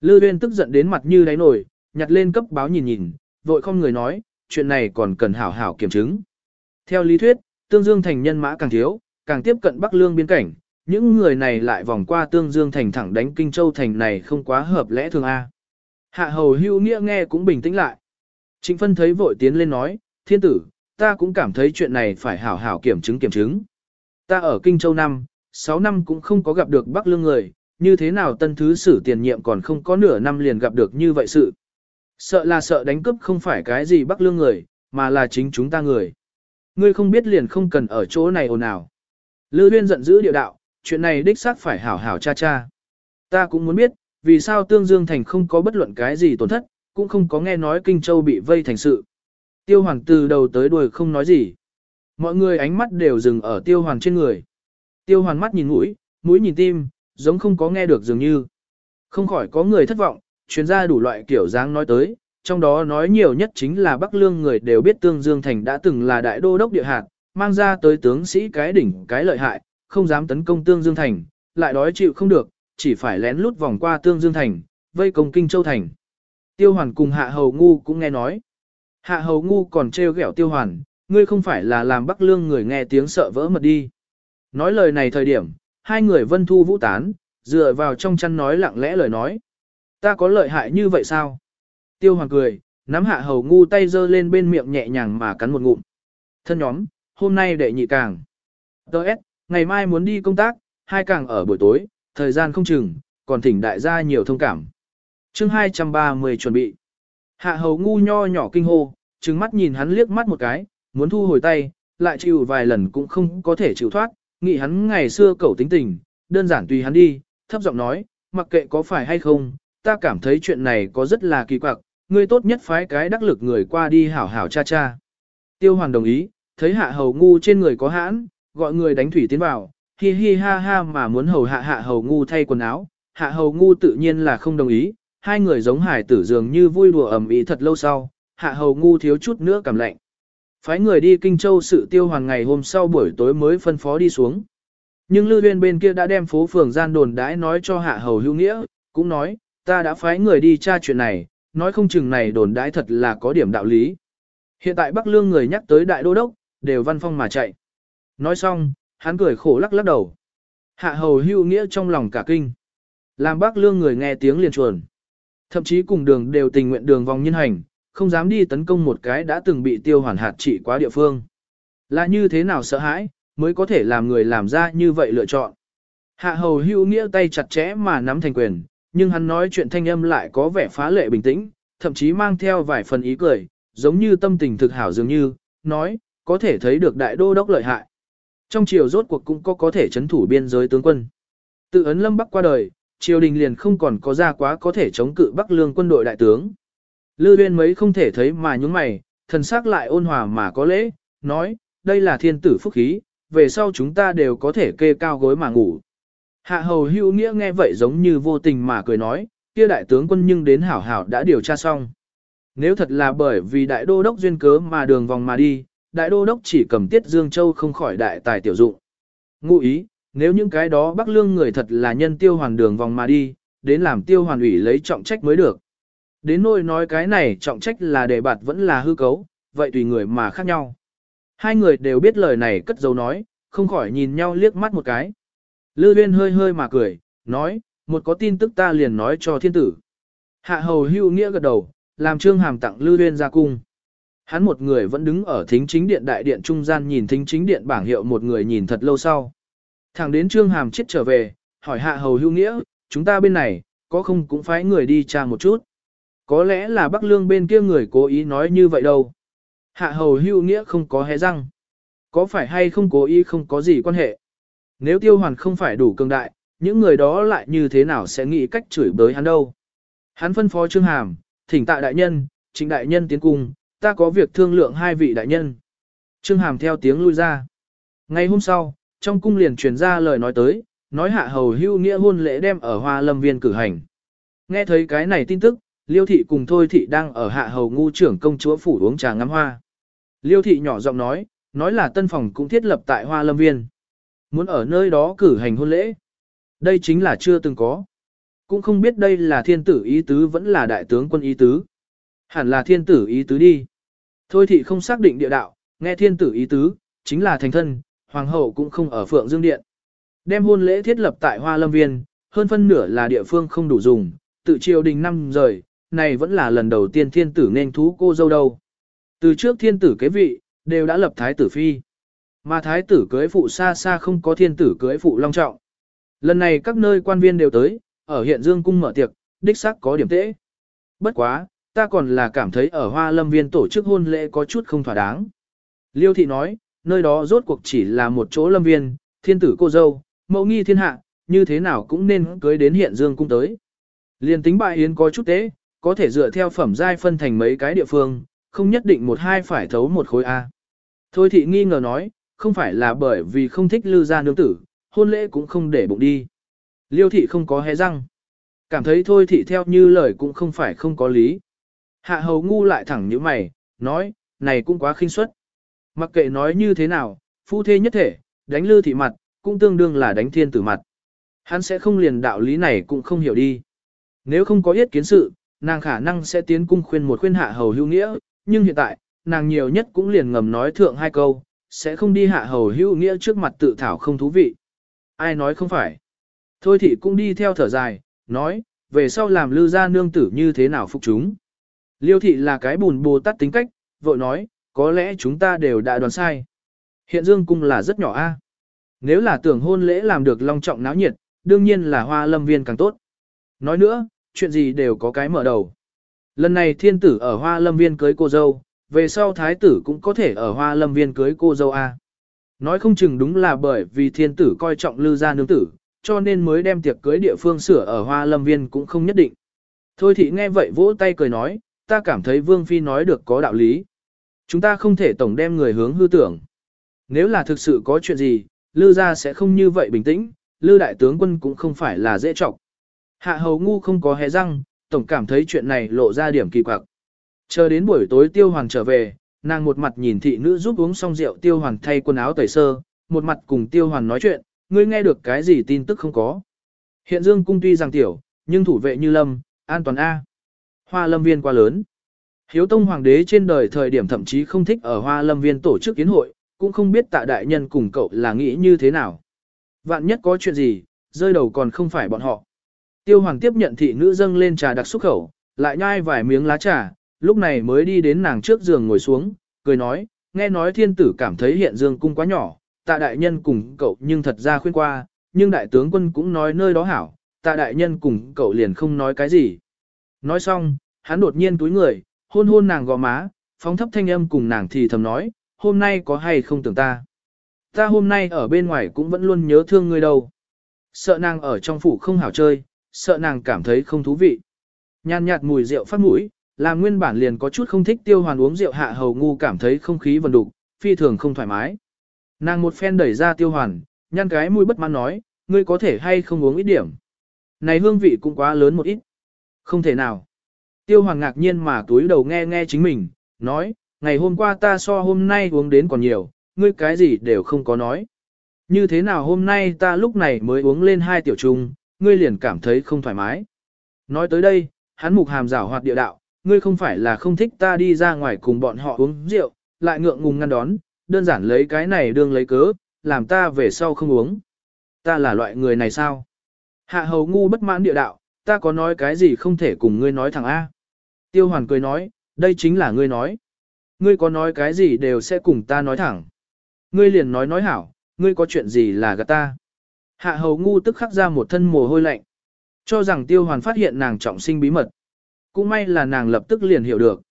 A: Lư Huyên tức giận đến mặt như đáy nổi, nhặt lên cấp báo nhìn nhìn, vội không người nói, chuyện này còn cần hảo hảo kiểm chứng. Theo lý thuyết, Tương Dương Thành nhân mã càng thiếu, càng tiếp cận Bắc Lương biên cảnh, những người này lại vòng qua Tương Dương Thành thẳng đánh Kinh Châu Thành này không quá hợp lẽ thường A. Hạ hầu hưu nghĩa nghe cũng bình tĩnh lại. Trịnh phân thấy vội tiến lên nói, thiên tử, ta cũng cảm thấy chuyện này phải hảo hảo kiểm chứng kiểm chứng. Ta ở Kinh Châu năm, 6 năm cũng không có gặp được Bắc Lương người, như thế nào tân thứ sử tiền nhiệm còn không có nửa năm liền gặp được như vậy sự. Sợ là sợ đánh cướp không phải cái gì Bắc Lương người, mà là chính chúng ta người. Ngươi không biết liền không cần ở chỗ này ồn ào. Lư Huyên giận dữ địa đạo, chuyện này đích xác phải hảo hảo cha cha. Ta cũng muốn biết, vì sao Tương Dương Thành không có bất luận cái gì tổn thất, cũng không có nghe nói Kinh Châu bị vây thành sự. Tiêu Hoàng từ đầu tới đuôi không nói gì. Mọi người ánh mắt đều dừng ở Tiêu Hoàng trên người. Tiêu Hoàng mắt nhìn mũi, mũi nhìn tim, giống không có nghe được dường như. Không khỏi có người thất vọng, chuyên gia đủ loại kiểu dáng nói tới, trong đó nói nhiều nhất chính là Bắc Lương người đều biết Tương Dương Thành đã từng là đại đô đốc địa hạt, mang ra tới tướng sĩ cái đỉnh cái lợi hại, không dám tấn công Tương Dương Thành, lại đói chịu không được, chỉ phải lén lút vòng qua Tương Dương Thành, vây công Kinh Châu Thành. Tiêu Hoàn cùng Hạ Hầu Ngu cũng nghe nói. Hạ Hầu Ngu còn trêu ghẹo Tiêu Hoàn, ngươi không phải là làm Bắc Lương người nghe tiếng sợ vỡ mật đi. Nói lời này thời điểm, hai người vân thu vũ tán, dựa vào trong chăn nói lặng lẽ lời nói. Ta có lợi hại như vậy sao? Tiêu hoàng cười, nắm Hạ Hầu Ngu tay giơ lên bên miệng nhẹ nhàng mà cắn một ngụm. Thân nhóm, hôm nay đệ nhị càng. Đợt, ngày mai muốn đi công tác, hai càng ở buổi tối, thời gian không chừng, còn thỉnh đại gia nhiều thông cảm. chương 230 chuẩn bị. Hạ hầu ngu nho nhỏ kinh hô, trừng mắt nhìn hắn liếc mắt một cái, muốn thu hồi tay, lại chịu vài lần cũng không có thể chịu thoát, nghĩ hắn ngày xưa cẩu tính tình, đơn giản tùy hắn đi, thấp giọng nói, mặc kệ có phải hay không, ta cảm thấy chuyện này có rất là kỳ quặc, ngươi tốt nhất phái cái đắc lực người qua đi hảo hảo cha cha. Tiêu hoàng đồng ý, thấy hạ hầu ngu trên người có hãn, gọi người đánh thủy tiến vào, hi hi ha ha mà muốn hầu hạ hạ hầu ngu thay quần áo, hạ hầu ngu tự nhiên là không đồng ý, hai người giống hải tử dường như vui đùa ầm ĩ thật lâu sau, hạ hầu ngu thiếu chút nữa cảm lạnh. Phái người đi Kinh Châu sự tiêu hoàng ngày hôm sau buổi tối mới phân phó đi xuống. Nhưng Lưu Huyên bên kia đã đem phố phường gian đồn đãi nói cho hạ hầu hữu nghĩa, cũng nói, ta đã phái người đi tra chuyện này, nói không chừng này đồn đãi thật là có điểm đạo lý. Hiện tại Bắc Lương người nhắc tới đại đô đốc, đều văn phong mà chạy. Nói xong, hắn cười khổ lắc lắc đầu. Hạ hầu hưu nghĩa trong lòng cả kinh. Làm bắc lương người nghe tiếng liền chuồn. Thậm chí cùng đường đều tình nguyện đường vòng nhân hành, không dám đi tấn công một cái đã từng bị tiêu hoàn hạt trị quá địa phương. Là như thế nào sợ hãi, mới có thể làm người làm ra như vậy lựa chọn. Hạ hầu hưu nghĩa tay chặt chẽ mà nắm thành quyền, nhưng hắn nói chuyện thanh âm lại có vẻ phá lệ bình tĩnh, thậm chí mang theo vài phần ý cười, giống như tâm tình thực hảo dường như, nói, có thể thấy được đại đô đốc lợi hại. Trong triều rốt cuộc cũng có có thể chấn thủ biên giới tướng quân. Tự ấn lâm bắc qua đời, triều đình liền không còn có ra quá có thể chống cự bắc lương quân đội đại tướng. Lư Uyên mấy không thể thấy mà nhúng mày, thần sắc lại ôn hòa mà có lễ, nói, đây là thiên tử phúc khí, về sau chúng ta đều có thể kê cao gối mà ngủ. Hạ hầu hữu nghĩa nghe vậy giống như vô tình mà cười nói, kia đại tướng quân nhưng đến hảo hảo đã điều tra xong. Nếu thật là bởi vì đại đô đốc duyên cớ mà đường vòng mà đi, đại đô đốc chỉ cầm tiết Dương Châu không khỏi đại tài tiểu dụng. Ngụ ý, nếu những cái đó bắc lương người thật là nhân tiêu hoàn đường vòng mà đi, đến làm tiêu hoàn ủy lấy trọng trách mới được. Đến nỗi nói cái này trọng trách là đề bạt vẫn là hư cấu, vậy tùy người mà khác nhau. Hai người đều biết lời này cất dấu nói, không khỏi nhìn nhau liếc mắt một cái. Lư Uyên hơi hơi mà cười, nói, một có tin tức ta liền nói cho thiên tử. Hạ hầu hưu nghĩa gật đầu, làm trương hàm tặng Lư Uyên ra cung. Hắn một người vẫn đứng ở thính chính điện đại điện trung gian nhìn thính chính điện bảng hiệu một người nhìn thật lâu sau. Thẳng đến trương hàm chết trở về, hỏi hạ hầu hưu nghĩa, chúng ta bên này, có không cũng phải người đi tra một chút. Có lẽ là Bắc Lương bên kia người cố ý nói như vậy đâu. Hạ hầu hưu nghĩa không có hé răng. Có phải hay không cố ý không có gì quan hệ. Nếu tiêu hoàn không phải đủ cường đại, những người đó lại như thế nào sẽ nghĩ cách chửi bới hắn đâu. Hắn phân phó Trương Hàm, thỉnh tạ đại nhân, chính đại nhân tiến cung, ta có việc thương lượng hai vị đại nhân. Trương Hàm theo tiếng lui ra. Ngay hôm sau, trong cung liền truyền ra lời nói tới, nói hạ hầu hưu nghĩa hôn lễ đem ở hoa lâm viên cử hành. Nghe thấy cái này tin tức, Liêu thị cùng Thôi thị đang ở hạ hầu ngu trưởng công chúa phủ uống trà ngắm hoa. Liêu thị nhỏ giọng nói, nói là tân phòng cũng thiết lập tại hoa lâm viên. Muốn ở nơi đó cử hành hôn lễ. Đây chính là chưa từng có. Cũng không biết đây là thiên tử ý tứ vẫn là đại tướng quân ý tứ. Hẳn là thiên tử ý tứ đi. Thôi thị không xác định địa đạo, nghe thiên tử ý tứ, chính là thành thân, hoàng hậu cũng không ở phượng dương điện. Đem hôn lễ thiết lập tại hoa lâm viên, hơn phân nửa là địa phương không đủ dùng, tự triều đình năm rời, này vẫn là lần đầu tiên thiên tử nên thú cô dâu đâu. Từ trước thiên tử kế vị, đều đã lập thái tử phi. Mà thái tử cưới phụ xa xa không có thiên tử cưới phụ long trọng. Lần này các nơi quan viên đều tới, ở hiện dương cung mở tiệc, đích xác có điểm tễ. Bất quá, ta còn là cảm thấy ở hoa lâm viên tổ chức hôn lễ có chút không thỏa đáng. Liêu thị nói, nơi đó rốt cuộc chỉ là một chỗ lâm viên, thiên tử cô dâu, mẫu nghi thiên hạ, như thế nào cũng nên cưới đến hiện dương cung tới. Liên tính bại yến có chút tế, có thể dựa theo phẩm giai phân thành mấy cái địa phương, không nhất định một hai phải thấu một khối A. Thôi thị nghi ngờ nói, không phải là bởi vì không thích lưu gia nương tử, hôn lễ cũng không để bụng đi. Liêu thị không có hé răng. Cảm thấy thôi thị theo như lời cũng không phải không có lý. Hạ hầu ngu lại thẳng như mày, nói, này cũng quá khinh suất. Mặc kệ nói như thế nào, phu thê nhất thể, đánh lư thị mặt, cũng tương đương là đánh thiên tử mặt. Hắn sẽ không liền đạo lý này cũng không hiểu đi. Nếu không có yết kiến sự, nàng khả năng sẽ tiến cung khuyên một khuyên hạ hầu hữu nghĩa, nhưng hiện tại, nàng nhiều nhất cũng liền ngầm nói thượng hai câu, sẽ không đi hạ hầu hữu nghĩa trước mặt tự thảo không thú vị. Ai nói không phải. Thôi thì cũng đi theo thở dài, nói, về sau làm lư gia nương tử như thế nào phục chúng. Liêu thị là cái bùn bồ tát tính cách, vội nói, có lẽ chúng ta đều đã đoán sai. Hiện dương cung là rất nhỏ a. Nếu là tưởng hôn lễ làm được long trọng náo nhiệt, đương nhiên là hoa lâm viên càng tốt. Nói nữa, chuyện gì đều có cái mở đầu. Lần này thiên tử ở hoa lâm viên cưới cô dâu, về sau thái tử cũng có thể ở hoa lâm viên cưới cô dâu A. Nói không chừng đúng là bởi vì thiên tử coi trọng lư gia nương tử, cho nên mới đem tiệc cưới địa phương sửa ở hoa lâm viên cũng không nhất định. Thôi thị nghe vậy vỗ tay cười nói, ta cảm thấy vương phi nói được có đạo lý. Chúng ta không thể tổng đem người hướng hư tưởng. Nếu là thực sự có chuyện gì, lư gia sẽ không như vậy bình tĩnh, lư đại tướng quân cũng không phải là dễ trọng. Hạ hầu ngu không có hé răng, tổng cảm thấy chuyện này lộ ra điểm kỳ quặc. Chờ đến buổi tối tiêu hoàn trở về, nàng một mặt nhìn thị nữ giúp uống xong rượu tiêu hoàn thay quần áo tẩy sơ, một mặt cùng tiêu hoàn nói chuyện, ngươi nghe được cái gì tin tức không có. Hiện dương cung tuy rằng tiểu, nhưng thủ vệ như lâm, an toàn A. Hoa lâm viên quá lớn. Hiếu tông hoàng đế trên đời thời điểm thậm chí không thích ở hoa lâm viên tổ chức kiến hội, cũng không biết tạ đại nhân cùng cậu là nghĩ như thế nào. Vạn nhất có chuyện gì, rơi đầu còn không phải bọn họ. Tiêu hoàng tiếp nhận thị nữ dâng lên trà đặc xúc khẩu, lại nhai vài miếng lá trà, lúc này mới đi đến nàng trước giường ngồi xuống, cười nói, nghe nói thiên tử cảm thấy hiện dương cung quá nhỏ, tạ đại nhân cùng cậu nhưng thật ra khuyên qua, nhưng đại tướng quân cũng nói nơi đó hảo, tạ đại nhân cùng cậu liền không nói cái gì. Nói xong, hắn đột nhiên túi người, hôn hôn nàng gò má, phóng thấp thanh âm cùng nàng thì thầm nói, hôm nay có hay không tưởng ta. Ta hôm nay ở bên ngoài cũng vẫn luôn nhớ thương ngươi đâu. Sợ nàng ở trong phủ không hảo chơi, sợ nàng cảm thấy không thú vị. Nhàn nhạt mùi rượu phát mũi, làm nguyên bản liền có chút không thích tiêu hoàn uống rượu hạ hầu ngu cảm thấy không khí vần đục, phi thường không thoải mái. Nàng một phen đẩy ra tiêu hoàn, nhăn cái mũi bất mãn nói, ngươi có thể hay không uống ít điểm. Này hương vị cũng quá lớn một ít. Không thể nào. Tiêu Hoàn ngạc nhiên mà túi đầu nghe nghe chính mình, nói, ngày hôm qua ta so hôm nay uống đến còn nhiều, ngươi cái gì đều không có nói. Như thế nào hôm nay ta lúc này mới uống lên hai tiểu chung ngươi liền cảm thấy không thoải mái. Nói tới đây, hắn mục hàm rảo hoạt địa đạo, ngươi không phải là không thích ta đi ra ngoài cùng bọn họ uống rượu, lại ngượng ngùng ngăn đón, đơn giản lấy cái này đương lấy cớ, làm ta về sau không uống. Ta là loại người này sao? Hạ hầu ngu bất mãn địa đạo, ta có nói cái gì không thể cùng ngươi nói thẳng A. Tiêu hoàn cười nói, đây chính là ngươi nói. Ngươi có nói cái gì đều sẽ cùng ta nói thẳng. Ngươi liền nói nói hảo, ngươi có chuyện gì là gạt ta. Hạ hầu ngu tức khắc ra một thân mồ hôi lạnh. Cho rằng tiêu hoàn phát hiện nàng trọng sinh bí mật. Cũng may là nàng lập tức liền hiểu được.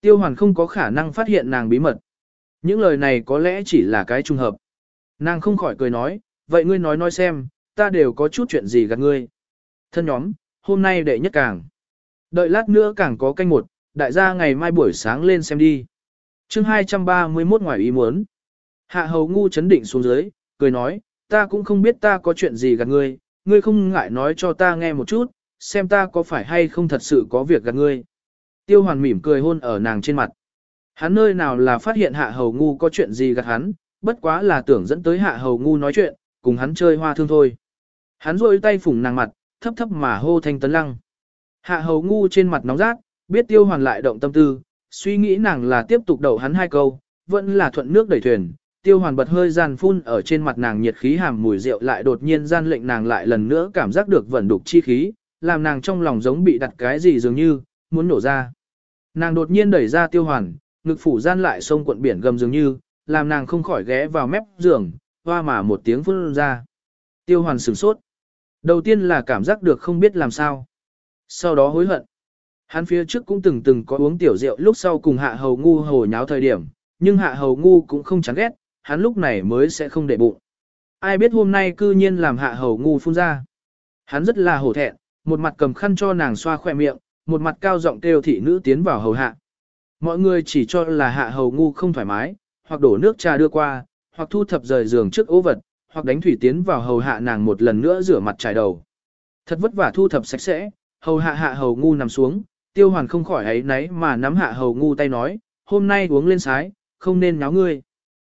A: Tiêu hoàn không có khả năng phát hiện nàng bí mật. Những lời này có lẽ chỉ là cái trùng hợp. Nàng không khỏi cười nói, vậy ngươi nói nói xem, ta đều có chút chuyện gì gạt ngươi. Thân nhóm, hôm nay đệ nhất càng. Đợi lát nữa càng có canh một, đại gia ngày mai buổi sáng lên xem đi. chương 231 ngoài ý muốn. Hạ hầu ngu chấn định xuống dưới, cười nói, ta cũng không biết ta có chuyện gì gạt ngươi, ngươi không ngại nói cho ta nghe một chút, xem ta có phải hay không thật sự có việc gặp ngươi. Tiêu hoàn mỉm cười hôn ở nàng trên mặt. Hắn nơi nào là phát hiện hạ hầu ngu có chuyện gì gặp hắn, bất quá là tưởng dẫn tới hạ hầu ngu nói chuyện, cùng hắn chơi hoa thương thôi. Hắn rôi tay phủng nàng mặt, thấp thấp mà hô thanh tấn lăng. Hạ hầu ngu trên mặt nóng rát, biết tiêu hoàn lại động tâm tư, suy nghĩ nàng là tiếp tục đầu hắn hai câu, vẫn là thuận nước đẩy thuyền. Tiêu hoàn bật hơi gian phun ở trên mặt nàng nhiệt khí hàm mùi rượu lại đột nhiên gian lệnh nàng lại lần nữa cảm giác được vận đục chi khí, làm nàng trong lòng giống bị đặt cái gì dường như, muốn nổ ra. Nàng đột nhiên đẩy ra tiêu hoàn, ngực phủ gian lại sông cuộn biển gầm dường như, làm nàng không khỏi ghé vào mép giường, hoa mà một tiếng phun ra. Tiêu hoàn sửng sốt. Đầu tiên là cảm giác được không biết làm sao. Sau đó hối hận. Hắn phía trước cũng từng từng có uống tiểu rượu lúc sau cùng hạ hầu ngu hồ nháo thời điểm, nhưng hạ hầu ngu cũng không chán ghét, hắn lúc này mới sẽ không để bụng. Ai biết hôm nay cư nhiên làm hạ hầu ngu phun ra. Hắn rất là hổ thẹn, một mặt cầm khăn cho nàng xoa khỏe miệng, một mặt cao giọng kêu thị nữ tiến vào hầu hạ. Mọi người chỉ cho là hạ hầu ngu không thoải mái, hoặc đổ nước trà đưa qua, hoặc thu thập rời giường trước ố vật, hoặc đánh thủy tiến vào hầu hạ nàng một lần nữa rửa mặt trải đầu. Thật vất vả thu thập sạch sẽ, hầu hạ hạ hầu ngu nằm xuống, tiêu hoàn không khỏi ấy náy mà nắm hạ hầu ngu tay nói, hôm nay uống lên sái, không nên nháo ngươi.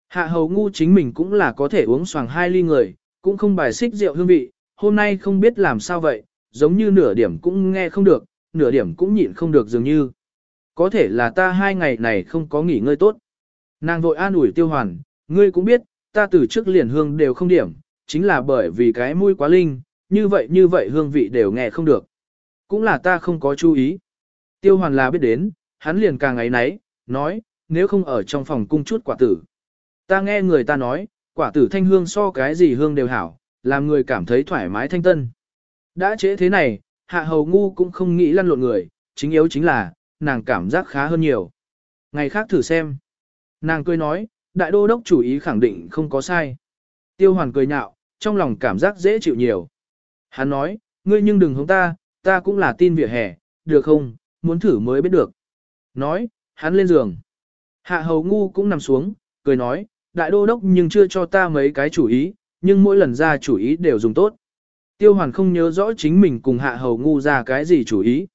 A: Hạ hầu ngu chính mình cũng là có thể uống xoàng hai ly người, cũng không bài xích rượu hương vị, hôm nay không biết làm sao vậy, giống như nửa điểm cũng nghe không được, nửa điểm cũng nhịn không được dường như. Có thể là ta hai ngày này không có nghỉ ngơi tốt. Nàng vội an ủi tiêu hoàn, ngươi cũng biết, ta từ trước liền hương đều không điểm, chính là bởi vì cái mũi quá linh, như vậy như vậy hương vị đều nghe không được. Cũng là ta không có chú ý. Tiêu hoàn là biết đến, hắn liền càng ấy nấy, nói, nếu không ở trong phòng cung chút quả tử. Ta nghe người ta nói, quả tử thanh hương so cái gì hương đều hảo, làm người cảm thấy thoải mái thanh tân. Đã chế thế này, hạ hầu ngu cũng không nghĩ lăn lộn người, chính yếu chính là, nàng cảm giác khá hơn nhiều. Ngày khác thử xem. Nàng cười nói, đại đô đốc chủ ý khẳng định không có sai. Tiêu hoàn cười nhạo, trong lòng cảm giác dễ chịu nhiều. Hắn nói, ngươi nhưng đừng hống ta, ta cũng là tin vỉa hè, được không, muốn thử mới biết được. Nói, hắn lên giường. Hạ hầu ngu cũng nằm xuống, cười nói, đại đô đốc nhưng chưa cho ta mấy cái chủ ý, nhưng mỗi lần ra chủ ý đều dùng tốt. Tiêu hoàn không nhớ rõ chính mình cùng hạ hầu ngu ra cái gì chủ ý.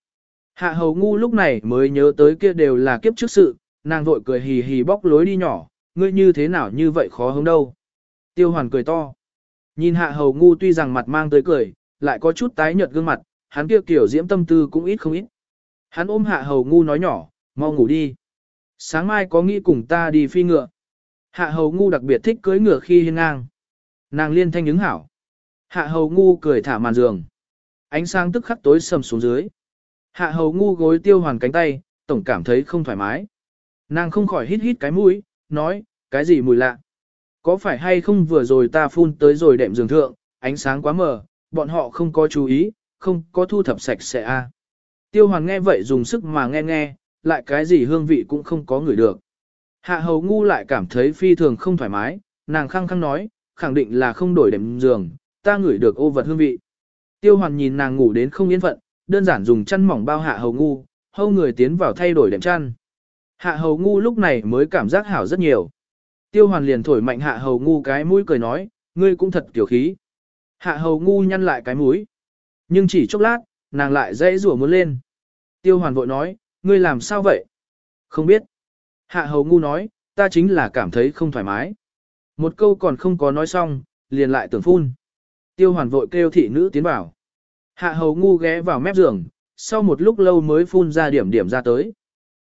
A: Hạ hầu ngu lúc này mới nhớ tới kia đều là kiếp trước sự, nàng vội cười hì hì bóc lối đi nhỏ, ngươi như thế nào như vậy khó hứng đâu. Tiêu hoàn cười to. Nhìn hạ hầu ngu tuy rằng mặt mang tới cười, lại có chút tái nhợt gương mặt, hắn kia kiểu diễm tâm tư cũng ít không ít. Hắn ôm hạ hầu ngu nói nhỏ, mau ngủ đi. Sáng mai có nghĩ cùng ta đi phi ngựa. Hạ hầu ngu đặc biệt thích cưới ngựa khi hiên ngang. Nàng liên thanh ứng hảo. Hạ hầu ngu cười thả màn giường. Ánh sáng tức khắc tối sầm xuống dưới. Hạ hầu ngu gối tiêu hoàn cánh tay, tổng cảm thấy không thoải mái. Nàng không khỏi hít hít cái mũi, nói, cái gì mùi lạ. Có phải hay không vừa rồi ta phun tới rồi đệm giường thượng, ánh sáng quá mờ, bọn họ không có chú ý, không có thu thập sạch sẽ a. Tiêu hoàn nghe vậy dùng sức mà nghe nghe, lại cái gì hương vị cũng không có người được. Hạ hầu ngu lại cảm thấy phi thường không thoải mái, nàng khăng khăng nói, khẳng định là không đổi đệm giường, ta ngửi được ô vật hương vị. Tiêu hoàn nhìn nàng ngủ đến không yên phận, đơn giản dùng chăn mỏng bao hạ hầu ngu, hâu người tiến vào thay đổi đệm chăn. Hạ hầu ngu lúc này mới cảm giác hảo rất nhiều. Tiêu hoàn liền thổi mạnh hạ hầu ngu cái mũi cười nói, ngươi cũng thật kiểu khí. Hạ hầu ngu nhăn lại cái mũi. Nhưng chỉ chốc lát, nàng lại dãy rủa muốn lên. Tiêu hoàn vội nói, ngươi làm sao vậy? Không biết. Hạ hầu ngu nói, ta chính là cảm thấy không thoải mái. Một câu còn không có nói xong, liền lại tưởng phun. Tiêu hoàn vội kêu thị nữ tiến vào. Hạ hầu ngu ghé vào mép giường, sau một lúc lâu mới phun ra điểm điểm ra tới.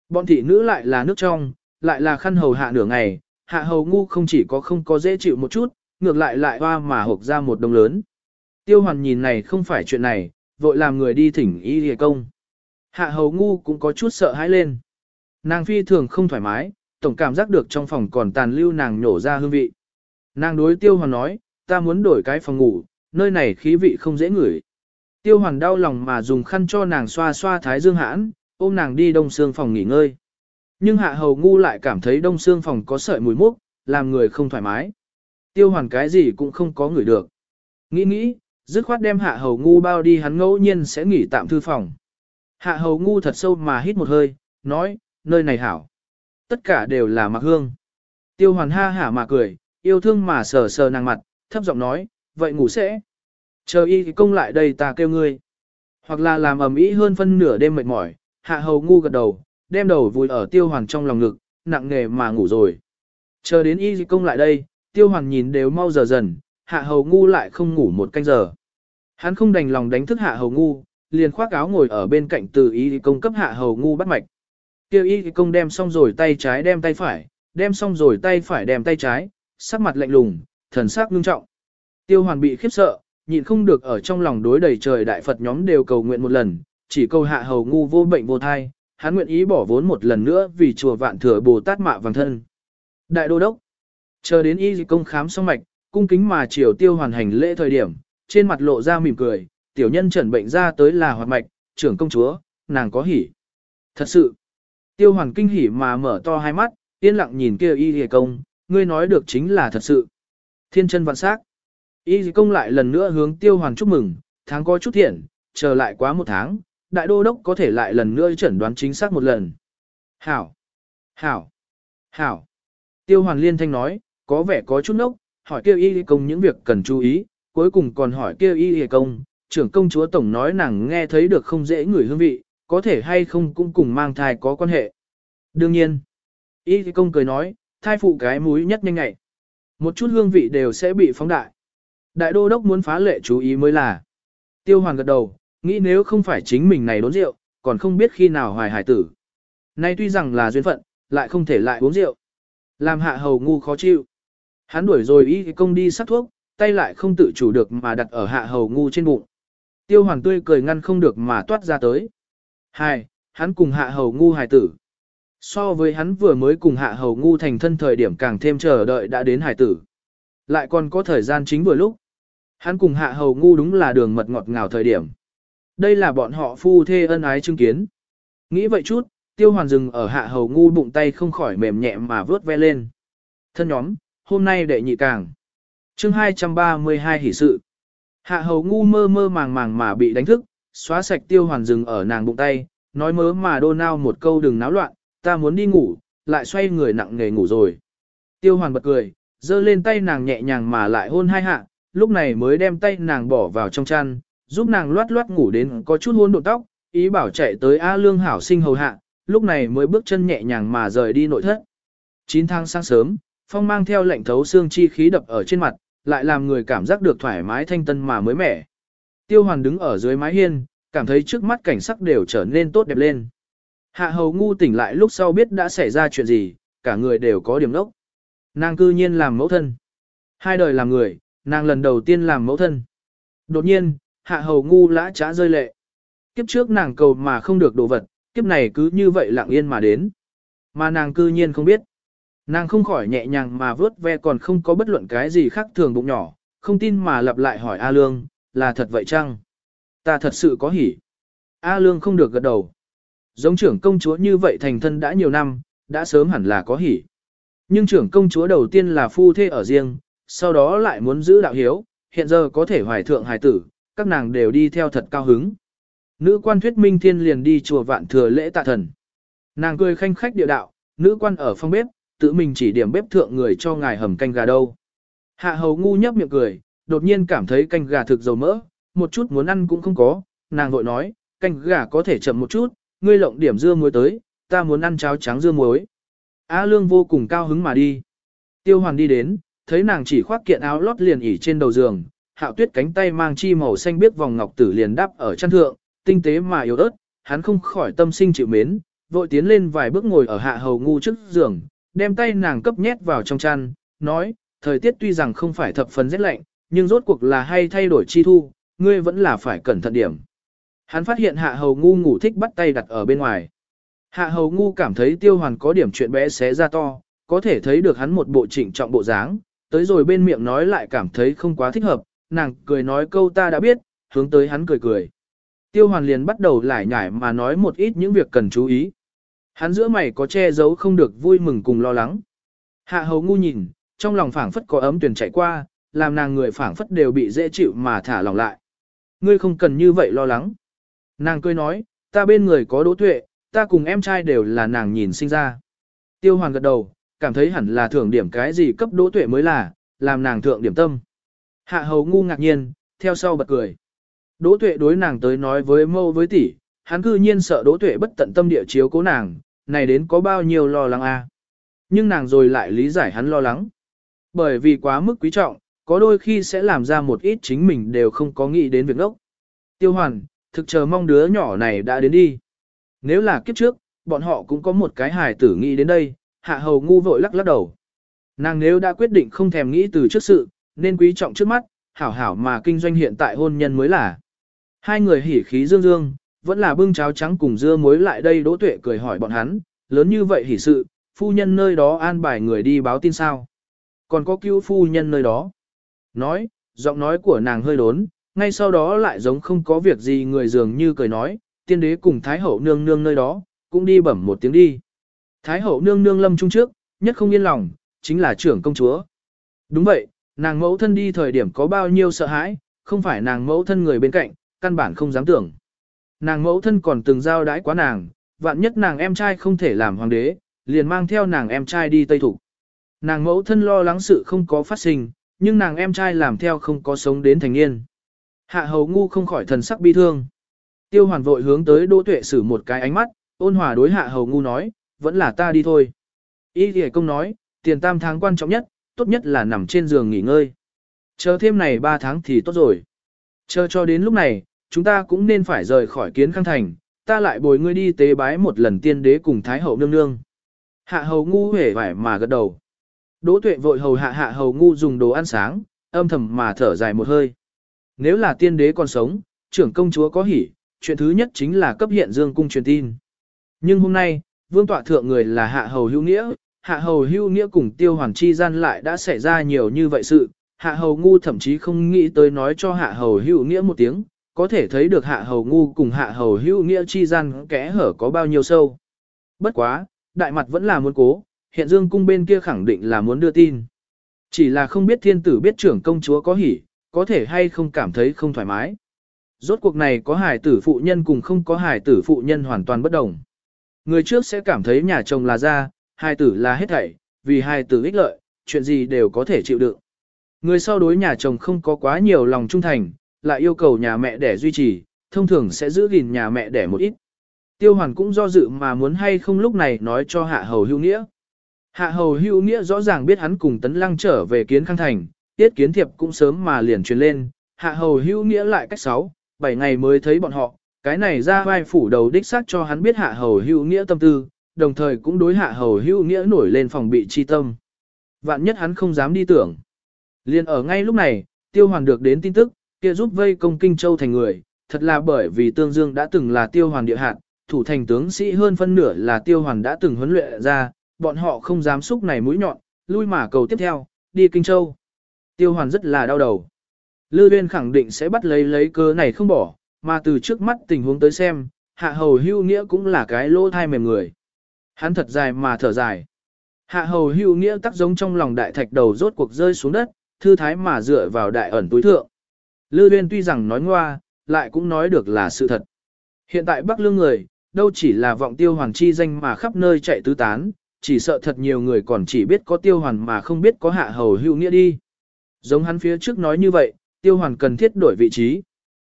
A: Bọn thị nữ lại là nước trong, lại là khăn hầu hạ nửa ngày, hạ hầu ngu không chỉ có không có dễ chịu một chút, ngược lại lại hoa mà hộp ra một đồng lớn. Tiêu hoàn nhìn này không phải chuyện này, vội làm người đi thỉnh y hề công. Hạ hầu ngu cũng có chút sợ hãi lên. Nàng phi thường không thoải mái, tổng cảm giác được trong phòng còn tàn lưu nàng nhổ ra hương vị. Nàng đối tiêu hoàn nói, ta muốn đổi cái phòng ngủ, nơi này khí vị không dễ ngửi. Tiêu hoàn đau lòng mà dùng khăn cho nàng xoa xoa thái dương hãn, ôm nàng đi đông xương phòng nghỉ ngơi. Nhưng hạ hầu ngu lại cảm thấy đông xương phòng có sợi mùi mốc, làm người không thoải mái. Tiêu hoàn cái gì cũng không có ngửi được. Nghĩ nghĩ, dứt khoát đem hạ hầu ngu bao đi hắn ngẫu nhiên sẽ nghỉ tạm thư phòng. Hạ hầu ngu thật sâu mà hít một hơi, nói, nơi này hảo. Tất cả đều là mặc hương. Tiêu hoàn ha hả mà cười, yêu thương mà sờ sờ nàng mặt, thấp giọng nói, vậy ngủ sẽ. Chờ y công lại đây ta kêu ngươi. Hoặc là làm ầm ĩ hơn phân nửa đêm mệt mỏi, hạ hầu ngu gật đầu, đem đầu vùi ở tiêu hoàn trong lòng ngực, nặng nề mà ngủ rồi. Chờ đến y công lại đây, tiêu hoàn nhìn đều mau giờ dần, hạ hầu ngu lại không ngủ một canh giờ. Hắn không đành lòng đánh thức hạ hầu ngu, liền khoác áo ngồi ở bên cạnh từ y công cấp hạ hầu ngu bắt mạch. Kêu y công đem xong rồi tay trái đem tay phải, đem xong rồi tay phải đem tay trái, sắc mặt lạnh lùng, thần sắc ngưng trọng. Tiêu hoàn bị khiếp sợ, nhịn không được ở trong lòng đối đầy trời đại Phật nhóm đều cầu nguyện một lần, chỉ cầu hạ hầu ngu vô bệnh vô thai, hắn nguyện ý bỏ vốn một lần nữa vì chùa vạn thừa Bồ Tát mạ vàng thân. Đại đô đốc, chờ đến y công khám xong mạch, cung kính mà triều tiêu hoàn hành lễ thời điểm, trên mặt lộ ra mỉm cười, tiểu nhân trần bệnh ra tới là hoạt mạch, trưởng công chúa, nàng có hỉ. Thật sự, tiêu hoàn kinh hỉ mà mở to hai mắt, yên lặng nhìn kia y công, ngươi nói được chính là thật sự. Thiên chân vạn sắc. Y công lại lần nữa hướng tiêu hoàn chúc mừng, tháng có chút thiện, chờ lại quá một tháng, đại đô đốc có thể lại lần nữa chẩn đoán chính xác một lần. Hảo! Hảo! Hảo! Tiêu hoàn liên thanh nói, có vẻ có chút nốc, hỏi kêu y công những việc cần chú ý, cuối cùng còn hỏi kêu y công, trưởng công chúa tổng nói nàng nghe thấy được không dễ ngửi hương vị, có thể hay không cũng cùng mang thai có quan hệ. Đương nhiên, y công cười nói, thai phụ cái mũi nhất nhanh ngại. Một chút hương vị đều sẽ bị phóng đại. Đại đô đốc muốn phá lệ chú ý mới là. Tiêu hoàn gật đầu, nghĩ nếu không phải chính mình này đốn rượu, còn không biết khi nào hoài hải tử. Nay tuy rằng là duyên phận, lại không thể lại uống rượu. Làm hạ hầu ngu khó chịu. Hắn đuổi rồi ý công đi sắc thuốc, tay lại không tự chủ được mà đặt ở hạ hầu ngu trên bụng. Tiêu hoàng tươi cười ngăn không được mà toát ra tới. Hai, hắn cùng hạ hầu ngu hải tử. So với hắn vừa mới cùng hạ hầu ngu thành thân thời điểm càng thêm chờ đợi đã đến hải tử. Lại còn có thời gian chính vừa lúc. Hắn cùng hạ hầu ngu đúng là đường mật ngọt ngào thời điểm. Đây là bọn họ phu thê ân ái chứng kiến. Nghĩ vậy chút, tiêu hoàn dừng ở hạ hầu ngu bụng tay không khỏi mềm nhẹ mà vớt ve lên. Thân nhóm, hôm nay đệ nhị càng. chương 232 hỷ sự. Hạ hầu ngu mơ mơ màng màng mà bị đánh thức, xóa sạch tiêu hoàn dừng ở nàng bụng tay, nói mớ mà đô nao một câu đừng náo loạn, ta muốn đi ngủ, lại xoay người nặng nghề ngủ rồi. Tiêu hoàn bật cười, giơ lên tay nàng nhẹ nhàng mà lại hôn hai hạ, lúc này mới đem tay nàng bỏ vào trong chăn, giúp nàng loát loát ngủ đến có chút hôn độ tóc, ý bảo chạy tới A Lương hảo sinh hầu hạ, lúc này mới bước chân nhẹ nhàng mà rời đi nội thất. 9 tháng sáng sớm, phong mang theo lệnh thấu xương chi khí đập ở trên mặt, lại làm người cảm giác được thoải mái thanh tân mà mới mẻ. Tiêu hoàn đứng ở dưới mái hiên, cảm thấy trước mắt cảnh sắc đều trở nên tốt đẹp lên. Hạ hầu ngu tỉnh lại lúc sau biết đã xảy ra chuyện gì, cả người đều có điểm đốc. Nàng cư nhiên làm mẫu thân. Hai đời làm người, nàng lần đầu tiên làm mẫu thân. Đột nhiên, hạ hầu ngu lã trá rơi lệ. Kiếp trước nàng cầu mà không được đồ vật, kiếp này cứ như vậy lặng yên mà đến. Mà nàng cư nhiên không biết. Nàng không khỏi nhẹ nhàng mà vớt ve còn không có bất luận cái gì khác thường bụng nhỏ, không tin mà lặp lại hỏi A Lương, là thật vậy chăng? Ta thật sự có hỉ. A Lương không được gật đầu. Giống trưởng công chúa như vậy thành thân đã nhiều năm, đã sớm hẳn là có hỉ. Nhưng trưởng công chúa đầu tiên là phu thê ở riêng, sau đó lại muốn giữ đạo hiếu, hiện giờ có thể hoài thượng hài tử, các nàng đều đi theo thật cao hứng. Nữ quan thuyết minh thiên liền đi chùa vạn thừa lễ tạ thần. Nàng cười khanh khách địa đạo, nữ quan ở phòng bếp, tự mình chỉ điểm bếp thượng người cho ngài hầm canh gà đâu. Hạ hầu ngu nhấp miệng cười, đột nhiên cảm thấy canh gà thực dầu mỡ, một chút muốn ăn cũng không có, nàng vội nói, canh gà có thể chậm một chút, ngươi lộng điểm dưa muối tới, ta muốn ăn cháo trắng dưa muối. A lương vô cùng cao hứng mà đi. Tiêu hoàn đi đến, thấy nàng chỉ khoác kiện áo lót liền ỉ trên đầu giường, hạo tuyết cánh tay mang chi màu xanh biết vòng ngọc tử liền đắp ở chân thượng, tinh tế mà yếu ớt, hắn không khỏi tâm sinh chịu mến, vội tiến lên vài bước ngồi ở hạ hầu ngu trước giường, đem tay nàng cấp nhét vào trong chăn, nói, thời tiết tuy rằng không phải thập phần rét lạnh, nhưng rốt cuộc là hay thay đổi chi thu, ngươi vẫn là phải cẩn thận điểm. Hắn phát hiện hạ hầu ngu ngủ thích bắt tay đặt ở bên ngoài. Hạ hầu ngu cảm thấy tiêu hoàn có điểm chuyện bé xé ra to, có thể thấy được hắn một bộ trịnh trọng bộ dáng, tới rồi bên miệng nói lại cảm thấy không quá thích hợp, nàng cười nói câu ta đã biết, hướng tới hắn cười cười. Tiêu hoàn liền bắt đầu lải nhải mà nói một ít những việc cần chú ý. Hắn giữa mày có che giấu không được vui mừng cùng lo lắng. Hạ hầu ngu nhìn, trong lòng phảng phất có ấm tuyển chạy qua, làm nàng người phảng phất đều bị dễ chịu mà thả lòng lại. Ngươi không cần như vậy lo lắng. Nàng cười nói, ta bên người có đỗ tuệ, ta cùng em trai đều là nàng nhìn sinh ra. Tiêu hoàn gật đầu, cảm thấy hẳn là thưởng điểm cái gì cấp đỗ tuệ mới là, làm nàng thượng điểm tâm. Hạ hầu ngu ngạc nhiên, theo sau bật cười. Đỗ tuệ đối nàng tới nói với mâu với tỷ, hắn cư nhiên sợ đỗ tuệ bất tận tâm địa chiếu cố nàng, này đến có bao nhiêu lo lắng a? Nhưng nàng rồi lại lý giải hắn lo lắng. Bởi vì quá mức quý trọng, có đôi khi sẽ làm ra một ít chính mình đều không có nghĩ đến việc ngốc. Tiêu hoàn, thực chờ mong đứa nhỏ này đã đến đi. Nếu là kiếp trước, bọn họ cũng có một cái hài tử nghĩ đến đây, hạ hầu ngu vội lắc lắc đầu. Nàng nếu đã quyết định không thèm nghĩ từ trước sự, nên quý trọng trước mắt, hảo hảo mà kinh doanh hiện tại hôn nhân mới là. Hai người hỉ khí dương dương, vẫn là bưng cháo trắng cùng dưa muối lại đây đỗ tuệ cười hỏi bọn hắn, lớn như vậy hỉ sự, phu nhân nơi đó an bài người đi báo tin sao. Còn có cứu phu nhân nơi đó. Nói, giọng nói của nàng hơi đốn, ngay sau đó lại giống không có việc gì người dường như cười nói, tiên đế cùng Thái hậu nương nương nơi đó, cũng đi bẩm một tiếng đi. Thái hậu nương nương lâm trung trước, nhất không yên lòng, chính là trưởng công chúa. Đúng vậy, nàng mẫu thân đi thời điểm có bao nhiêu sợ hãi, không phải nàng mẫu thân người bên cạnh, căn bản không dám tưởng. Nàng mẫu thân còn từng giao đãi quá nàng, vạn nhất nàng em trai không thể làm hoàng đế, liền mang theo nàng em trai đi Tây Thủ. Nàng mẫu thân lo lắng sự không có phát sinh, nhưng nàng em trai làm theo không có sống đến thành niên. Hạ hầu ngu không khỏi thần sắc bi thương. Tiêu hoàn vội hướng tới Đỗ Tuệ sử một cái ánh mắt, ôn hòa đối hạ hầu ngu nói, vẫn là ta đi thôi. Y thì công nói, tiền tam tháng quan trọng nhất, tốt nhất là nằm trên giường nghỉ ngơi. Chờ thêm này 3 tháng thì tốt rồi. Chờ cho đến lúc này, chúng ta cũng nên phải rời khỏi kiến khang thành, ta lại bồi ngươi đi tế bái một lần tiên đế cùng Thái hậu nương nương. Hạ hầu ngu hề vải mà gật đầu. Đỗ tuệ vội hầu hạ hạ hầu ngu dùng đồ ăn sáng, âm thầm mà thở dài một hơi. Nếu là tiên đế còn sống, trưởng công chúa có hỉ, chuyện thứ nhất chính là cấp hiện dương cung truyền tin. Nhưng hôm nay, vương tọa thượng người là hạ hầu hữu nghĩa, hạ hầu hữu nghĩa cùng tiêu hoàn chi gian lại đã xảy ra nhiều như vậy sự, hạ hầu ngu thậm chí không nghĩ tới nói cho hạ hầu hữu nghĩa một tiếng, có thể thấy được hạ hầu ngu cùng hạ hầu hữu nghĩa chi gian kẽ hở có bao nhiêu sâu. Bất quá, đại mặt vẫn là muốn cố, hiện dương cung bên kia khẳng định là muốn đưa tin. Chỉ là không biết thiên tử biết trưởng công chúa có hỉ, có thể hay không cảm thấy không thoải mái. Rốt cuộc này có Hải tử phụ nhân cùng không có Hải tử phụ nhân hoàn toàn bất đồng. Người trước sẽ cảm thấy nhà chồng là ra, hai tử là hết thảy, vì hai tử ích lợi, chuyện gì đều có thể chịu đựng. Người sau đối nhà chồng không có quá nhiều lòng trung thành, lại yêu cầu nhà mẹ để duy trì, thông thường sẽ giữ gìn nhà mẹ để một ít. Tiêu hoàn cũng do dự mà muốn hay không lúc này nói cho hạ hầu hữu nghĩa. Hạ hầu hữu nghĩa rõ ràng biết hắn cùng tấn lăng trở về kiến khang thành, tiết kiến thiệp cũng sớm mà liền truyền lên, hạ hầu hữu nghĩa lại cách 6, 7 ngày mới thấy bọn họ, cái này ra vai phủ đầu đích xác cho hắn biết hạ hầu hữu nghĩa tâm tư, đồng thời cũng đối hạ hầu hữu nghĩa nổi lên phòng bị chi tâm. Vạn nhất hắn không dám đi tưởng. Liên ở ngay lúc này, tiêu hoàn được đến tin tức, kia giúp vây công kinh châu thành người, thật là bởi vì Tương Dương đã từng là tiêu hoàn địa hạt, thủ thành tướng sĩ hơn phân nửa là tiêu hoàn đã từng huấn luyện ra, bọn họ không dám xúc này mũi nhọn, lui mà cầu tiếp theo, đi Kinh Châu. Tiêu hoàn rất là đau đầu. Lư Viên khẳng định sẽ bắt lấy lấy cơ này không bỏ, mà từ trước mắt tình huống tới xem, hạ hầu hưu nghĩa cũng là cái lỗ thai mềm người. Hắn thật dài mà thở dài. Hạ hầu hưu nghĩa tắc giống trong lòng đại thạch đầu rốt cuộc rơi xuống đất, thư thái mà dựa vào đại ẩn túi thượng. Lư uyên tuy rằng nói ngoa, lại cũng nói được là sự thật. Hiện tại Bắc Lương người, đâu chỉ là vọng tiêu hoàn chi danh mà khắp nơi chạy tứ tán, chỉ sợ thật nhiều người còn chỉ biết có tiêu hoàn mà không biết có hạ hầu hữu nghĩa đi. Giống hắn phía trước nói như vậy, tiêu hoàn cần thiết đổi vị trí.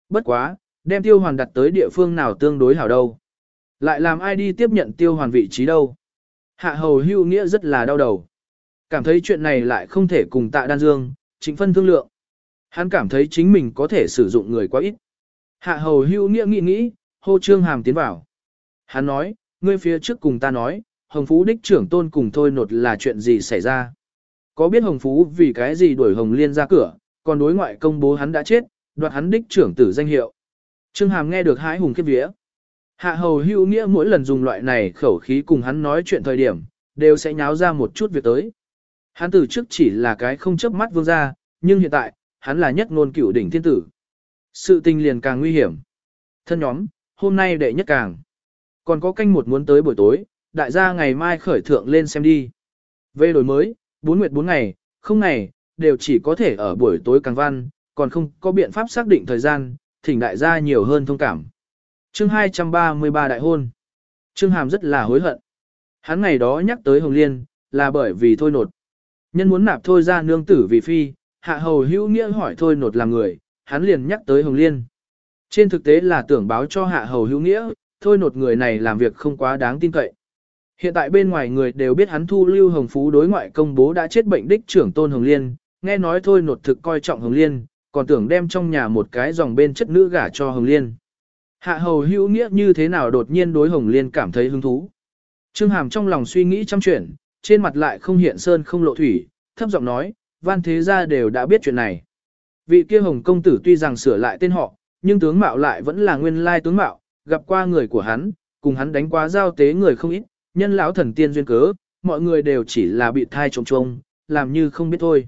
A: Bất quá, đem tiêu hoàn đặt tới địa phương nào tương đối hảo đâu. Lại làm ai đi tiếp nhận tiêu hoàn vị trí đâu. Hạ hầu hưu nghĩa rất là đau đầu. Cảm thấy chuyện này lại không thể cùng tạ đan dương, chính phân thương lượng. Hắn cảm thấy chính mình có thể sử dụng người quá ít. Hạ hầu hưu nghĩa nghĩ nghĩ, hô trương hàm tiến vào. Hắn nói, ngươi phía trước cùng ta nói, Hồng Phú đích trưởng tôn cùng thôi nột là chuyện gì xảy ra. Có biết Hồng Phú vì cái gì đuổi Hồng Liên ra cửa, còn đối ngoại công bố hắn đã chết, đoạt hắn đích trưởng tử danh hiệu. Trương Hàm nghe được hái hùng kết vía. Hạ hầu hữu nghĩa mỗi lần dùng loại này khẩu khí cùng hắn nói chuyện thời điểm, đều sẽ nháo ra một chút việc tới. Hắn từ trước chỉ là cái không chấp mắt vương gia, nhưng hiện tại, hắn là nhất ngôn cửu đỉnh thiên tử. Sự tình liền càng nguy hiểm. Thân nhóm, hôm nay đệ nhất càng. Còn có canh một muốn tới buổi tối, đại gia ngày mai khởi thượng lên xem đi. Về đổi mới, bốn nguyệt bốn ngày, không ngày, đều chỉ có thể ở buổi tối càng văn, còn không có biện pháp xác định thời gian, thỉnh đại gia nhiều hơn thông cảm. Chương 233 đại hôn. Trương Hàm rất là hối hận. Hắn ngày đó nhắc tới Hồng Liên, là bởi vì thôi nột. Nhân muốn nạp thôi ra nương tử vì phi, hạ hầu hữu nghĩa hỏi thôi nột là người, hắn liền nhắc tới Hồng Liên. Trên thực tế là tưởng báo cho hạ hầu hữu nghĩa, thôi nột người này làm việc không quá đáng tin cậy. Hiện tại bên ngoài người đều biết hắn thu lưu Hồng Phú đối ngoại công bố đã chết bệnh đích trưởng tôn Hồng Liên, nghe nói thôi nột thực coi trọng Hồng Liên, còn tưởng đem trong nhà một cái dòng bên chất nữ gả cho Hồng Liên. Hạ hầu hữu nghĩa như thế nào đột nhiên đối Hồng Liên cảm thấy hứng thú. Trương Hàm trong lòng suy nghĩ trăm chuyển trên mặt lại không hiện sơn không lộ thủy, thấp giọng nói, văn thế gia đều đã biết chuyện này. Vị kia Hồng công tử tuy rằng sửa lại tên họ, nhưng tướng mạo lại vẫn là nguyên lai tướng mạo, gặp qua người của hắn, cùng hắn đánh qua giao tế người không ít, nhân lão thần tiên duyên cớ, mọi người đều chỉ là bị thai trông trông, làm như không biết thôi.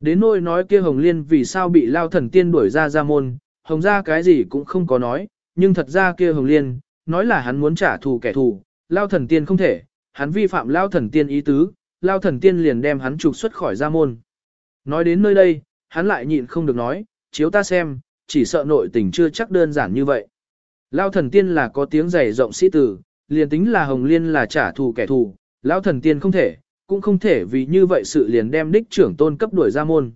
A: Đến nỗi nói kia Hồng Liên vì sao bị lao thần tiên đuổi ra ra môn, Hồng ra cái gì cũng không có nói, nhưng thật ra kia Hồng Liên, nói là hắn muốn trả thù kẻ thù, lao thần tiên không thể, hắn vi phạm lao thần tiên ý tứ, lao thần tiên liền đem hắn trục xuất khỏi ra môn. Nói đến nơi đây, hắn lại nhịn không được nói, chiếu ta xem, chỉ sợ nội tình chưa chắc đơn giản như vậy. Lao thần tiên là có tiếng dày rộng sĩ tử, liền tính là Hồng Liên là trả thù kẻ thù, Lao thần tiên không thể, cũng không thể vì như vậy sự liền đem đích trưởng tôn cấp đuổi ra môn.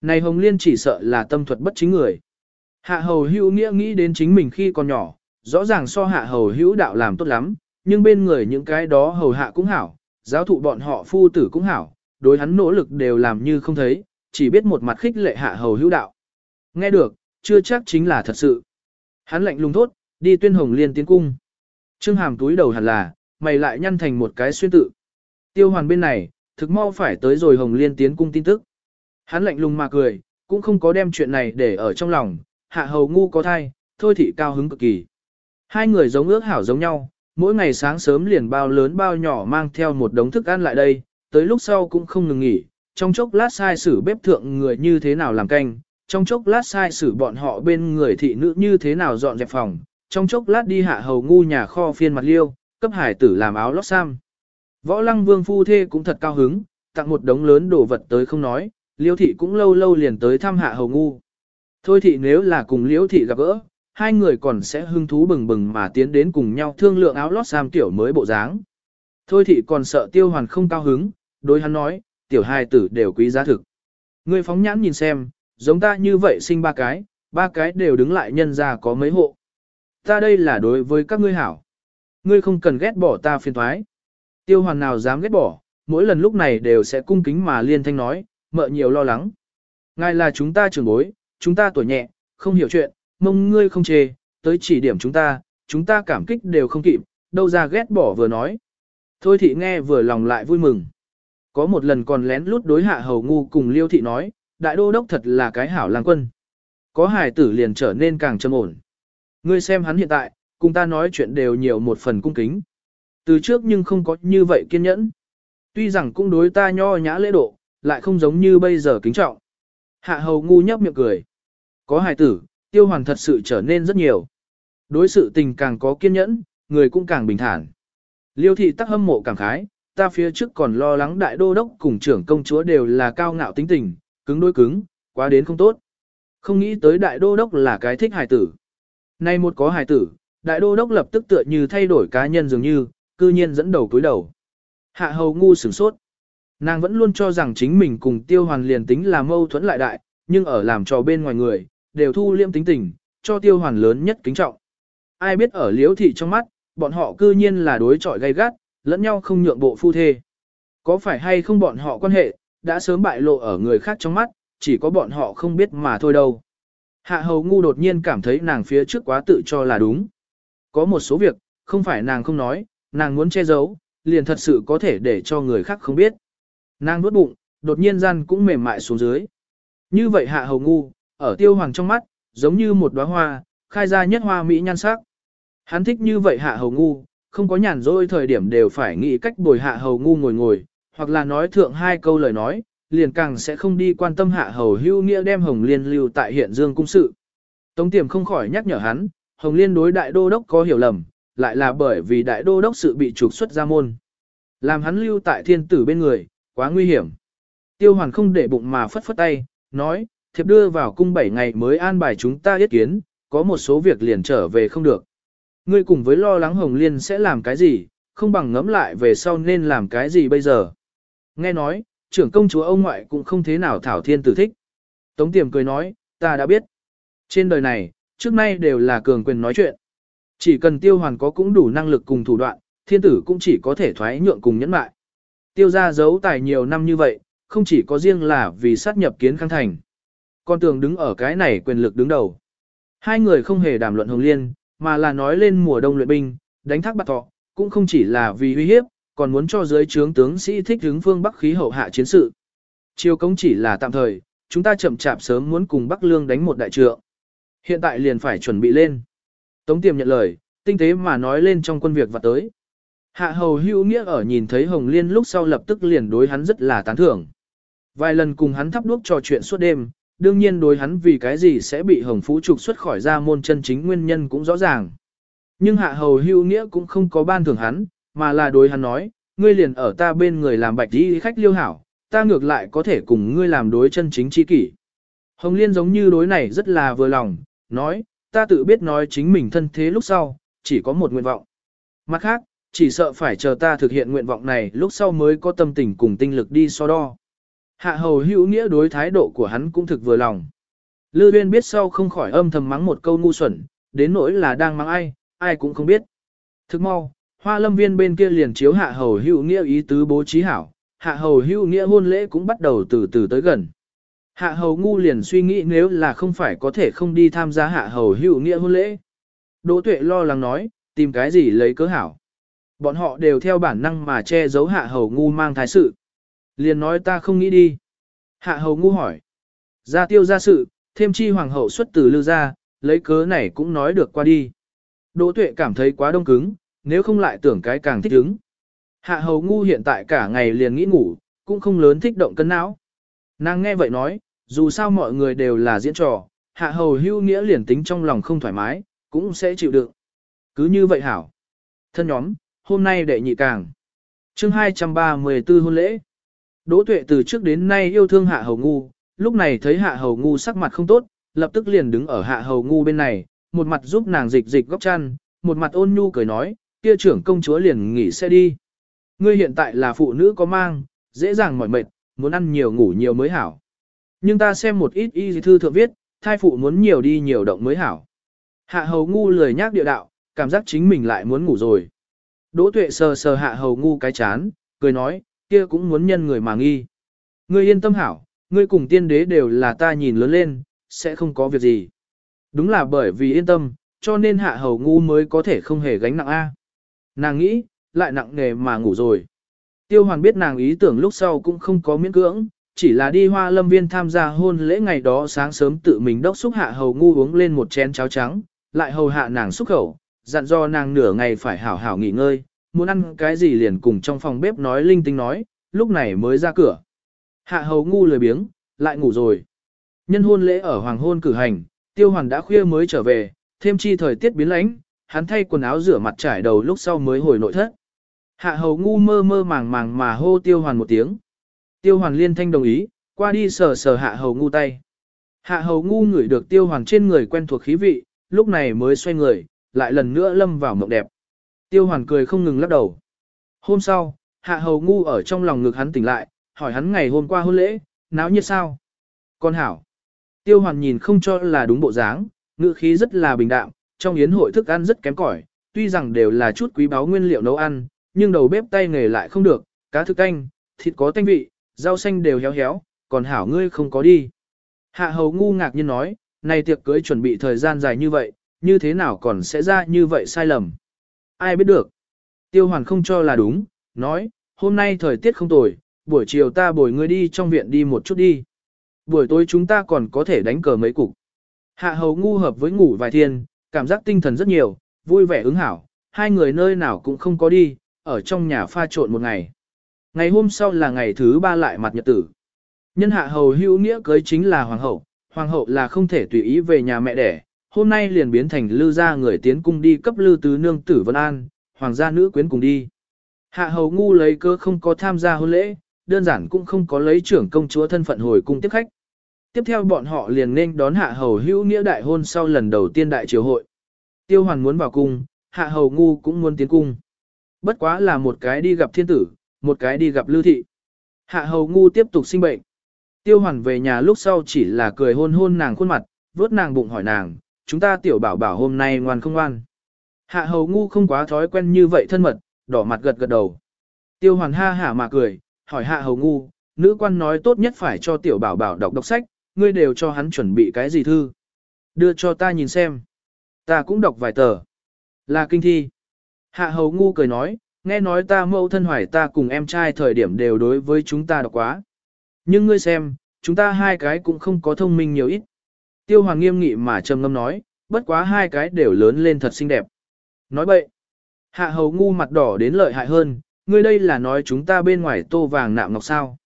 A: Này Hồng Liên chỉ sợ là tâm thuật bất chính người. Hạ hầu hữu nghĩa nghĩ đến chính mình khi còn nhỏ, rõ ràng so hạ hầu hữu đạo làm tốt lắm, nhưng bên người những cái đó hầu hạ cũng hảo, giáo thụ bọn họ phu tử cũng hảo, đối hắn nỗ lực đều làm như không thấy, chỉ biết một mặt khích lệ hạ hầu hữu đạo. Nghe được, chưa chắc chính là thật sự. Hắn lạnh lùng thốt, đi tuyên hồng liên tiến cung. Trương hàm túi đầu hẳn là, mày lại nhăn thành một cái xuyên tự. Tiêu hoàn bên này, thực mau phải tới rồi hồng liên tiến cung tin tức. Hắn lạnh lùng mà cười, cũng không có đem chuyện này để ở trong lòng, hạ hầu ngu có thai, thôi thị cao hứng cực kỳ. Hai người giống ước hảo giống nhau, mỗi ngày sáng sớm liền bao lớn bao nhỏ mang theo một đống thức ăn lại đây, tới lúc sau cũng không ngừng nghỉ, trong chốc lát sai sử bếp thượng người như thế nào làm canh, trong chốc lát sai sử bọn họ bên người thị nữ như thế nào dọn dẹp phòng, trong chốc lát đi hạ hầu ngu nhà kho phiên mặt liêu, cấp hải tử làm áo lót sam. Võ lăng vương phu thê cũng thật cao hứng, tặng một đống lớn đồ vật tới không nói, liêu thị cũng lâu lâu liền tới thăm hạ hầu ngu. Thôi thị nếu là cùng liêu thị gặp gỡ, hai người còn sẽ hưng thú bừng bừng mà tiến đến cùng nhau thương lượng áo lót sam tiểu mới bộ dáng. Thôi thị còn sợ tiêu hoàn không cao hứng, đối hắn nói, tiểu hai tử đều quý giá thực. Ngươi phóng nhãn nhìn xem, giống ta như vậy sinh ba cái, ba cái đều đứng lại nhân ra có mấy hộ. Ta đây là đối với các ngươi hảo. Ngươi không cần ghét bỏ ta phiền thoái. Tiêu hoàn nào dám ghét bỏ, mỗi lần lúc này đều sẽ cung kính mà liên thanh nói, mợ nhiều lo lắng. Ngài là chúng ta trưởng bối, chúng ta tuổi nhẹ, không hiểu chuyện, mong ngươi không chê, tới chỉ điểm chúng ta, chúng ta cảm kích đều không kịp, đâu ra ghét bỏ vừa nói. Thôi thị nghe vừa lòng lại vui mừng. Có một lần còn lén lút đối hạ hầu ngu cùng liêu thị nói, đại đô đốc thật là cái hảo lang quân. Có hài tử liền trở nên càng trầm ổn, Ngươi xem hắn hiện tại, cùng ta nói chuyện đều nhiều một phần cung kính. Từ trước nhưng không có như vậy kiên nhẫn. Tuy rằng cũng đối ta nho nhã lễ độ, lại không giống như bây giờ kính trọng. Hạ hầu ngu nhấp miệng cười. Có hài tử, tiêu hoàn thật sự trở nên rất nhiều. Đối sự tình càng có kiên nhẫn, người cũng càng bình thản. Liêu thị tắc hâm mộ cảm khái, ta phía trước còn lo lắng đại đô đốc cùng trưởng công chúa đều là cao ngạo tính tình, cứng đối cứng, quá đến không tốt. Không nghĩ tới đại đô đốc là cái thích hài tử. Nay một có hài tử, đại đô đốc lập tức tựa như thay đổi cá nhân dường như, cư nhiên dẫn đầu cúi đầu. Hạ hầu ngu sửng sốt. Nàng vẫn luôn cho rằng chính mình cùng tiêu hoàn liền tính là mâu thuẫn lại đại, nhưng ở làm trò bên ngoài người, đều thu liêm tính tình, cho tiêu hoàn lớn nhất kính trọng. Ai biết ở liễu thị trong mắt, bọn họ cư nhiên là đối trọi gay gắt, lẫn nhau không nhượng bộ phu thê. Có phải hay không bọn họ quan hệ, đã sớm bại lộ ở người khác trong mắt, chỉ có bọn họ không biết mà thôi đâu. Hạ hầu ngu đột nhiên cảm thấy nàng phía trước quá tự cho là đúng. Có một số việc, không phải nàng không nói, nàng muốn che giấu, liền thật sự có thể để cho người khác không biết. Nàng nuốt bụng, đột nhiên gian cũng mềm mại xuống dưới. Như vậy hạ hầu ngu, ở tiêu hoàng trong mắt, giống như một đóa hoa, khai ra nhất hoa mỹ nhan sắc. Hắn thích như vậy hạ hầu ngu, không có nhàn rỗi thời điểm đều phải nghĩ cách bồi hạ hầu ngu ngồi ngồi, hoặc là nói thượng hai câu lời nói, liền càng sẽ không đi quan tâm hạ hầu hưu nghĩa đem Hồng Liên lưu tại hiện dương cung sự. Tống tiềm không khỏi nhắc nhở hắn, Hồng Liên đối đại đô đốc có hiểu lầm, lại là bởi vì đại đô đốc sự bị trục xuất ra môn. Làm hắn lưu tại thiên tử bên người, quá nguy hiểm. Tiêu hoàn không để bụng mà phất phất tay, nói, thiệp đưa vào cung 7 ngày mới an bài chúng ta yết kiến, có một số việc liền trở về không được. Ngươi cùng với lo lắng Hồng Liên sẽ làm cái gì, không bằng ngẫm lại về sau nên làm cái gì bây giờ. Nghe nói, trưởng công chúa ông ngoại cũng không thế nào thảo thiên tử thích. Tống tiềm cười nói, ta đã biết. Trên đời này, trước nay đều là cường quyền nói chuyện. Chỉ cần tiêu hoàn có cũng đủ năng lực cùng thủ đoạn, thiên tử cũng chỉ có thể thoái nhượng cùng nhẫn mại. Tiêu ra giấu tài nhiều năm như vậy, không chỉ có riêng là vì sát nhập kiến khang thành. Con tường đứng ở cái này quyền lực đứng đầu. Hai người không hề đàm luận hồng liên, mà là nói lên mùa đông luyện binh, đánh thác bạc thọ, cũng không chỉ là vì uy hiếp, còn muốn cho giới trướng tướng sĩ thích hướng phương Bắc khí hậu hạ chiến sự. Chiều công chỉ là tạm thời, chúng ta chậm chạp sớm muốn cùng Bắc Lương đánh một đại trượng. Hiện tại liền phải chuẩn bị lên. Tống tiềm nhận lời, tinh tế mà nói lên trong quân việc và tới. Hạ hầu hữu nghĩa ở nhìn thấy Hồng Liên lúc sau lập tức liền đối hắn rất là tán thưởng. Vài lần cùng hắn thắp đuốc trò chuyện suốt đêm, đương nhiên đối hắn vì cái gì sẽ bị Hồng Phú trục xuất khỏi ra môn chân chính nguyên nhân cũng rõ ràng. Nhưng hạ hầu hữu nghĩa cũng không có ban thưởng hắn, mà là đối hắn nói, ngươi liền ở ta bên người làm bạch đi khách liêu hảo, ta ngược lại có thể cùng ngươi làm đối chân chính chi kỷ. Hồng Liên giống như đối này rất là vừa lòng, nói, ta tự biết nói chính mình thân thế lúc sau, chỉ có một nguyện vọng. Mặt khác, chỉ sợ phải chờ ta thực hiện nguyện vọng này lúc sau mới có tâm tình cùng tinh lực đi so đo. Hạ hầu hữu nghĩa đối thái độ của hắn cũng thực vừa lòng. Lư Viên biết sau không khỏi âm thầm mắng một câu ngu xuẩn, đến nỗi là đang mắng ai, ai cũng không biết. Thức mau, hoa lâm viên bên kia liền chiếu hạ hầu hữu nghĩa ý tứ bố trí hảo, hạ hầu hữu nghĩa hôn lễ cũng bắt đầu từ từ tới gần. Hạ hầu ngu liền suy nghĩ nếu là không phải có thể không đi tham gia hạ hầu hữu nghĩa hôn lễ. Đỗ tuệ lo lắng nói, tìm cái gì lấy cớ hảo. Bọn họ đều theo bản năng mà che giấu hạ hầu ngu mang thái sự. Liền nói ta không nghĩ đi. Hạ hầu ngu hỏi. Ra tiêu ra sự, thêm chi hoàng hậu xuất từ lưu ra, lấy cớ này cũng nói được qua đi. Đỗ tuệ cảm thấy quá đông cứng, nếu không lại tưởng cái càng thích ứng. Hạ hầu ngu hiện tại cả ngày liền nghĩ ngủ, cũng không lớn thích động cân não. Nàng nghe vậy nói, dù sao mọi người đều là diễn trò, hạ hầu hưu nghĩa liền tính trong lòng không thoải mái, cũng sẽ chịu đựng. Cứ như vậy hảo. Thân nhóm, hôm nay đệ nhị càng. chương 234 hôn lễ. Đỗ tuệ từ trước đến nay yêu thương hạ hầu ngu, lúc này thấy hạ hầu ngu sắc mặt không tốt, lập tức liền đứng ở hạ hầu ngu bên này, một mặt giúp nàng dịch dịch góc chăn, một mặt ôn nhu cười nói, kia trưởng công chúa liền nghỉ xe đi. Ngươi hiện tại là phụ nữ có mang, dễ dàng mỏi mệt, muốn ăn nhiều ngủ nhiều mới hảo. Nhưng ta xem một ít y thư thượng viết, thai phụ muốn nhiều đi nhiều động mới hảo. Hạ hầu ngu lười nhác địa đạo, cảm giác chính mình lại muốn ngủ rồi. Đỗ tuệ sờ sờ hạ hầu ngu cái chán, cười nói, kia cũng muốn nhân người mà nghi. Ngươi yên tâm hảo, ngươi cùng tiên đế đều là ta nhìn lớn lên, sẽ không có việc gì. Đúng là bởi vì yên tâm, cho nên hạ hầu ngu mới có thể không hề gánh nặng A. Nàng nghĩ, lại nặng nề mà ngủ rồi. Tiêu hoàn biết nàng ý tưởng lúc sau cũng không có miễn cưỡng, chỉ là đi hoa lâm viên tham gia hôn lễ ngày đó sáng sớm tự mình đốc xúc hạ hầu ngu uống lên một chén cháo trắng, lại hầu hạ nàng xúc khẩu, dặn do nàng nửa ngày phải hảo hảo nghỉ ngơi, muốn ăn cái gì liền cùng trong phòng bếp nói linh tinh nói, lúc này mới ra cửa. Hạ hầu ngu lười biếng, lại ngủ rồi. Nhân hôn lễ ở hoàng hôn cử hành, tiêu hoàn đã khuya mới trở về, thêm chi thời tiết biến lãnh, hắn thay quần áo rửa mặt trải đầu lúc sau mới hồi nội thất. Hạ hầu ngu mơ mơ màng màng mà hô tiêu hoàn một tiếng. Tiêu hoàn liên thanh đồng ý, qua đi sờ sờ hạ hầu ngu tay. Hạ hầu ngu ngửi được tiêu hoàn trên người quen thuộc khí vị, lúc này mới xoay người, lại lần nữa lâm vào mộng đẹp. Tiêu hoàn cười không ngừng lắc đầu. Hôm sau, hạ hầu ngu ở trong lòng ngực hắn tỉnh lại, hỏi hắn ngày hôm qua hôn lễ, náo nhiệt sao? Con hảo. Tiêu hoàn nhìn không cho là đúng bộ dáng, ngữ khí rất là bình đạm, trong yến hội thức ăn rất kém cỏi, tuy rằng đều là chút quý báu nguyên liệu nấu ăn, nhưng đầu bếp tay nghề lại không được, cá thức canh, thịt có tanh vị, rau xanh đều héo héo, còn hảo ngươi không có đi. Hạ hầu ngu ngạc nhiên nói, này tiệc cưới chuẩn bị thời gian dài như vậy, như thế nào còn sẽ ra như vậy sai lầm. Ai biết được. Tiêu hoàn không cho là đúng, nói, hôm nay thời tiết không tồi, buổi chiều ta bồi ngươi đi trong viện đi một chút đi. Buổi tối chúng ta còn có thể đánh cờ mấy cục. Hạ hầu ngu hợp với ngủ vài thiên, cảm giác tinh thần rất nhiều, vui vẻ ứng hảo, hai người nơi nào cũng không có đi, ở trong nhà pha trộn một ngày. Ngày hôm sau là ngày thứ ba lại mặt nhật tử. Nhân hạ hầu hữu nghĩa cưới chính là hoàng hậu, hoàng hậu là không thể tùy ý về nhà mẹ đẻ, hôm nay liền biến thành lư gia người tiến cung đi cấp lư tứ nương tử Vân An, hoàng gia nữ quyến cùng đi. Hạ hầu ngu lấy cơ không có tham gia hôn lễ, đơn giản cũng không có lấy trưởng công chúa thân phận hồi cung tiếp khách. Tiếp theo bọn họ liền nên đón hạ hầu hữu nghĩa đại hôn sau lần đầu tiên đại triều hội. Tiêu hoàn muốn vào cung, hạ hầu ngu cũng muốn tiến cung. Bất quá là một cái đi gặp thiên tử, một cái đi gặp lưu thị. Hạ hầu ngu tiếp tục sinh bệnh. Tiêu hoàn về nhà lúc sau chỉ là cười hôn hôn nàng khuôn mặt, vớt nàng bụng hỏi nàng, chúng ta tiểu bảo bảo hôm nay ngoan không ngoan. Hạ hầu ngu không quá thói quen như vậy thân mật, đỏ mặt gật gật đầu. Tiêu hoàn ha hả mà cười, hỏi hạ hầu ngu, nữ quan nói tốt nhất phải cho tiểu bảo bảo đọc đọc sách, ngươi đều cho hắn chuẩn bị cái gì thư. Đưa cho ta nhìn xem. Ta cũng đọc vài tờ. Là kinh thi. Hạ hầu ngu cười nói, nghe nói ta mẫu thân hoài ta cùng em trai thời điểm đều đối với chúng ta đọc quá. Nhưng ngươi xem, chúng ta hai cái cũng không có thông minh nhiều ít. Tiêu hoàng nghiêm nghị mà trầm ngâm nói, bất quá hai cái đều lớn lên thật xinh đẹp. Nói bậy. Hạ hầu ngu mặt đỏ đến lợi hại hơn, ngươi đây là nói chúng ta bên ngoài tô vàng nạm ngọc sao.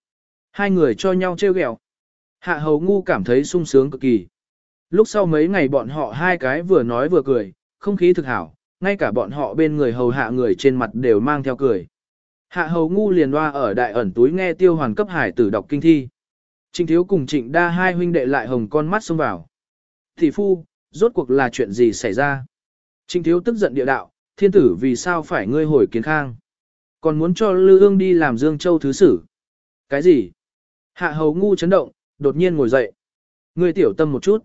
A: Hai người cho nhau trêu ghẹo. Hạ hầu ngu cảm thấy sung sướng cực kỳ. Lúc sau mấy ngày bọn họ hai cái vừa nói vừa cười, không khí thực hảo, ngay cả bọn họ bên người hầu hạ người trên mặt đều mang theo cười. Hạ hầu ngu liền loa ở đại ẩn túi nghe tiêu hoàn cấp hải tử đọc kinh thi. Trịnh thiếu cùng trịnh đa hai huynh đệ lại hồng con mắt xông vào. Thị phu, rốt cuộc là chuyện gì xảy ra? Trịnh thiếu tức giận địa đạo, thiên tử vì sao phải ngươi hồi kiến khang? Còn muốn cho Lư ương đi làm Dương Châu thứ sử. Cái gì? Hạ hầu ngu chấn động, đột nhiên ngồi dậy. Ngươi tiểu tâm một chút.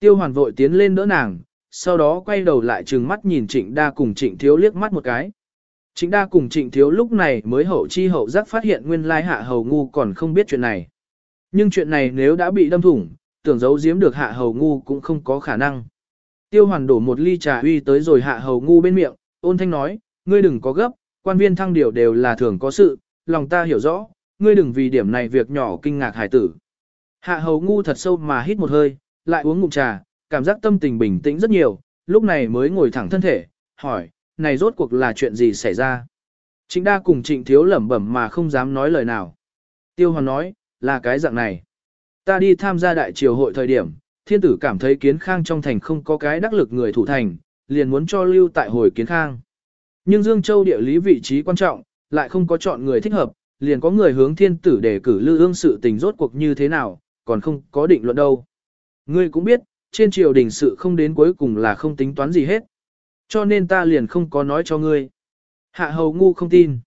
A: Tiêu hoàn vội tiến lên đỡ nàng, sau đó quay đầu lại trừng mắt nhìn trịnh đa cùng trịnh thiếu liếc mắt một cái. Trịnh đa cùng trịnh thiếu lúc này mới hậu chi hậu giác phát hiện nguyên lai hạ hầu ngu còn không biết chuyện này. Nhưng chuyện này nếu đã bị đâm thủng, tưởng giấu giếm được hạ hầu ngu cũng không có khả năng. Tiêu hoàn đổ một ly trà uy tới rồi hạ hầu ngu bên miệng, ôn thanh nói, ngươi đừng có gấp, quan viên thăng điều đều là thường có sự, lòng ta hiểu rõ, ngươi đừng vì điểm này việc nhỏ kinh ngạc hải tử. Hạ hầu ngu thật sâu mà hít một hơi, lại uống ngụm trà, cảm giác tâm tình bình tĩnh rất nhiều, lúc này mới ngồi thẳng thân thể, hỏi, này rốt cuộc là chuyện gì xảy ra? Trịnh đa cùng trịnh thiếu lẩm bẩm mà không dám nói lời nào. Tiêu hoàn nói, là cái dạng này. Ta đi tham gia đại triều hội thời điểm, thiên tử cảm thấy kiến khang trong thành không có cái đắc lực người thủ thành, liền muốn cho lưu tại hồi kiến khang. Nhưng Dương Châu địa lý vị trí quan trọng, lại không có chọn người thích hợp, liền có người hướng thiên tử để cử lưu ương sự tình rốt cuộc như thế nào, còn không có định luận đâu. Ngươi cũng biết, trên triều đình sự không đến cuối cùng là không tính toán gì hết. Cho nên ta liền không có nói cho ngươi. Hạ hầu ngu không tin.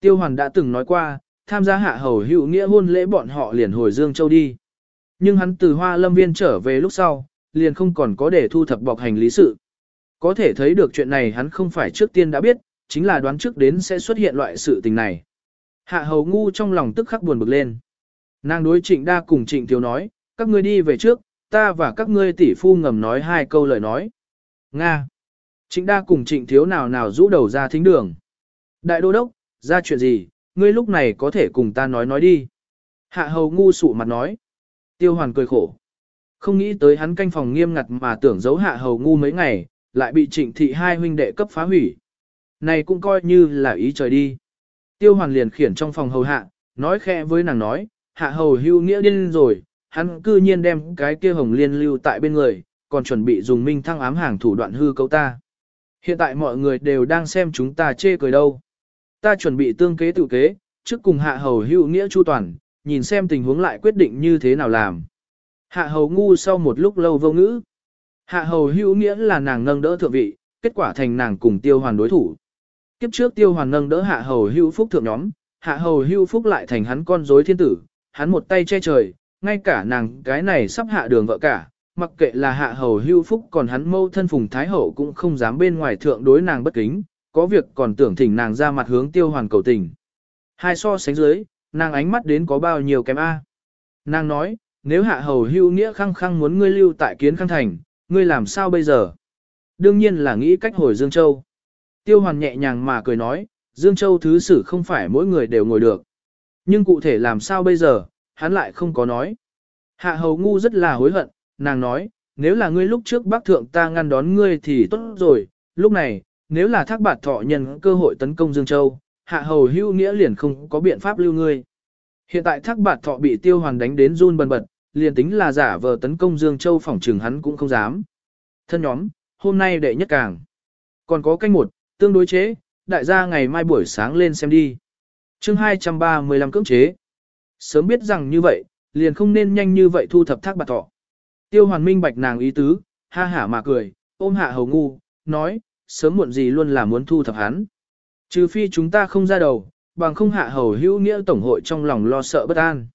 A: Tiêu hoàn đã từng nói qua, tham gia hạ hầu hữu nghĩa hôn lễ bọn họ liền hồi Dương Châu đi. Nhưng hắn từ hoa lâm viên trở về lúc sau, liền không còn có để thu thập bọc hành lý sự. Có thể thấy được chuyện này hắn không phải trước tiên đã biết, chính là đoán trước đến sẽ xuất hiện loại sự tình này. Hạ hầu ngu trong lòng tức khắc buồn bực lên. Nàng đối trịnh đa cùng trịnh thiếu nói, các ngươi đi về trước, ta và các ngươi tỷ phu ngầm nói hai câu lời nói. Nga. Trịnh đa cùng trịnh thiếu nào nào rũ đầu ra thính đường. Đại đô đốc, ra chuyện gì, ngươi lúc này có thể cùng ta nói nói đi. Hạ hầu ngu sụ mặt nói. Tiêu hoàn cười khổ. Không nghĩ tới hắn canh phòng nghiêm ngặt mà tưởng giấu hạ hầu ngu mấy ngày, lại bị trịnh thị hai huynh đệ cấp phá hủy. Này cũng coi như là ý trời đi. Tiêu hoàn liền khiển trong phòng hầu hạ, nói khẽ với nàng nói, hạ hầu hưu nghĩa điên rồi, hắn cư nhiên đem cái kia hồng liên lưu tại bên người, còn chuẩn bị dùng minh thăng ám hàng thủ đoạn hư cấu ta. Hiện tại mọi người đều đang xem chúng ta chê cười đâu. Ta chuẩn bị tương kế tự kế, trước cùng hạ hầu hưu nghĩa chu toàn, nhìn xem tình huống lại quyết định như thế nào làm. Hạ hầu ngu sau một lúc lâu vô ngữ. Hạ hầu hưu nghĩa là nàng nâng đỡ thượng vị, kết quả thành nàng cùng tiêu hoàn đối thủ. Kiếp trước tiêu hoàn nâng đỡ hạ hầu hưu phúc thượng nhóm, hạ hầu hưu phúc lại thành hắn con rối thiên tử, hắn một tay che trời, ngay cả nàng cái này sắp hạ đường vợ cả, mặc kệ là hạ hầu hưu phúc còn hắn mâu thân phùng thái hậu cũng không dám bên ngoài thượng đối nàng bất kính, có việc còn tưởng thỉnh nàng ra mặt hướng tiêu hoàn cầu tình. Hai so sánh dưới, nàng ánh mắt đến có bao nhiêu kém A. Nàng nói, nếu hạ hầu hưu nghĩa khăng khăng muốn ngươi lưu tại kiến khang thành, ngươi làm sao bây giờ? Đương nhiên là nghĩ cách hồi Dương Châu. Tiêu hoàn nhẹ nhàng mà cười nói, Dương Châu thứ sử không phải mỗi người đều ngồi được. Nhưng cụ thể làm sao bây giờ, hắn lại không có nói. Hạ hầu ngu rất là hối hận, nàng nói, nếu là ngươi lúc trước bác thượng ta ngăn đón ngươi thì tốt rồi, lúc này, nếu là thác bạt thọ nhân cơ hội tấn công Dương Châu, hạ hầu hưu nghĩa liền không có biện pháp lưu ngươi. Hiện tại thác bạt thọ bị tiêu hoàn đánh đến run bần bật, liền tính là giả vờ tấn công Dương Châu phỏng trừng hắn cũng không dám. Thân nhóm, hôm nay đệ nhất càng. Còn có canh một, tương đối chế, đại gia ngày mai buổi sáng lên xem đi. chương 235 cưỡng chế. Sớm biết rằng như vậy, liền không nên nhanh như vậy thu thập thác bạt thọ. Tiêu hoàn minh bạch nàng ý tứ, ha hả mà cười, ôm hạ hầu ngu, nói, sớm muộn gì luôn là muốn thu thập hắn. Trừ phi chúng ta không ra đầu, bằng không hạ hầu hữu nghĩa tổng hội trong lòng lo sợ bất an.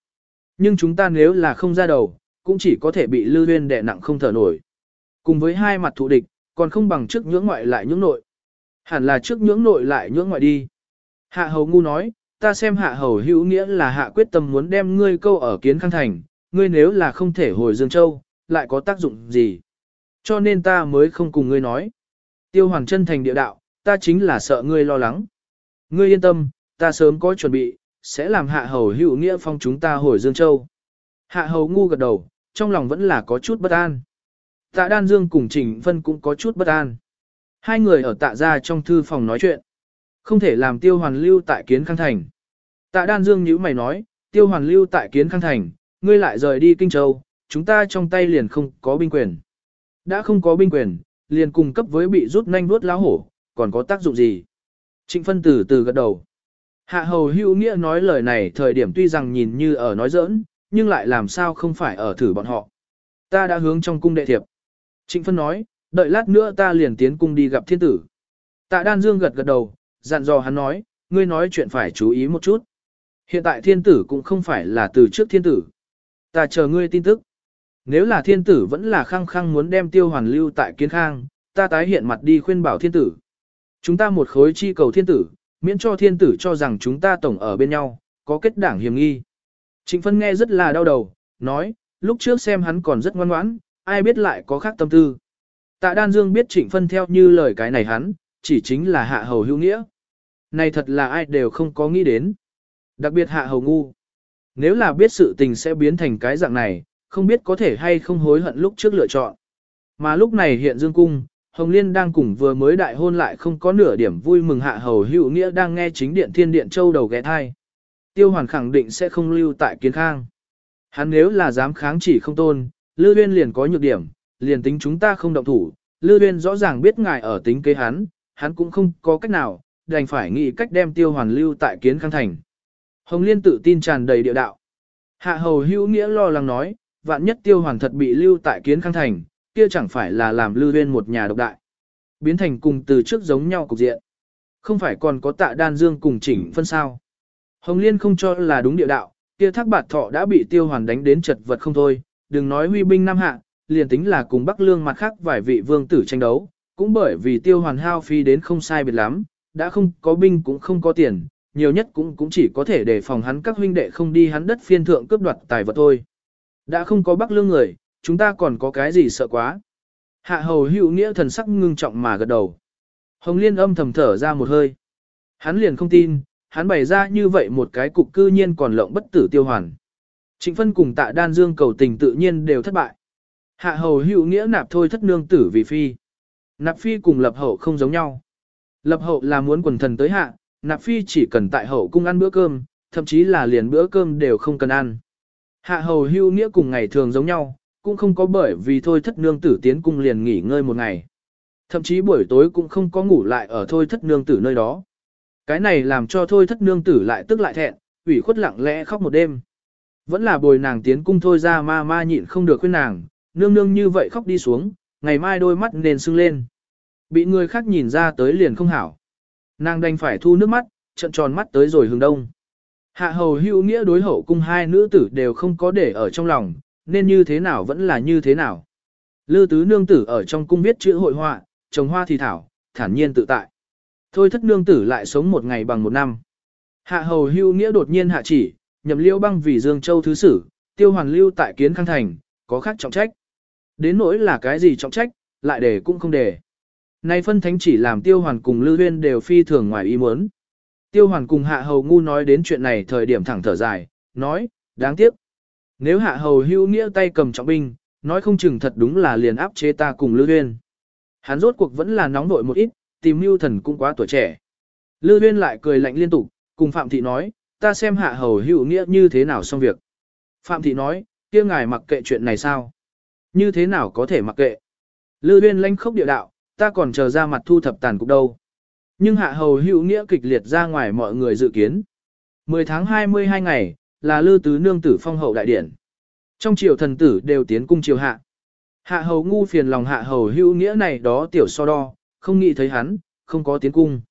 A: Nhưng chúng ta nếu là không ra đầu, cũng chỉ có thể bị lư huyên đè nặng không thở nổi. Cùng với hai mặt thù địch, còn không bằng trước nhưỡng ngoại lại nhưỡng nội. Hẳn là trước nhưỡng nội lại nhưỡng ngoại đi. Hạ hầu ngu nói, ta xem hạ hầu hữu nghĩa là hạ quyết tâm muốn đem ngươi câu ở kiến khang thành, ngươi nếu là không thể hồi Dương Châu, lại có tác dụng gì. Cho nên ta mới không cùng ngươi nói. Tiêu hoàng chân thành địa đạo, ta chính là sợ ngươi lo lắng. Ngươi yên tâm, ta sớm có chuẩn bị, sẽ làm hạ hầu hữu nghĩa phong chúng ta hồi Dương Châu. Hạ hầu ngu gật đầu, trong lòng vẫn là có chút bất an. Tạ Đan Dương cùng Trình Vân cũng có chút bất an. Hai người ở tạ gia trong thư phòng nói chuyện. Không thể làm tiêu hoàn lưu tại kiến khang thành. Tạ Đan Dương nhữ mày nói, tiêu hoàn lưu tại kiến khang thành, ngươi lại rời đi Kinh Châu, chúng ta trong tay liền không có binh quyền. Đã không có binh quyền, liền cùng cấp với bị rút nhanh vuốt lão hổ, còn có tác dụng gì? Trịnh phân từ từ gật đầu. Hạ hầu hữu nghĩa nói lời này thời điểm tuy rằng nhìn như ở nói giỡn, nhưng lại làm sao không phải ở thử bọn họ. Ta đã hướng trong cung đệ thiệp. Trịnh phân nói, đợi lát nữa ta liền tiến cung đi gặp thiên tử. Tạ đan dương gật gật đầu, dặn dò hắn nói, ngươi nói chuyện phải chú ý một chút. Hiện tại thiên tử cũng không phải là từ trước thiên tử. Ta chờ ngươi tin tức. Nếu là thiên tử vẫn là khăng khăng muốn đem tiêu hoàn lưu tại kiến khang, ta tái hiện mặt đi khuyên bảo thiên tử. Chúng ta một khối chi cầu thiên tử, miễn cho thiên tử cho rằng chúng ta tổng ở bên nhau, có kết đảng hiểm nghi. Trịnh phân nghe rất là đau đầu, nói, lúc trước xem hắn còn rất ngoan ngoãn, ai biết lại có khác tâm tư. Tạ Đan Dương biết trịnh phân theo như lời cái này hắn, chỉ chính là hạ hầu hữu nghĩa. Này thật là ai đều không có nghĩ đến. Đặc biệt hạ hầu ngu. Nếu là biết sự tình sẽ biến thành cái dạng này, không biết có thể hay không hối hận lúc trước lựa chọn. Mà lúc này hiện dương cung, Hồng Liên đang cùng vừa mới đại hôn lại không có nửa điểm vui mừng hạ hầu hữu nghĩa đang nghe chính điện thiên điện châu đầu ghé thai. Tiêu hoàn khẳng định sẽ không lưu tại kiến khang. Hắn nếu là dám kháng chỉ không tôn, Lư Uyên liền có nhược điểm, liền tính chúng ta không động thủ, Lư Uyên rõ ràng biết ngài ở tính kế hắn, hắn cũng không có cách nào, đành phải nghĩ cách đem tiêu hoàn lưu tại kiến khang thành. Hồng Liên tự tin tràn đầy địa đạo. Hạ hầu hữu nghĩa lo lắng nói, vạn nhất tiêu hoàn thật bị lưu tại kiến khang thành, kia chẳng phải là làm lưu viên một nhà độc đại. Biến thành cùng từ trước giống nhau cục diện. Không phải còn có tạ đan dương cùng chỉnh phân sao. Hồng Liên không cho là đúng địa đạo, kia thác bạt thọ đã bị tiêu hoàn đánh đến chật vật không thôi, đừng nói huy binh năm hạ, liền tính là cùng Bắc Lương mặt khác vài vị vương tử tranh đấu, cũng bởi vì tiêu hoàn hao phi đến không sai biệt lắm, đã không có binh cũng không có tiền, nhiều nhất cũng cũng chỉ có thể để phòng hắn các huynh đệ không đi hắn đất phiên thượng cướp đoạt tài vật thôi. Đã không có Bắc Lương người, chúng ta còn có cái gì sợ quá. Hạ hầu hữu nghĩa thần sắc ngưng trọng mà gật đầu. Hồng Liên âm thầm thở ra một hơi. Hắn liền không tin, hắn bày ra như vậy một cái cục cư nhiên còn lộng bất tử tiêu hoàn. Trịnh phân cùng tạ đan dương cầu tình tự nhiên đều thất bại. Hạ hầu hữu nghĩa nạp thôi thất nương tử vì phi. Nạp phi cùng lập hậu không giống nhau. Lập hậu là muốn quần thần tới hạ, nạp phi chỉ cần tại hậu cung ăn bữa cơm, thậm chí là liền bữa cơm đều không cần ăn. Hạ hầu hưu nghĩa cùng ngày thường giống nhau, cũng không có bởi vì thôi thất nương tử tiến cung liền nghỉ ngơi một ngày. Thậm chí buổi tối cũng không có ngủ lại ở thôi thất nương tử nơi đó. Cái này làm cho thôi thất nương tử lại tức lại thẹn, ủy khuất lặng lẽ khóc một đêm. Vẫn là bồi nàng tiến cung thôi ra ma ma nhịn không được khuyên nàng, nương nương như vậy khóc đi xuống, ngày mai đôi mắt nên sưng lên. Bị người khác nhìn ra tới liền không hảo. Nàng đành phải thu nước mắt, trận tròn mắt tới rồi hướng đông. Hạ hầu hữu nghĩa đối hậu cung hai nữ tử đều không có để ở trong lòng, nên như thế nào vẫn là như thế nào. Lư tứ nương tử ở trong cung viết chữ hội họa, trồng hoa thì thảo, thản nhiên tự tại. Thôi thất nương tử lại sống một ngày bằng một năm. Hạ hầu hưu nghĩa đột nhiên hạ chỉ, nhậm liêu băng vì Dương Châu thứ sử, tiêu hoàn lưu tại kiến khang thành, có khác trọng trách. Đến nỗi là cái gì trọng trách, lại để cũng không để. Nay phân thánh chỉ làm tiêu hoàn cùng Lư Huyên đều phi thường ngoài ý muốn. Tiêu hoàn cùng hạ hầu ngu nói đến chuyện này thời điểm thẳng thở dài, nói, đáng tiếc. Nếu hạ hầu hưu nghĩa tay cầm trọng binh, nói không chừng thật đúng là liền áp chế ta cùng Lư Huyên. Hắn rốt cuộc vẫn là nóng nội một ít, tìm mưu thần cũng quá tuổi trẻ. Lư Huyên lại cười lạnh liên tục, cùng Phạm Thị nói, ta xem hạ hầu hữu nghĩa như thế nào xong việc. Phạm Thị nói, kia ngài mặc kệ chuyện này sao? Như thế nào có thể mặc kệ? Lư Huyên lanh khốc địa đạo, ta còn chờ ra mặt thu thập tàn cục đâu. Nhưng hạ hầu hữu nghĩa kịch liệt ra ngoài mọi người dự kiến. 10 tháng 22 ngày, là lư tứ nương tử phong hậu đại điển. Trong triều thần tử đều tiến cung triều hạ. Hạ hầu ngu phiền lòng hạ hầu hữu nghĩa này đó tiểu so đo, không nghĩ thấy hắn, không có tiến cung.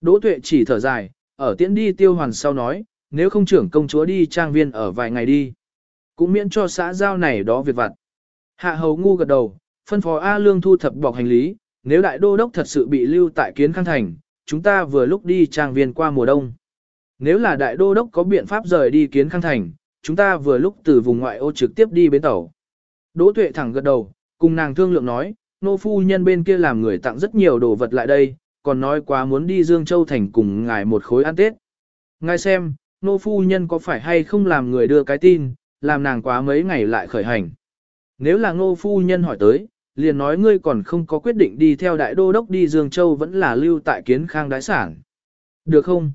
A: Đỗ tuệ chỉ thở dài, ở tiễn đi tiêu hoàn sau nói, nếu không trưởng công chúa đi trang viên ở vài ngày đi. Cũng miễn cho xã giao này đó việc vặt. Hạ hầu ngu gật đầu, phân phó A Lương thu thập bọc hành lý, nếu đại đô đốc thật sự bị lưu tại kiến khang thành, chúng ta vừa lúc đi trang viên qua mùa đông. Nếu là đại đô đốc có biện pháp rời đi kiến khang thành, chúng ta vừa lúc từ vùng ngoại ô trực tiếp đi bến tàu. Đỗ tuệ thẳng gật đầu, cùng nàng thương lượng nói, nô phu nhân bên kia làm người tặng rất nhiều đồ vật lại đây, còn nói quá muốn đi Dương Châu Thành cùng ngài một khối ăn Tết. Ngài xem, nô phu nhân có phải hay không làm người đưa cái tin, làm nàng quá mấy ngày lại khởi hành. Nếu là nô phu nhân hỏi tới, liền nói ngươi còn không có quyết định đi theo đại đô đốc đi Dương Châu vẫn là lưu tại kiến khang đái sản. Được không?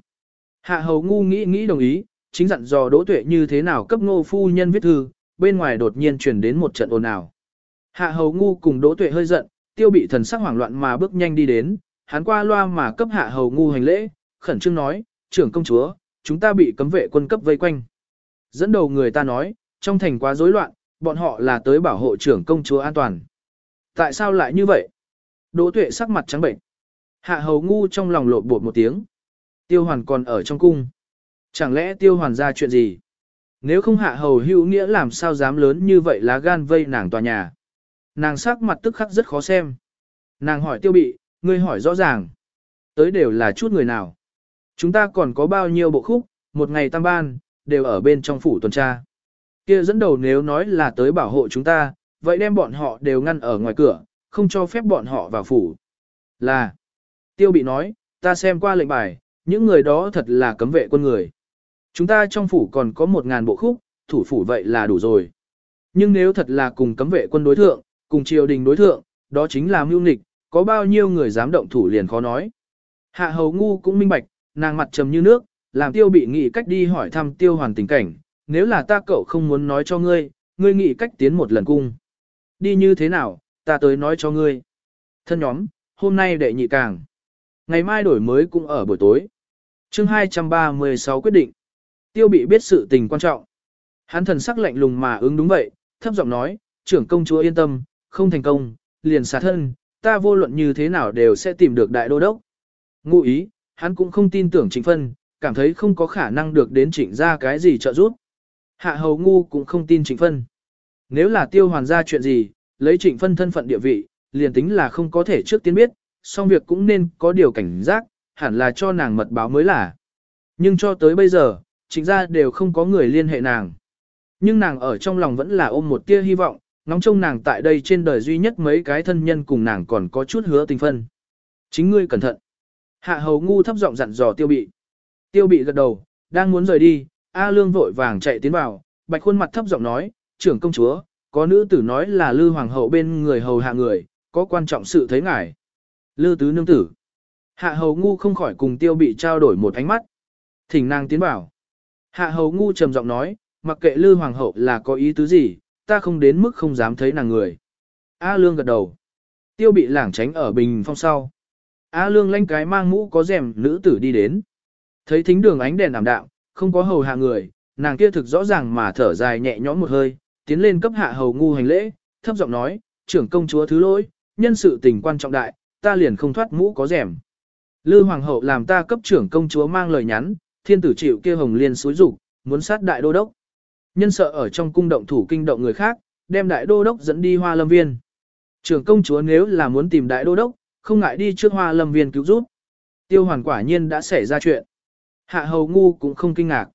A: Hạ hầu ngu nghĩ nghĩ đồng ý, chính dặn dò đỗ tuệ như thế nào cấp Ngô phu nhân viết thư, bên ngoài đột nhiên truyền đến một trận ồn ào. Hạ hầu ngu cùng đỗ tuệ hơi giận, tiêu bị thần sắc hoảng loạn mà bước nhanh đi đến, hắn qua loa mà cấp hạ hầu ngu hành lễ, khẩn trương nói, trưởng công chúa, chúng ta bị cấm vệ quân cấp vây quanh. Dẫn đầu người ta nói, trong thành quá rối loạn, bọn họ là tới bảo hộ trưởng công chúa an toàn. Tại sao lại như vậy? Đỗ tuệ sắc mặt trắng bệnh. Hạ hầu ngu trong lòng lộn bột một tiếng. Tiêu hoàn còn ở trong cung. Chẳng lẽ tiêu hoàn ra chuyện gì? Nếu không hạ hầu hữu nghĩa làm sao dám lớn như vậy lá gan vây nàng tòa nhà. Nàng sắc mặt tức khắc rất khó xem. Nàng hỏi tiêu bị, ngươi hỏi rõ ràng. Tới đều là chút người nào. Chúng ta còn có bao nhiêu bộ khúc, một ngày tam ban, đều ở bên trong phủ tuần tra. Kia dẫn đầu nếu nói là tới bảo hộ chúng ta, vậy đem bọn họ đều ngăn ở ngoài cửa, không cho phép bọn họ vào phủ. Là, tiêu bị nói, ta xem qua lệnh bài, những người đó thật là cấm vệ quân người. Chúng ta trong phủ còn có một ngàn bộ khúc, thủ phủ vậy là đủ rồi. Nhưng nếu thật là cùng cấm vệ quân đối thượng, cùng triều đình đối thượng, đó chính là mưu nghịch, có bao nhiêu người dám động thủ liền khó nói. Hạ hầu ngu cũng minh bạch, nàng mặt trầm như nước, làm tiêu bị nghĩ cách đi hỏi thăm tiêu hoàn tình cảnh, nếu là ta cậu không muốn nói cho ngươi, ngươi nghĩ cách tiến một lần cung. Đi như thế nào, ta tới nói cho ngươi. Thân nhóm, hôm nay đệ nhị càng. Ngày mai đổi mới cũng ở buổi tối. chương 236 quyết định. Tiêu bị biết sự tình quan trọng. Hắn thần sắc lạnh lùng mà ứng đúng vậy, thấp giọng nói, trưởng công chúa yên tâm, không thành công, liền xả thân, ta vô luận như thế nào đều sẽ tìm được đại đô đốc. Ngụ ý, hắn cũng không tin tưởng trịnh phân, cảm thấy không có khả năng được đến trịnh ra cái gì trợ giúp. Hạ hầu ngu cũng không tin trịnh phân. Nếu là tiêu hoàn ra chuyện gì, lấy trịnh phân thân phận địa vị, liền tính là không có thể trước tiên biết, song việc cũng nên có điều cảnh giác, hẳn là cho nàng mật báo mới là. Nhưng cho tới bây giờ, trịnh ra đều không có người liên hệ nàng. Nhưng nàng ở trong lòng vẫn là ôm một tia hy vọng, ngóng trông nàng tại đây trên đời duy nhất mấy cái thân nhân cùng nàng còn có chút hứa tình phân. Chính ngươi cẩn thận. Hạ hầu ngu thấp giọng dặn dò tiêu bị. Tiêu bị gật đầu, đang muốn rời đi, A Lương vội vàng chạy tiến vào, bạch khuôn mặt thấp giọng nói, trưởng công chúa, có nữ tử nói là Lư Hoàng hậu bên người hầu hạ người, có quan trọng sự thấy ngài. Lư tứ nương tử. Hạ hầu ngu không khỏi cùng tiêu bị trao đổi một ánh mắt. Thỉnh nàng tiến bảo. Hạ hầu ngu trầm giọng nói, mặc kệ Lư Hoàng hậu là có ý tứ gì, ta không đến mức không dám thấy nàng người. A lương gật đầu. Tiêu bị lảng tránh ở bình phong sau. A lương lanh cái mang mũ có rèm nữ tử đi đến. Thấy thính đường ánh đèn ảm đạm, không có hầu hạ người, nàng kia thực rõ ràng mà thở dài nhẹ nhõm một hơi, tiến lên cấp hạ hầu ngu hành lễ, thấp giọng nói, trưởng công chúa thứ lỗi, nhân sự tình quan trọng đại, ta liền không thoát mũ có rèm. Lư hoàng hậu làm ta cấp trưởng công chúa mang lời nhắn, thiên tử chịu kia hồng liên suối rủ, muốn sát đại đô đốc. Nhân sợ ở trong cung động thủ kinh động người khác, đem đại đô đốc dẫn đi hoa lâm viên. Trưởng công chúa nếu là muốn tìm đại đô đốc, không ngại đi trước hoa lâm viên cứu giúp. Tiêu hoàn quả nhiên đã xảy ra chuyện. Hạ hầu ngu cũng không kinh ngạc.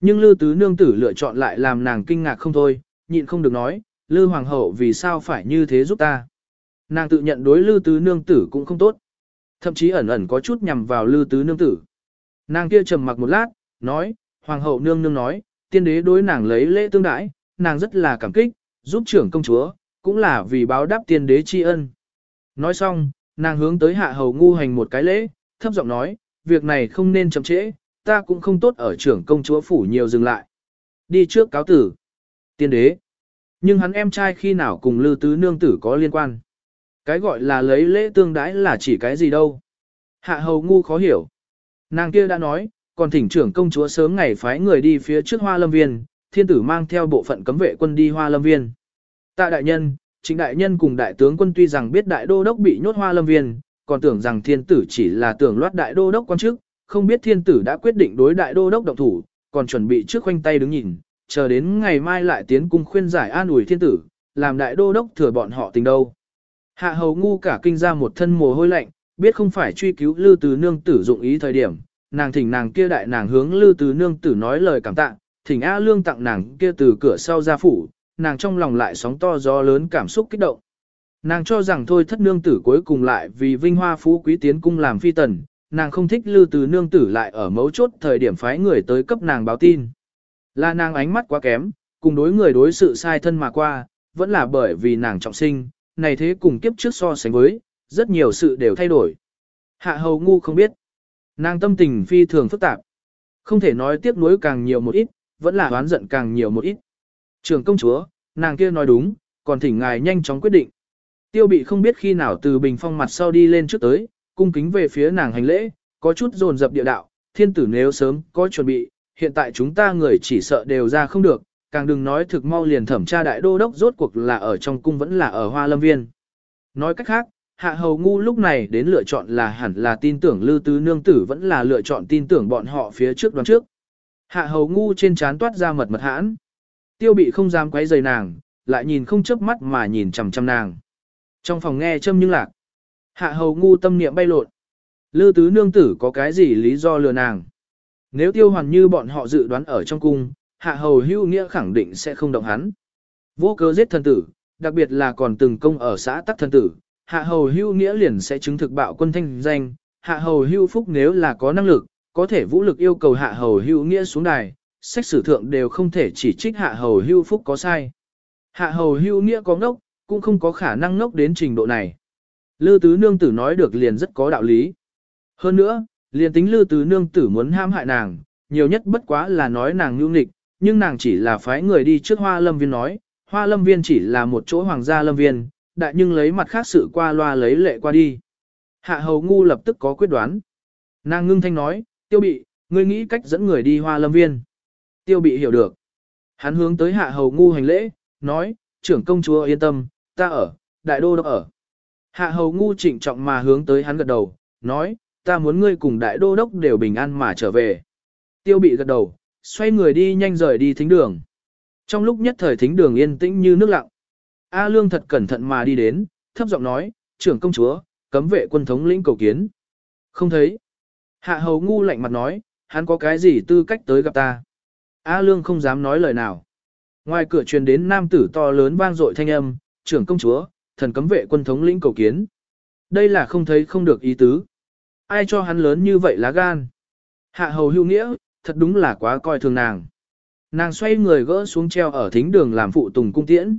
A: Nhưng Lư Tứ Nương Tử lựa chọn lại làm nàng kinh ngạc không thôi, nhịn không được nói, Lư Hoàng hậu vì sao phải như thế giúp ta. Nàng tự nhận đối Lư Tứ Nương Tử cũng không tốt. Thậm chí ẩn ẩn có chút nhằm vào Lư Tứ Nương Tử. Nàng kia trầm mặc một lát, nói, Hoàng hậu nương nương nói, tiên đế đối nàng lấy lễ tương đãi, nàng rất là cảm kích, giúp trưởng công chúa, cũng là vì báo đáp tiên đế tri ân. Nói xong, nàng hướng tới hạ hầu ngu hành một cái lễ, thấp giọng nói, việc này không nên chậm trễ, ta cũng không tốt ở trưởng công chúa phủ nhiều dừng lại. Đi trước cáo tử. Tiên đế. Nhưng hắn em trai khi nào cùng Lư Tứ Nương Tử có liên quan. Cái gọi là lấy lễ tương đãi là chỉ cái gì đâu. Hạ hầu ngu khó hiểu. Nàng kia đã nói, còn thỉnh trưởng công chúa sớm ngày phái người đi phía trước hoa lâm viên, thiên tử mang theo bộ phận cấm vệ quân đi hoa lâm viên. Tạ đại nhân, chính đại nhân cùng đại tướng quân tuy rằng biết đại đô đốc bị nhốt hoa lâm viên, còn tưởng rằng thiên tử chỉ là tưởng loát đại đô đốc quan chức, không biết thiên tử đã quyết định đối đại đô đốc động thủ, còn chuẩn bị trước khoanh tay đứng nhìn, chờ đến ngày mai lại tiến cung khuyên giải an ủi thiên tử, làm đại đô đốc thừa bọn họ tình đâu. Hạ hầu ngu cả kinh ra một thân mồ hôi lạnh, biết không phải truy cứu lư từ nương tử dụng ý thời điểm, nàng thỉnh nàng kia đại nàng hướng lư từ nương tử nói lời cảm tạ, thỉnh A lương tặng nàng kia từ cửa sau ra phủ, nàng trong lòng lại sóng to gió lớn cảm xúc kích động. Nàng cho rằng thôi thất nương tử cuối cùng lại vì vinh hoa phú quý tiến cung làm phi tần, nàng không thích lưu từ nương tử lại ở mấu chốt thời điểm phái người tới cấp nàng báo tin. Là nàng ánh mắt quá kém, cùng đối người đối sự sai thân mà qua, vẫn là bởi vì nàng trọng sinh, này thế cùng kiếp trước so sánh với, rất nhiều sự đều thay đổi. Hạ hầu ngu không biết. Nàng tâm tình phi thường phức tạp. Không thể nói tiếc nuối càng nhiều một ít, vẫn là oán giận càng nhiều một ít. Trường công chúa, nàng kia nói đúng, còn thỉnh ngài nhanh chóng quyết định. Tiêu bị không biết khi nào từ bình phong mặt sau đi lên trước tới, cung kính về phía nàng hành lễ, có chút dồn dập địa đạo, thiên tử nếu sớm có chuẩn bị, hiện tại chúng ta người chỉ sợ đều ra không được, càng đừng nói thực mau liền thẩm tra đại đô đốc rốt cuộc là ở trong cung vẫn là ở hoa lâm viên. Nói cách khác, hạ hầu ngu lúc này đến lựa chọn là hẳn là tin tưởng lư tứ nương tử vẫn là lựa chọn tin tưởng bọn họ phía trước đoán trước. Hạ hầu ngu trên trán toát ra mật mật hãn. Tiêu bị không dám quấy rầy nàng, lại nhìn không chớp mắt mà nhìn chằm chằm nàng. Trong phòng nghe châm nhưng lạc. Hạ hầu ngu tâm niệm bay lộn. Lư tứ nương tử có cái gì lý do lừa nàng? Nếu tiêu hoàn như bọn họ dự đoán ở trong cung, hạ hầu hưu nghĩa khẳng định sẽ không động hắn. Vô cớ giết thần tử, đặc biệt là còn từng công ở xã tắc thần tử, hạ hầu hưu nghĩa liền sẽ chứng thực bạo quân thanh danh. Hạ hầu hưu phúc nếu là có năng lực, có thể vũ lực yêu cầu hạ hầu hưu nghĩa xuống đài, sách sử thượng đều không thể chỉ trích hạ hầu hưu phúc có sai. Hạ hầu hưu nghĩa có ngốc, cũng không có khả năng ngốc đến trình độ này. Lư tứ nương tử nói được liền rất có đạo lý. Hơn nữa, liền tính lư tứ nương tử muốn ham hại nàng, nhiều nhất bất quá là nói nàng nhu nghịch, nhưng nàng chỉ là phái người đi trước hoa lâm viên nói, hoa lâm viên chỉ là một chỗ hoàng gia lâm viên, đại nhưng lấy mặt khác sự qua loa lấy lệ qua đi. Hạ hầu ngu lập tức có quyết đoán. Nàng ngưng thanh nói, tiêu bị, ngươi nghĩ cách dẫn người đi hoa lâm viên. Tiêu bị hiểu được. Hắn hướng tới hạ hầu ngu hành lễ, nói, trưởng công chúa yên tâm, ta ở, đại đô đốc ở. Hạ hầu ngu trịnh trọng mà hướng tới hắn gật đầu, nói, ta muốn ngươi cùng đại đô đốc đều bình an mà trở về. Tiêu bị gật đầu, xoay người đi nhanh rời đi thính đường. Trong lúc nhất thời thính đường yên tĩnh như nước lặng. A Lương thật cẩn thận mà đi đến, thấp giọng nói, trưởng công chúa, cấm vệ quân thống lĩnh cầu kiến. Không thấy. Hạ hầu ngu lạnh mặt nói, hắn có cái gì tư cách tới gặp ta. A Lương không dám nói lời nào. Ngoài cửa truyền đến nam tử to lớn vang dội thanh âm, trưởng công chúa, thần cấm vệ quân thống lĩnh cầu kiến. Đây là không thấy không được ý tứ. Ai cho hắn lớn như vậy lá gan. Hạ hầu hưu nghĩa, thật đúng là quá coi thường nàng. Nàng xoay người gỡ xuống treo ở thính đường làm phụ tùng cung tiễn.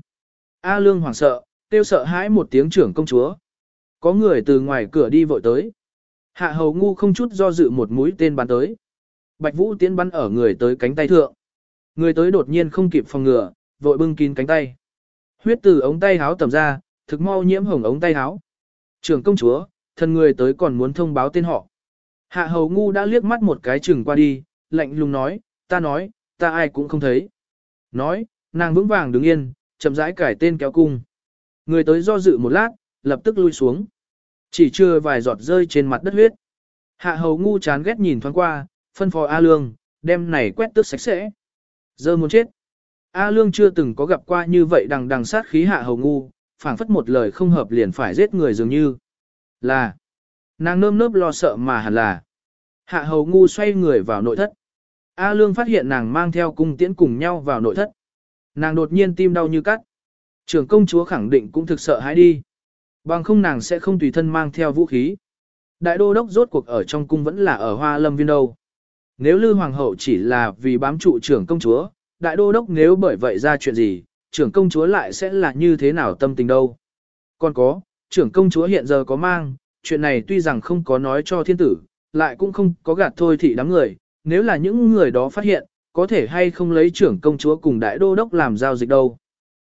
A: A Lương hoảng sợ, tiêu sợ hãi một tiếng trưởng công chúa. Có người từ ngoài cửa đi vội tới. Hạ hầu ngu không chút do dự một mũi tên bắn tới. Bạch Vũ tiến bắn ở người tới cánh tay thượng. Người tới đột nhiên không kịp phòng ngừa, vội bưng kín cánh tay. Huyết từ ống tay háo tầm ra, thực mau nhiễm hồng ống tay háo. Trưởng công chúa, thân người tới còn muốn thông báo tên họ. Hạ hầu ngu đã liếc mắt một cái chừng qua đi, lạnh lùng nói, ta nói, ta ai cũng không thấy. Nói, nàng vững vàng đứng yên, chậm rãi cải tên kéo cung. Người tới do dự một lát, lập tức lui xuống. Chỉ chưa vài giọt rơi trên mặt đất huyết. Hạ hầu ngu chán ghét nhìn thoáng qua, phân phò A Lương, đem này quét tước sạch sẽ. Giờ muốn chết. A Lương chưa từng có gặp qua như vậy đằng đằng sát khí hạ hầu ngu, phảng phất một lời không hợp liền phải giết người dường như. Là. Nàng nơm nớp lo sợ mà hẳn là. Hạ hầu ngu xoay người vào nội thất. A Lương phát hiện nàng mang theo cung tiễn cùng nhau vào nội thất. Nàng đột nhiên tim đau như cắt. Trưởng công chúa khẳng định cũng thực sợ hãi đi. Bằng không nàng sẽ không tùy thân mang theo vũ khí. Đại đô đốc rốt cuộc ở trong cung vẫn là ở hoa lâm viên đâu. Nếu Lư Hoàng hậu chỉ là vì bám trụ trưởng công chúa, đại đô đốc nếu bởi vậy ra chuyện gì, trưởng công chúa lại sẽ là như thế nào tâm tình đâu. Còn có, trưởng công chúa hiện giờ có mang, chuyện này tuy rằng không có nói cho thiên tử, lại cũng không có gạt thôi thị đám người, nếu là những người đó phát hiện, có thể hay không lấy trưởng công chúa cùng đại đô đốc làm giao dịch đâu.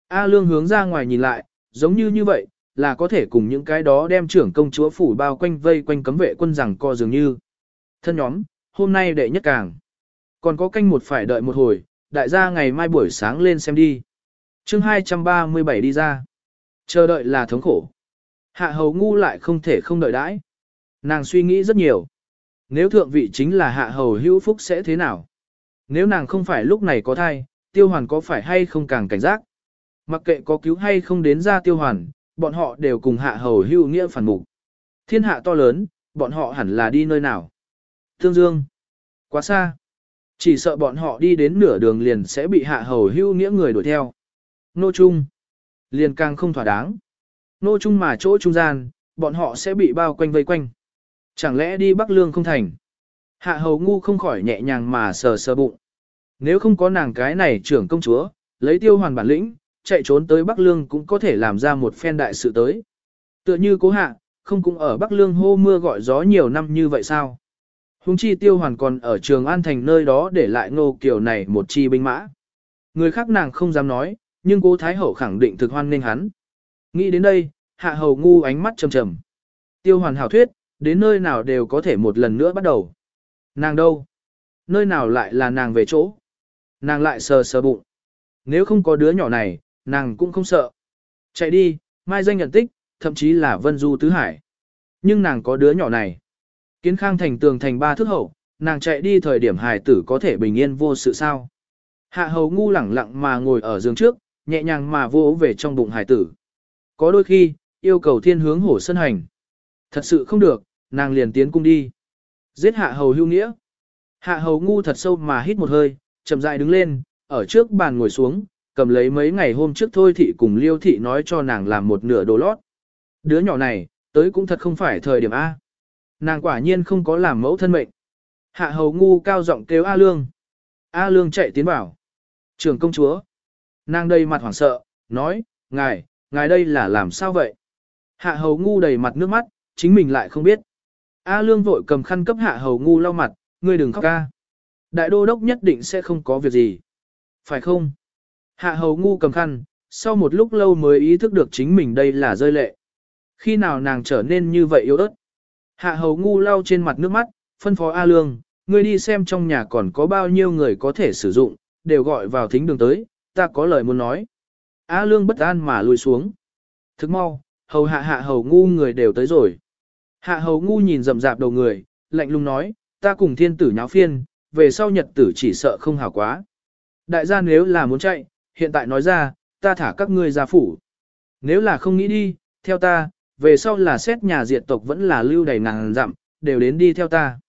A: A Lương hướng ra ngoài nhìn lại, giống như như vậy, là có thể cùng những cái đó đem trưởng công chúa phủ bao quanh vây quanh cấm vệ quân rằng co dường như. Thân nhóm, hôm nay đệ nhất càng. Còn có canh một phải đợi một hồi, đại gia ngày mai buổi sáng lên xem đi. chương 237 đi ra. Chờ đợi là thống khổ. Hạ hầu ngu lại không thể không đợi đãi. Nàng suy nghĩ rất nhiều. Nếu thượng vị chính là hạ hầu hữu phúc sẽ thế nào? Nếu nàng không phải lúc này có thai, tiêu hoàn có phải hay không càng cảnh giác? Mặc kệ có cứu hay không đến ra tiêu hoàn, bọn họ đều cùng hạ hầu hữu nghĩa phản mục. Thiên hạ to lớn, bọn họ hẳn là đi nơi nào? Tương Dương. Quá xa. Chỉ sợ bọn họ đi đến nửa đường liền sẽ bị hạ hầu hữu nghĩa người đuổi theo. Nô Trung. Liền càng không thỏa đáng. Nô Trung mà chỗ trung gian, bọn họ sẽ bị bao quanh vây quanh. Chẳng lẽ đi Bắc Lương không thành? Hạ hầu ngu không khỏi nhẹ nhàng mà sờ sờ bụng. Nếu không có nàng cái này trưởng công chúa, lấy tiêu hoàn bản lĩnh, chạy trốn tới Bắc Lương cũng có thể làm ra một phen đại sự tới. Tựa như cố hạ, không cũng ở Bắc Lương hô mưa gọi gió nhiều năm như vậy sao? Hùng chi tiêu hoàn còn ở trường An Thành nơi đó để lại ngô kiểu này một chi binh mã. Người khác nàng không dám nói, nhưng cố Thái Hậu khẳng định thực hoan nên hắn. Nghĩ đến đây, hạ hầu ngu ánh mắt trầm trầm. Tiêu hoàn hảo thuyết, đến nơi nào đều có thể một lần nữa bắt đầu. Nàng đâu? Nơi nào lại là nàng về chỗ? Nàng lại sờ sờ bụng. Nếu không có đứa nhỏ này, nàng cũng không sợ. Chạy đi, mai danh nhận tích, thậm chí là vân du tứ hải. Nhưng nàng có đứa nhỏ này. Kiến khang thành tường thành ba thước hậu, nàng chạy đi thời điểm hài tử có thể bình yên vô sự sao. Hạ hầu ngu lẳng lặng mà ngồi ở giường trước, nhẹ nhàng mà vô về trong bụng hài tử. Có đôi khi, yêu cầu thiên hướng hổ sân hành. Thật sự không được, nàng liền tiến cung đi. Giết hạ hầu hưu nghĩa. Hạ hầu ngu thật sâu mà hít một hơi, chậm rãi đứng lên, ở trước bàn ngồi xuống, cầm lấy mấy ngày hôm trước thôi thị cùng liêu thị nói cho nàng làm một nửa đồ lót. Đứa nhỏ này, tới cũng thật không phải thời điểm A. Nàng quả nhiên không có làm mẫu thân mệnh. Hạ hầu ngu cao giọng kêu A Lương. A Lương chạy tiến bảo. Trường công chúa. Nàng đầy mặt hoảng sợ, nói, ngài, ngài đây là làm sao vậy? Hạ hầu ngu đầy mặt nước mắt, chính mình lại không biết. A Lương vội cầm khăn cấp hạ hầu ngu lau mặt, ngươi đừng khóc ca. Đại đô đốc nhất định sẽ không có việc gì. Phải không? Hạ hầu ngu cầm khăn, sau một lúc lâu mới ý thức được chính mình đây là rơi lệ. Khi nào nàng trở nên như vậy yếu ớt? Hạ hầu ngu lau trên mặt nước mắt, phân phó A Lương, ngươi đi xem trong nhà còn có bao nhiêu người có thể sử dụng, đều gọi vào thính đường tới, ta có lời muốn nói. A Lương bất an mà lùi xuống. Thức mau, hầu hạ hạ hầu ngu người đều tới rồi. Hạ hầu ngu nhìn rậm rạp đầu người, lạnh lùng nói, ta cùng thiên tử nháo phiên, về sau nhật tử chỉ sợ không hảo quá. Đại gia nếu là muốn chạy, hiện tại nói ra, ta thả các ngươi ra phủ. Nếu là không nghĩ đi, theo ta, về sau là xét nhà diệt tộc vẫn là lưu đầy ngàn dặm, đều đến đi theo ta.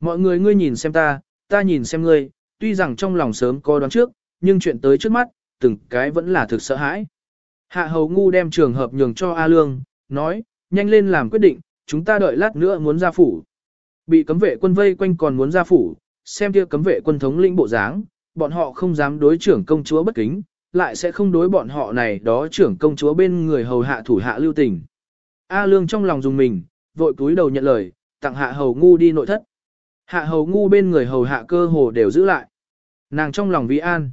A: Mọi người ngươi nhìn xem ta, ta nhìn xem ngươi, tuy rằng trong lòng sớm có đoán trước, nhưng chuyện tới trước mắt, từng cái vẫn là thực sợ hãi. Hạ hầu ngu đem trường hợp nhường cho A Lương, nói, nhanh lên làm quyết định, chúng ta đợi lát nữa muốn ra phủ. Bị cấm vệ quân vây quanh còn muốn ra phủ, xem kia cấm vệ quân thống lĩnh bộ dáng, bọn họ không dám đối trưởng công chúa bất kính, lại sẽ không đối bọn họ này đó trưởng công chúa bên người hầu hạ thủ hạ lưu tình. A Lương trong lòng dùng mình, vội cúi đầu nhận lời, tặng hạ hầu ngu đi nội thất. Hạ hầu ngu bên người hầu hạ cơ hồ đều giữ lại. Nàng trong lòng vi an.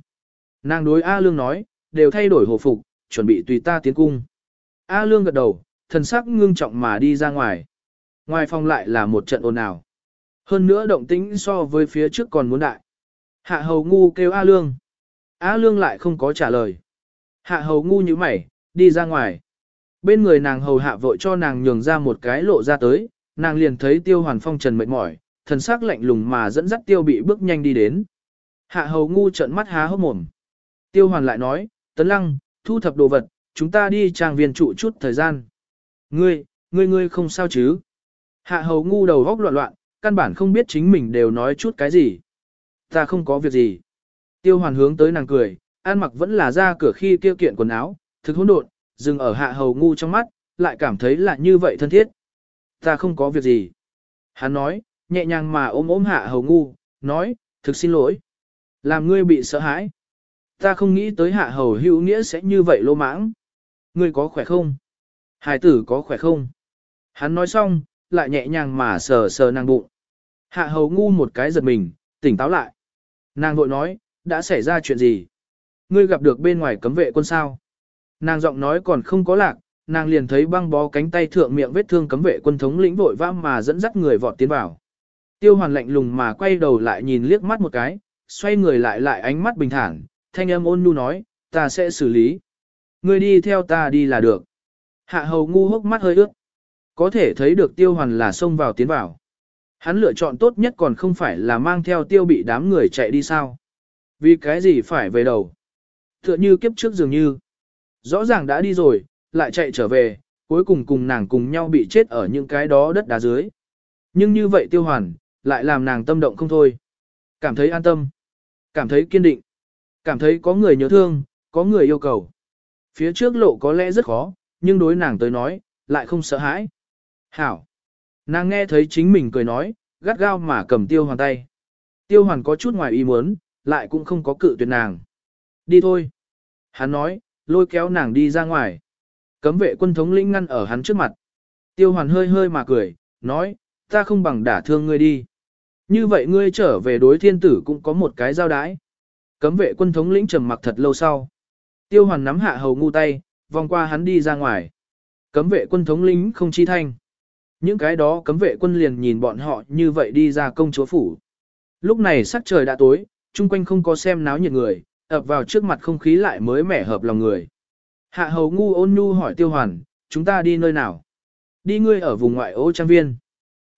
A: Nàng đối A Lương nói, đều thay đổi hồ phục, chuẩn bị tùy ta tiến cung. A Lương gật đầu, thần sắc ngưng trọng mà đi ra ngoài. Ngoài phòng lại là một trận ồn ào. Hơn nữa động tĩnh so với phía trước còn muốn đại. Hạ hầu ngu kêu A Lương. A Lương lại không có trả lời. Hạ hầu ngu như mày, đi ra ngoài. Bên người nàng hầu hạ vội cho nàng nhường ra một cái lộ ra tới, nàng liền thấy tiêu hoàn phong trần mệt mỏi, thần sắc lạnh lùng mà dẫn dắt tiêu bị bước nhanh đi đến. Hạ hầu ngu trợn mắt há hốc mồm. Tiêu hoàn lại nói, tấn lăng, thu thập đồ vật, chúng ta đi trang viên trụ chút thời gian. Ngươi, ngươi ngươi không sao chứ? Hạ hầu ngu đầu góc loạn loạn, căn bản không biết chính mình đều nói chút cái gì. Ta không có việc gì. Tiêu hoàn hướng tới nàng cười, an mặc vẫn là ra cửa khi tiêu kiện quần áo, thực hỗn độn, dừng ở hạ hầu ngu trong mắt, lại cảm thấy là như vậy thân thiết. Ta không có việc gì. Hắn nói, nhẹ nhàng mà ôm ôm hạ hầu ngu, nói, thực xin lỗi. Làm ngươi bị sợ hãi. Ta không nghĩ tới hạ hầu hữu nghĩa sẽ như vậy lô mãng. Ngươi có khỏe không? Hải tử có khỏe không? Hắn nói xong, lại nhẹ nhàng mà sờ sờ nàng bụng. Hạ hầu ngu một cái giật mình, tỉnh táo lại. Nàng vội nói, đã xảy ra chuyện gì? Ngươi gặp được bên ngoài cấm vệ quân sao? Nàng giọng nói còn không có lạc, nàng liền thấy băng bó cánh tay thượng miệng vết thương cấm vệ quân thống lĩnh vội vã mà dẫn dắt người vọt tiến vào. Tiêu hoàn lạnh lùng mà quay đầu lại nhìn liếc mắt một cái, xoay người lại lại ánh mắt bình thản, thanh âm ôn nhu nói, ta sẽ xử lý. Ngươi đi theo ta đi là được. Hạ hầu ngu hốc mắt hơi ướt. Có thể thấy được tiêu hoàn là xông vào tiến vào. Hắn lựa chọn tốt nhất còn không phải là mang theo tiêu bị đám người chạy đi sao. Vì cái gì phải về đầu. Tựa như kiếp trước dường như. Rõ ràng đã đi rồi, lại chạy trở về, cuối cùng cùng nàng cùng nhau bị chết ở những cái đó đất đá dưới. Nhưng như vậy tiêu hoàn, lại làm nàng tâm động không thôi. Cảm thấy an tâm. Cảm thấy kiên định. Cảm thấy có người nhớ thương, có người yêu cầu. Phía trước lộ có lẽ rất khó, nhưng đối nàng tới nói, lại không sợ hãi. Hảo. Nàng nghe thấy chính mình cười nói, gắt gao mà cầm tiêu hoàn tay. Tiêu hoàn có chút ngoài ý muốn, lại cũng không có cự tuyệt nàng. Đi thôi. Hắn nói, lôi kéo nàng đi ra ngoài. Cấm vệ quân thống lĩnh ngăn ở hắn trước mặt. Tiêu hoàn hơi hơi mà cười, nói, ta không bằng đả thương ngươi đi. Như vậy ngươi trở về đối thiên tử cũng có một cái giao đái. Cấm vệ quân thống lĩnh trầm mặc thật lâu sau. Tiêu hoàn nắm hạ hầu ngu tay, vòng qua hắn đi ra ngoài. Cấm vệ quân thống lĩnh không chi thanh. Những cái đó cấm vệ quân liền nhìn bọn họ như vậy đi ra công chúa phủ. Lúc này sắc trời đã tối, chung quanh không có xem náo nhiệt người, ập vào trước mặt không khí lại mới mẻ hợp lòng người. Hạ hầu ngu ôn nhu hỏi tiêu hoàn, chúng ta đi nơi nào? Đi ngươi ở vùng ngoại ô trang viên.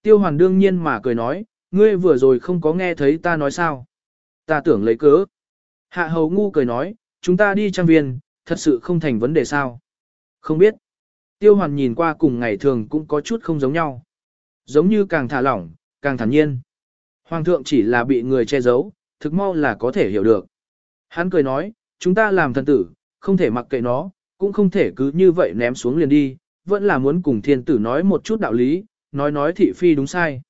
A: Tiêu hoàn đương nhiên mà cười nói, ngươi vừa rồi không có nghe thấy ta nói sao. Ta tưởng lấy cớ. Hạ hầu ngu cười nói, chúng ta đi trang viên, thật sự không thành vấn đề sao. Không biết. Tiêu hoàn nhìn qua cùng ngày thường cũng có chút không giống nhau. Giống như càng thả lỏng, càng thản nhiên. Hoàng thượng chỉ là bị người che giấu, thực mau là có thể hiểu được. Hắn cười nói, chúng ta làm thần tử, không thể mặc kệ nó, cũng không thể cứ như vậy ném xuống liền đi, vẫn là muốn cùng thiên tử nói một chút đạo lý, nói nói thị phi đúng sai.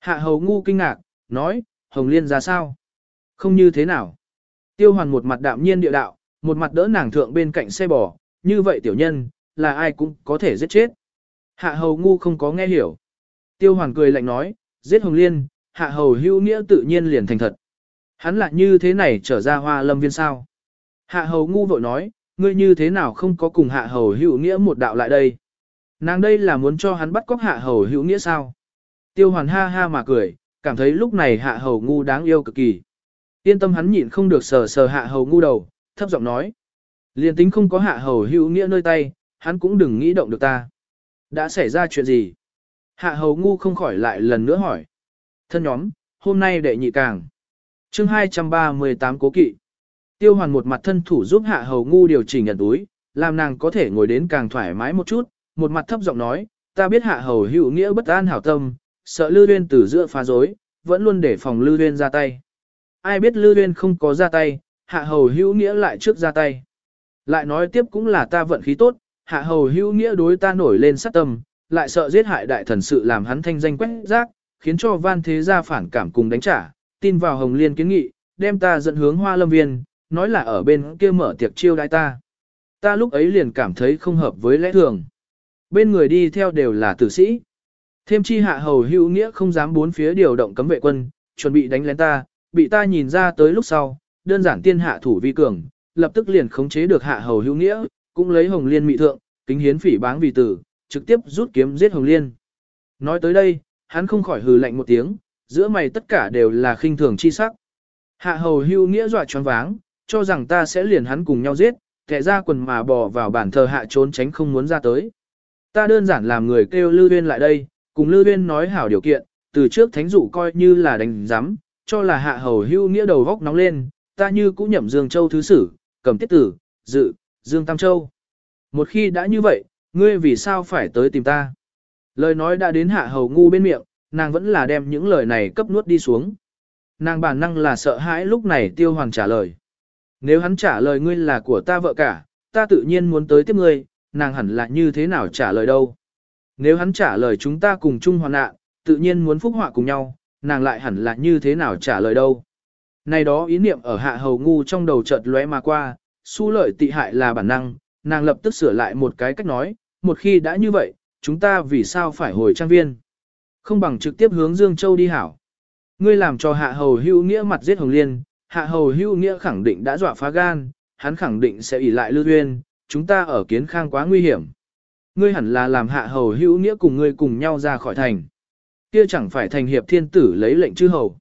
A: Hạ hầu ngu kinh ngạc, nói, hồng liên ra sao? Không như thế nào. Tiêu hoàn một mặt đạm nhiên địa đạo, một mặt đỡ nàng thượng bên cạnh xe bò, như vậy tiểu nhân, là ai cũng có thể giết chết. Hạ hầu ngu không có nghe hiểu. Tiêu hoàn cười lạnh nói, giết hồng liên, hạ hầu hữu nghĩa tự nhiên liền thành thật. Hắn lại như thế này trở ra hoa lâm viên sao. Hạ hầu ngu vội nói, ngươi như thế nào không có cùng hạ hầu hữu nghĩa một đạo lại đây. Nàng đây là muốn cho hắn bắt cóc hạ hầu hữu nghĩa sao. Tiêu hoàn ha ha mà cười, cảm thấy lúc này hạ hầu ngu đáng yêu cực kỳ. Yên tâm hắn nhịn không được sờ sờ hạ hầu ngu đầu, thấp giọng nói. Liên tính không có hạ hầu hữu nghĩa nơi tay, hắn cũng đừng nghĩ động được ta. Đã xảy ra chuyện gì? Hạ hầu ngu không khỏi lại lần nữa hỏi. Thân nhóm, hôm nay đệ nhị càng. chương 238 cố kỵ. Tiêu hoàn một mặt thân thủ giúp hạ hầu ngu điều chỉnh nhận túi, làm nàng có thể ngồi đến càng thoải mái một chút, một mặt thấp giọng nói, ta biết hạ hầu hữu nghĩa bất an hảo tâm, sợ Lưu Viên từ giữa phá rối, vẫn luôn để phòng Lưu Viên ra tay. Ai biết Lư Uyên không có ra tay, hạ hầu hữu nghĩa lại trước ra tay. Lại nói tiếp cũng là ta vận khí tốt, hạ hầu hữu nghĩa đối ta nổi lên sát tâm, lại sợ giết hại đại thần sự làm hắn thanh danh quét rác, khiến cho van thế gia phản cảm cùng đánh trả, tin vào hồng liên kiến nghị, đem ta dẫn hướng hoa lâm viên, nói là ở bên kia mở tiệc chiêu đãi ta. Ta lúc ấy liền cảm thấy không hợp với lẽ thường. Bên người đi theo đều là tử sĩ. Thêm chi hạ hầu hữu nghĩa không dám bốn phía điều động cấm vệ quân, chuẩn bị đánh lén ta, bị ta nhìn ra tới lúc sau, đơn giản tiên hạ thủ vi cường, lập tức liền khống chế được hạ hầu hữu nghĩa, cũng lấy hồng liên mị thượng, kính hiến phỉ báng vì tử, trực tiếp rút kiếm giết hồng liên. Nói tới đây, hắn không khỏi hừ lạnh một tiếng, giữa mày tất cả đều là khinh thường chi sắc. Hạ hầu hưu nghĩa dọa choáng váng, cho rằng ta sẽ liền hắn cùng nhau giết, kẻ ra quần mà bò vào bản thờ hạ trốn tránh không muốn ra tới. Ta đơn giản làm người kêu Lư Uyên lại đây, cùng Lư Uyên nói hảo điều kiện, từ trước thánh dụ coi như là đánh giám, cho là hạ hầu hưu nghĩa đầu góc nóng lên, ta như cũng nhậm Dương Châu thứ sử, cầm tiết tử, dự, Dương Tam Châu. Một khi đã như vậy, ngươi vì sao phải tới tìm ta? Lời nói đã đến hạ hầu ngu bên miệng, nàng vẫn là đem những lời này cấp nuốt đi xuống. Nàng bản năng là sợ hãi lúc này tiêu hoàng trả lời. Nếu hắn trả lời ngươi là của ta vợ cả, ta tự nhiên muốn tới tiếp ngươi, nàng hẳn là như thế nào trả lời đâu. Nếu hắn trả lời chúng ta cùng chung hoàn nạn, tự nhiên muốn phúc họa cùng nhau, nàng lại hẳn là như thế nào trả lời đâu. Này đó ý niệm ở hạ hầu ngu trong đầu chợt lóe mà qua, su lợi tị hại là bản năng, nàng lập tức sửa lại một cái cách nói, một khi đã như vậy, chúng ta vì sao phải hồi trang viên. Không bằng trực tiếp hướng Dương Châu đi hảo. Ngươi làm cho hạ hầu hưu nghĩa mặt giết Hồng Liên, hạ hầu hưu nghĩa khẳng định đã dọa phá gan, hắn khẳng định sẽ ỉ lại Lưu Uyên, chúng ta ở kiến khang quá nguy hiểm. Ngươi hẳn là làm hạ hầu hưu nghĩa cùng ngươi cùng nhau ra khỏi thành. Kia chẳng phải thành hiệp thiên tử lấy lệnh chư hầu.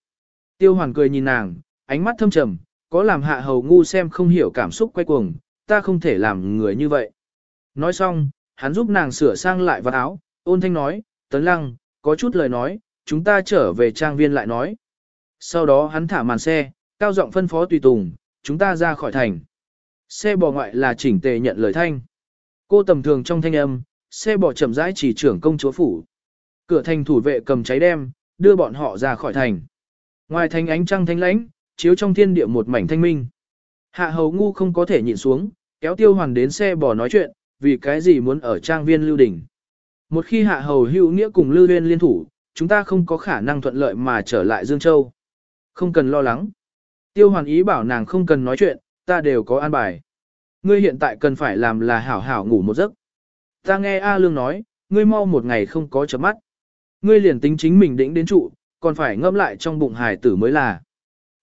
A: Tiêu hoàn cười nhìn nàng, ánh mắt thâm trầm, có làm hạ hầu ngu xem không hiểu cảm xúc quay cuồng, ta không thể làm người như vậy. Nói xong, hắn giúp nàng sửa sang lại vật áo, ôn thanh nói, tấn lăng, có chút lời nói, chúng ta trở về trang viên lại nói. Sau đó hắn thả màn xe, cao giọng phân phó tùy tùng, chúng ta ra khỏi thành. Xe bò ngoại là chỉnh tề nhận lời thanh. Cô tầm thường trong thanh âm, xe bò chậm rãi chỉ trưởng công chúa phủ. Cửa thành thủ vệ cầm cháy đem, đưa bọn họ ra khỏi thành. Ngoài thành ánh trăng thanh lãnh, chiếu trong thiên địa một mảnh thanh minh. Hạ hầu ngu không có thể nhịn xuống, kéo tiêu hoàn đến xe bỏ nói chuyện, vì cái gì muốn ở trang viên lưu đình. Một khi hạ hầu hữu nghĩa cùng lưu viên liên thủ, chúng ta không có khả năng thuận lợi mà trở lại Dương Châu. Không cần lo lắng. Tiêu hoàn ý bảo nàng không cần nói chuyện, ta đều có an bài. Ngươi hiện tại cần phải làm là hảo hảo ngủ một giấc. Ta nghe A Lương nói, ngươi mau một ngày không có chấm mắt. Ngươi liền tính chính mình đĩnh đến trụ, còn phải ngâm lại trong bụng hài tử mới là.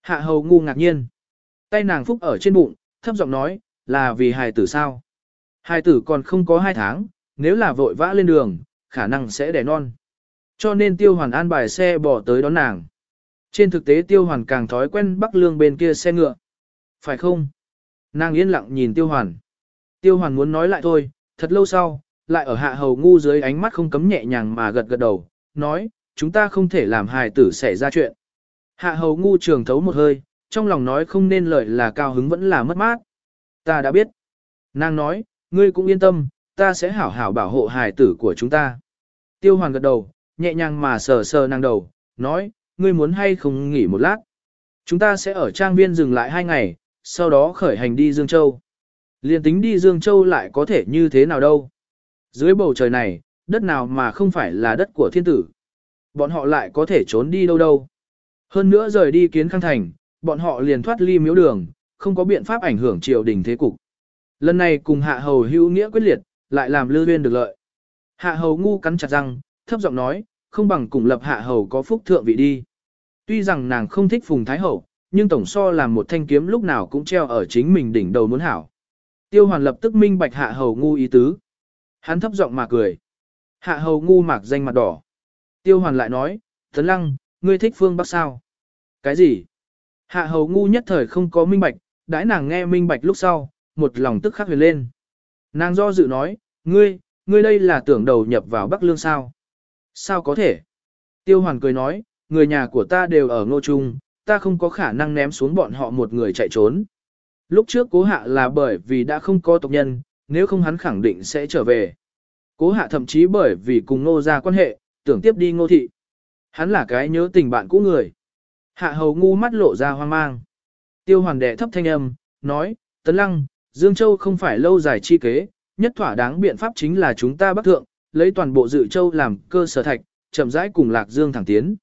A: Hạ hầu ngu ngạc nhiên. Tay nàng phúc ở trên bụng, thấp giọng nói, là vì hài tử sao? Hài tử còn không có hai tháng, nếu là vội vã lên đường, khả năng sẽ đẻ non. Cho nên tiêu hoàn an bài xe bỏ tới đón nàng. Trên thực tế tiêu hoàn càng thói quen bắc lương bên kia xe ngựa. Phải không? Nàng yên lặng nhìn tiêu hoàn. Tiêu hoàn muốn nói lại thôi, thật lâu sau, lại ở hạ hầu ngu dưới ánh mắt không cấm nhẹ nhàng mà gật gật đầu, nói, chúng ta không thể làm hài tử xảy ra chuyện. Hạ hầu ngu trường thấu một hơi, trong lòng nói không nên lời là cao hứng vẫn là mất mát. Ta đã biết. Nàng nói, ngươi cũng yên tâm, ta sẽ hảo hảo bảo hộ hài tử của chúng ta. Tiêu hoàn gật đầu, nhẹ nhàng mà sờ sờ nàng đầu, nói, ngươi muốn hay không nghỉ một lát. Chúng ta sẽ ở trang viên dừng lại hai ngày, sau đó khởi hành đi Dương Châu. Liên tính đi Dương Châu lại có thể như thế nào đâu. Dưới bầu trời này, đất nào mà không phải là đất của thiên tử. Bọn họ lại có thể trốn đi đâu đâu. Hơn nữa rời đi kiến khang thành, bọn họ liền thoát ly miếu đường, không có biện pháp ảnh hưởng triều đình thế cục. Lần này cùng hạ hầu hữu nghĩa quyết liệt, lại làm lư viên được lợi. Hạ hầu ngu cắn chặt răng, thấp giọng nói, không bằng cùng lập hạ hầu có phúc thượng vị đi. Tuy rằng nàng không thích phùng thái hậu, nhưng tổng so làm một thanh kiếm lúc nào cũng treo ở chính mình đỉnh đầu muốn hảo. Tiêu hoàn lập tức minh bạch hạ hầu ngu ý tứ. Hắn thấp giọng mà cười. Hạ hầu ngu mạc danh mặt đỏ. Tiêu hoàn lại nói, Tấn Lăng, ngươi thích phương Bắc sao? Cái gì? Hạ hầu ngu nhất thời không có minh bạch, đãi nàng nghe minh bạch lúc sau, một lòng tức khắc huyền lên. Nàng do dự nói, ngươi, ngươi đây là tưởng đầu nhập vào Bắc Lương sao? Sao có thể? Tiêu hoàn cười nói, người nhà của ta đều ở ngô trung, ta không có khả năng ném xuống bọn họ một người chạy trốn. Lúc trước cố hạ là bởi vì đã không có tộc nhân, nếu không hắn khẳng định sẽ trở về. Cố hạ thậm chí bởi vì cùng ngô ra quan hệ, tưởng tiếp đi ngô thị. Hắn là cái nhớ tình bạn cũ người. Hạ hầu ngu mắt lộ ra hoang mang. Tiêu hoàn đệ thấp thanh âm, nói, Tấn Lăng, Dương Châu không phải lâu dài chi kế, nhất thỏa đáng biện pháp chính là chúng ta bắc thượng, lấy toàn bộ dự châu làm cơ sở thạch, chậm rãi cùng Lạc Dương thẳng tiến.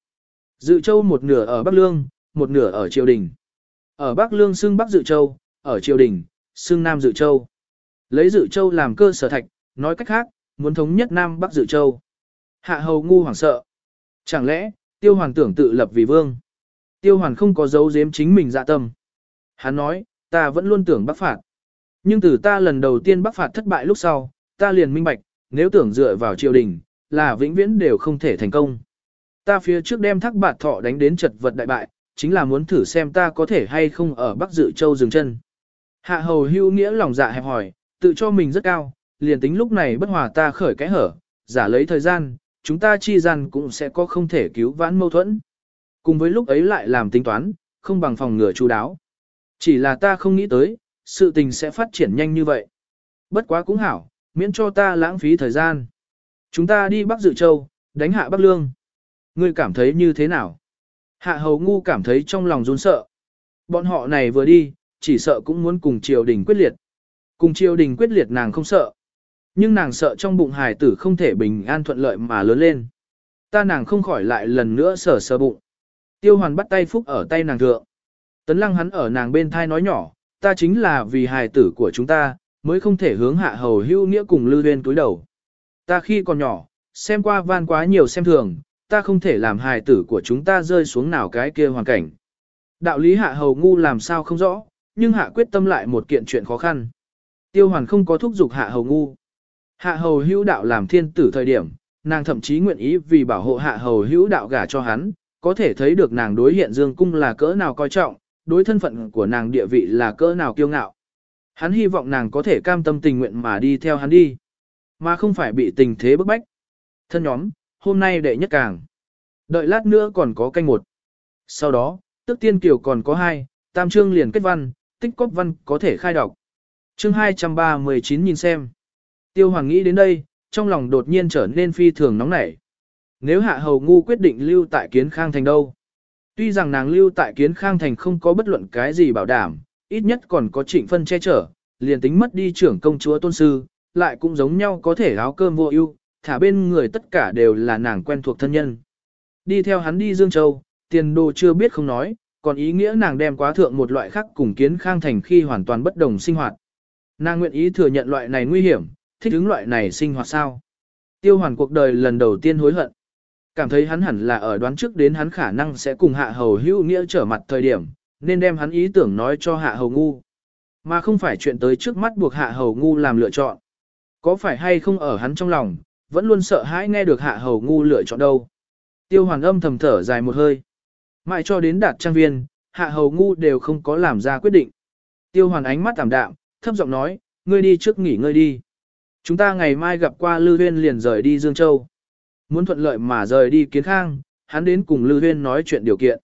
A: Dự châu một nửa ở Bắc Lương, một nửa ở Triều Đình. Ở Bắc Lương xưng Bắc Dự Châu, ở triều đình, xưng Nam Dự Châu. Lấy Dự Châu làm cơ sở thạch, nói cách khác, muốn thống nhất Nam Bắc Dự Châu. Hạ hầu ngu hoảng sợ. Chẳng lẽ, tiêu hoàn tưởng tự lập vì vương? Tiêu hoàn không có dấu giếm chính mình dạ tâm. Hắn nói, ta vẫn luôn tưởng bắc phạt. Nhưng từ ta lần đầu tiên bắc phạt thất bại lúc sau, ta liền minh bạch, nếu tưởng dựa vào triều đình, là vĩnh viễn đều không thể thành công. Ta phía trước đem thác bạt thọ đánh đến chật vật đại bại, chính là muốn thử xem ta có thể hay không ở Bắc Dự Châu dừng chân. Hạ hầu hưu nghĩa lòng dạ hẹp hỏi, tự cho mình rất cao, liền tính lúc này bất hòa ta khởi cái hở, giả lấy thời gian, chúng ta chi gian cũng sẽ có không thể cứu vãn mâu thuẫn. Cùng với lúc ấy lại làm tính toán, không bằng phòng ngừa chú đáo. Chỉ là ta không nghĩ tới, sự tình sẽ phát triển nhanh như vậy. Bất quá cũng hảo, miễn cho ta lãng phí thời gian. Chúng ta đi Bắc Dự Châu, đánh hạ Bắc Lương. Ngươi cảm thấy như thế nào? Hạ hầu ngu cảm thấy trong lòng run sợ. Bọn họ này vừa đi, chỉ sợ cũng muốn cùng triều đình quyết liệt. Cùng triều đình quyết liệt nàng không sợ. Nhưng nàng sợ trong bụng hài tử không thể bình an thuận lợi mà lớn lên. Ta nàng không khỏi lại lần nữa sờ sờ bụng. Tiêu hoàn bắt tay phúc ở tay nàng thượng. Tấn lăng hắn ở nàng bên thai nói nhỏ, ta chính là vì hài tử của chúng ta, mới không thể hướng hạ hầu hưu nghĩa cùng lư duyên túi đầu. Ta khi còn nhỏ, xem qua van quá nhiều xem thường, ta không thể làm hài tử của chúng ta rơi xuống nào cái kia hoàn cảnh. Đạo lý hạ hầu ngu làm sao không rõ, nhưng hạ quyết tâm lại một kiện chuyện khó khăn. Tiêu hoàn không có thúc giục hạ hầu ngu. Hạ hầu hữu đạo làm thiên tử thời điểm, nàng thậm chí nguyện ý vì bảo hộ hạ hầu hữu đạo gả cho hắn, có thể thấy được nàng đối hiện dương cung là cỡ nào coi trọng, đối thân phận của nàng địa vị là cỡ nào kiêu ngạo. Hắn hy vọng nàng có thể cam tâm tình nguyện mà đi theo hắn đi, mà không phải bị tình thế bức bách. Thân nhóm, hôm nay đệ nhất càng. Đợi lát nữa còn có canh một. Sau đó, tức tiên kiều còn có hai, tam trương liền kết văn, tích cóp văn có thể khai đọc. Chương 239 nhìn xem. Tiêu Hoàng nghĩ đến đây, trong lòng đột nhiên trở nên phi thường nóng nảy. Nếu Hạ Hầu Ngu quyết định lưu tại Kiến Khang Thành đâu? Tuy rằng nàng lưu tại Kiến Khang Thành không có bất luận cái gì bảo đảm, ít nhất còn có trịnh phân che chở, liền tính mất đi trưởng công chúa tôn sư, lại cũng giống nhau có thể áo cơm vô ưu, thả bên người tất cả đều là nàng quen thuộc thân nhân. Đi theo hắn đi Dương Châu, tiền đồ chưa biết không nói, còn ý nghĩa nàng đem quá thượng một loại khác cùng kiến khang thành khi hoàn toàn bất đồng sinh hoạt. Nàng nguyện ý thừa nhận loại này nguy hiểm, thích ứng loại này sinh hoạt sao. Tiêu hoàn cuộc đời lần đầu tiên hối hận. Cảm thấy hắn hẳn là ở đoán trước đến hắn khả năng sẽ cùng hạ hầu hữu nghĩa trở mặt thời điểm, nên đem hắn ý tưởng nói cho hạ hầu ngu. Mà không phải chuyện tới trước mắt buộc hạ hầu ngu làm lựa chọn. Có phải hay không ở hắn trong lòng, vẫn luôn sợ hãi nghe được hạ hầu ngu lựa chọn đâu. Tiêu hoàn âm thầm thở dài một hơi. Mãi cho đến đạt trang viên, hạ hầu ngu đều không có làm ra quyết định. Tiêu hoàn ánh mắt tạm đạm, thấp giọng nói, ngươi đi trước nghỉ ngơi đi. Chúng ta ngày mai gặp qua Lư Huyên liền rời đi Dương Châu. Muốn thuận lợi mà rời đi kiến khang, hắn đến cùng Lư Huyên nói chuyện điều kiện.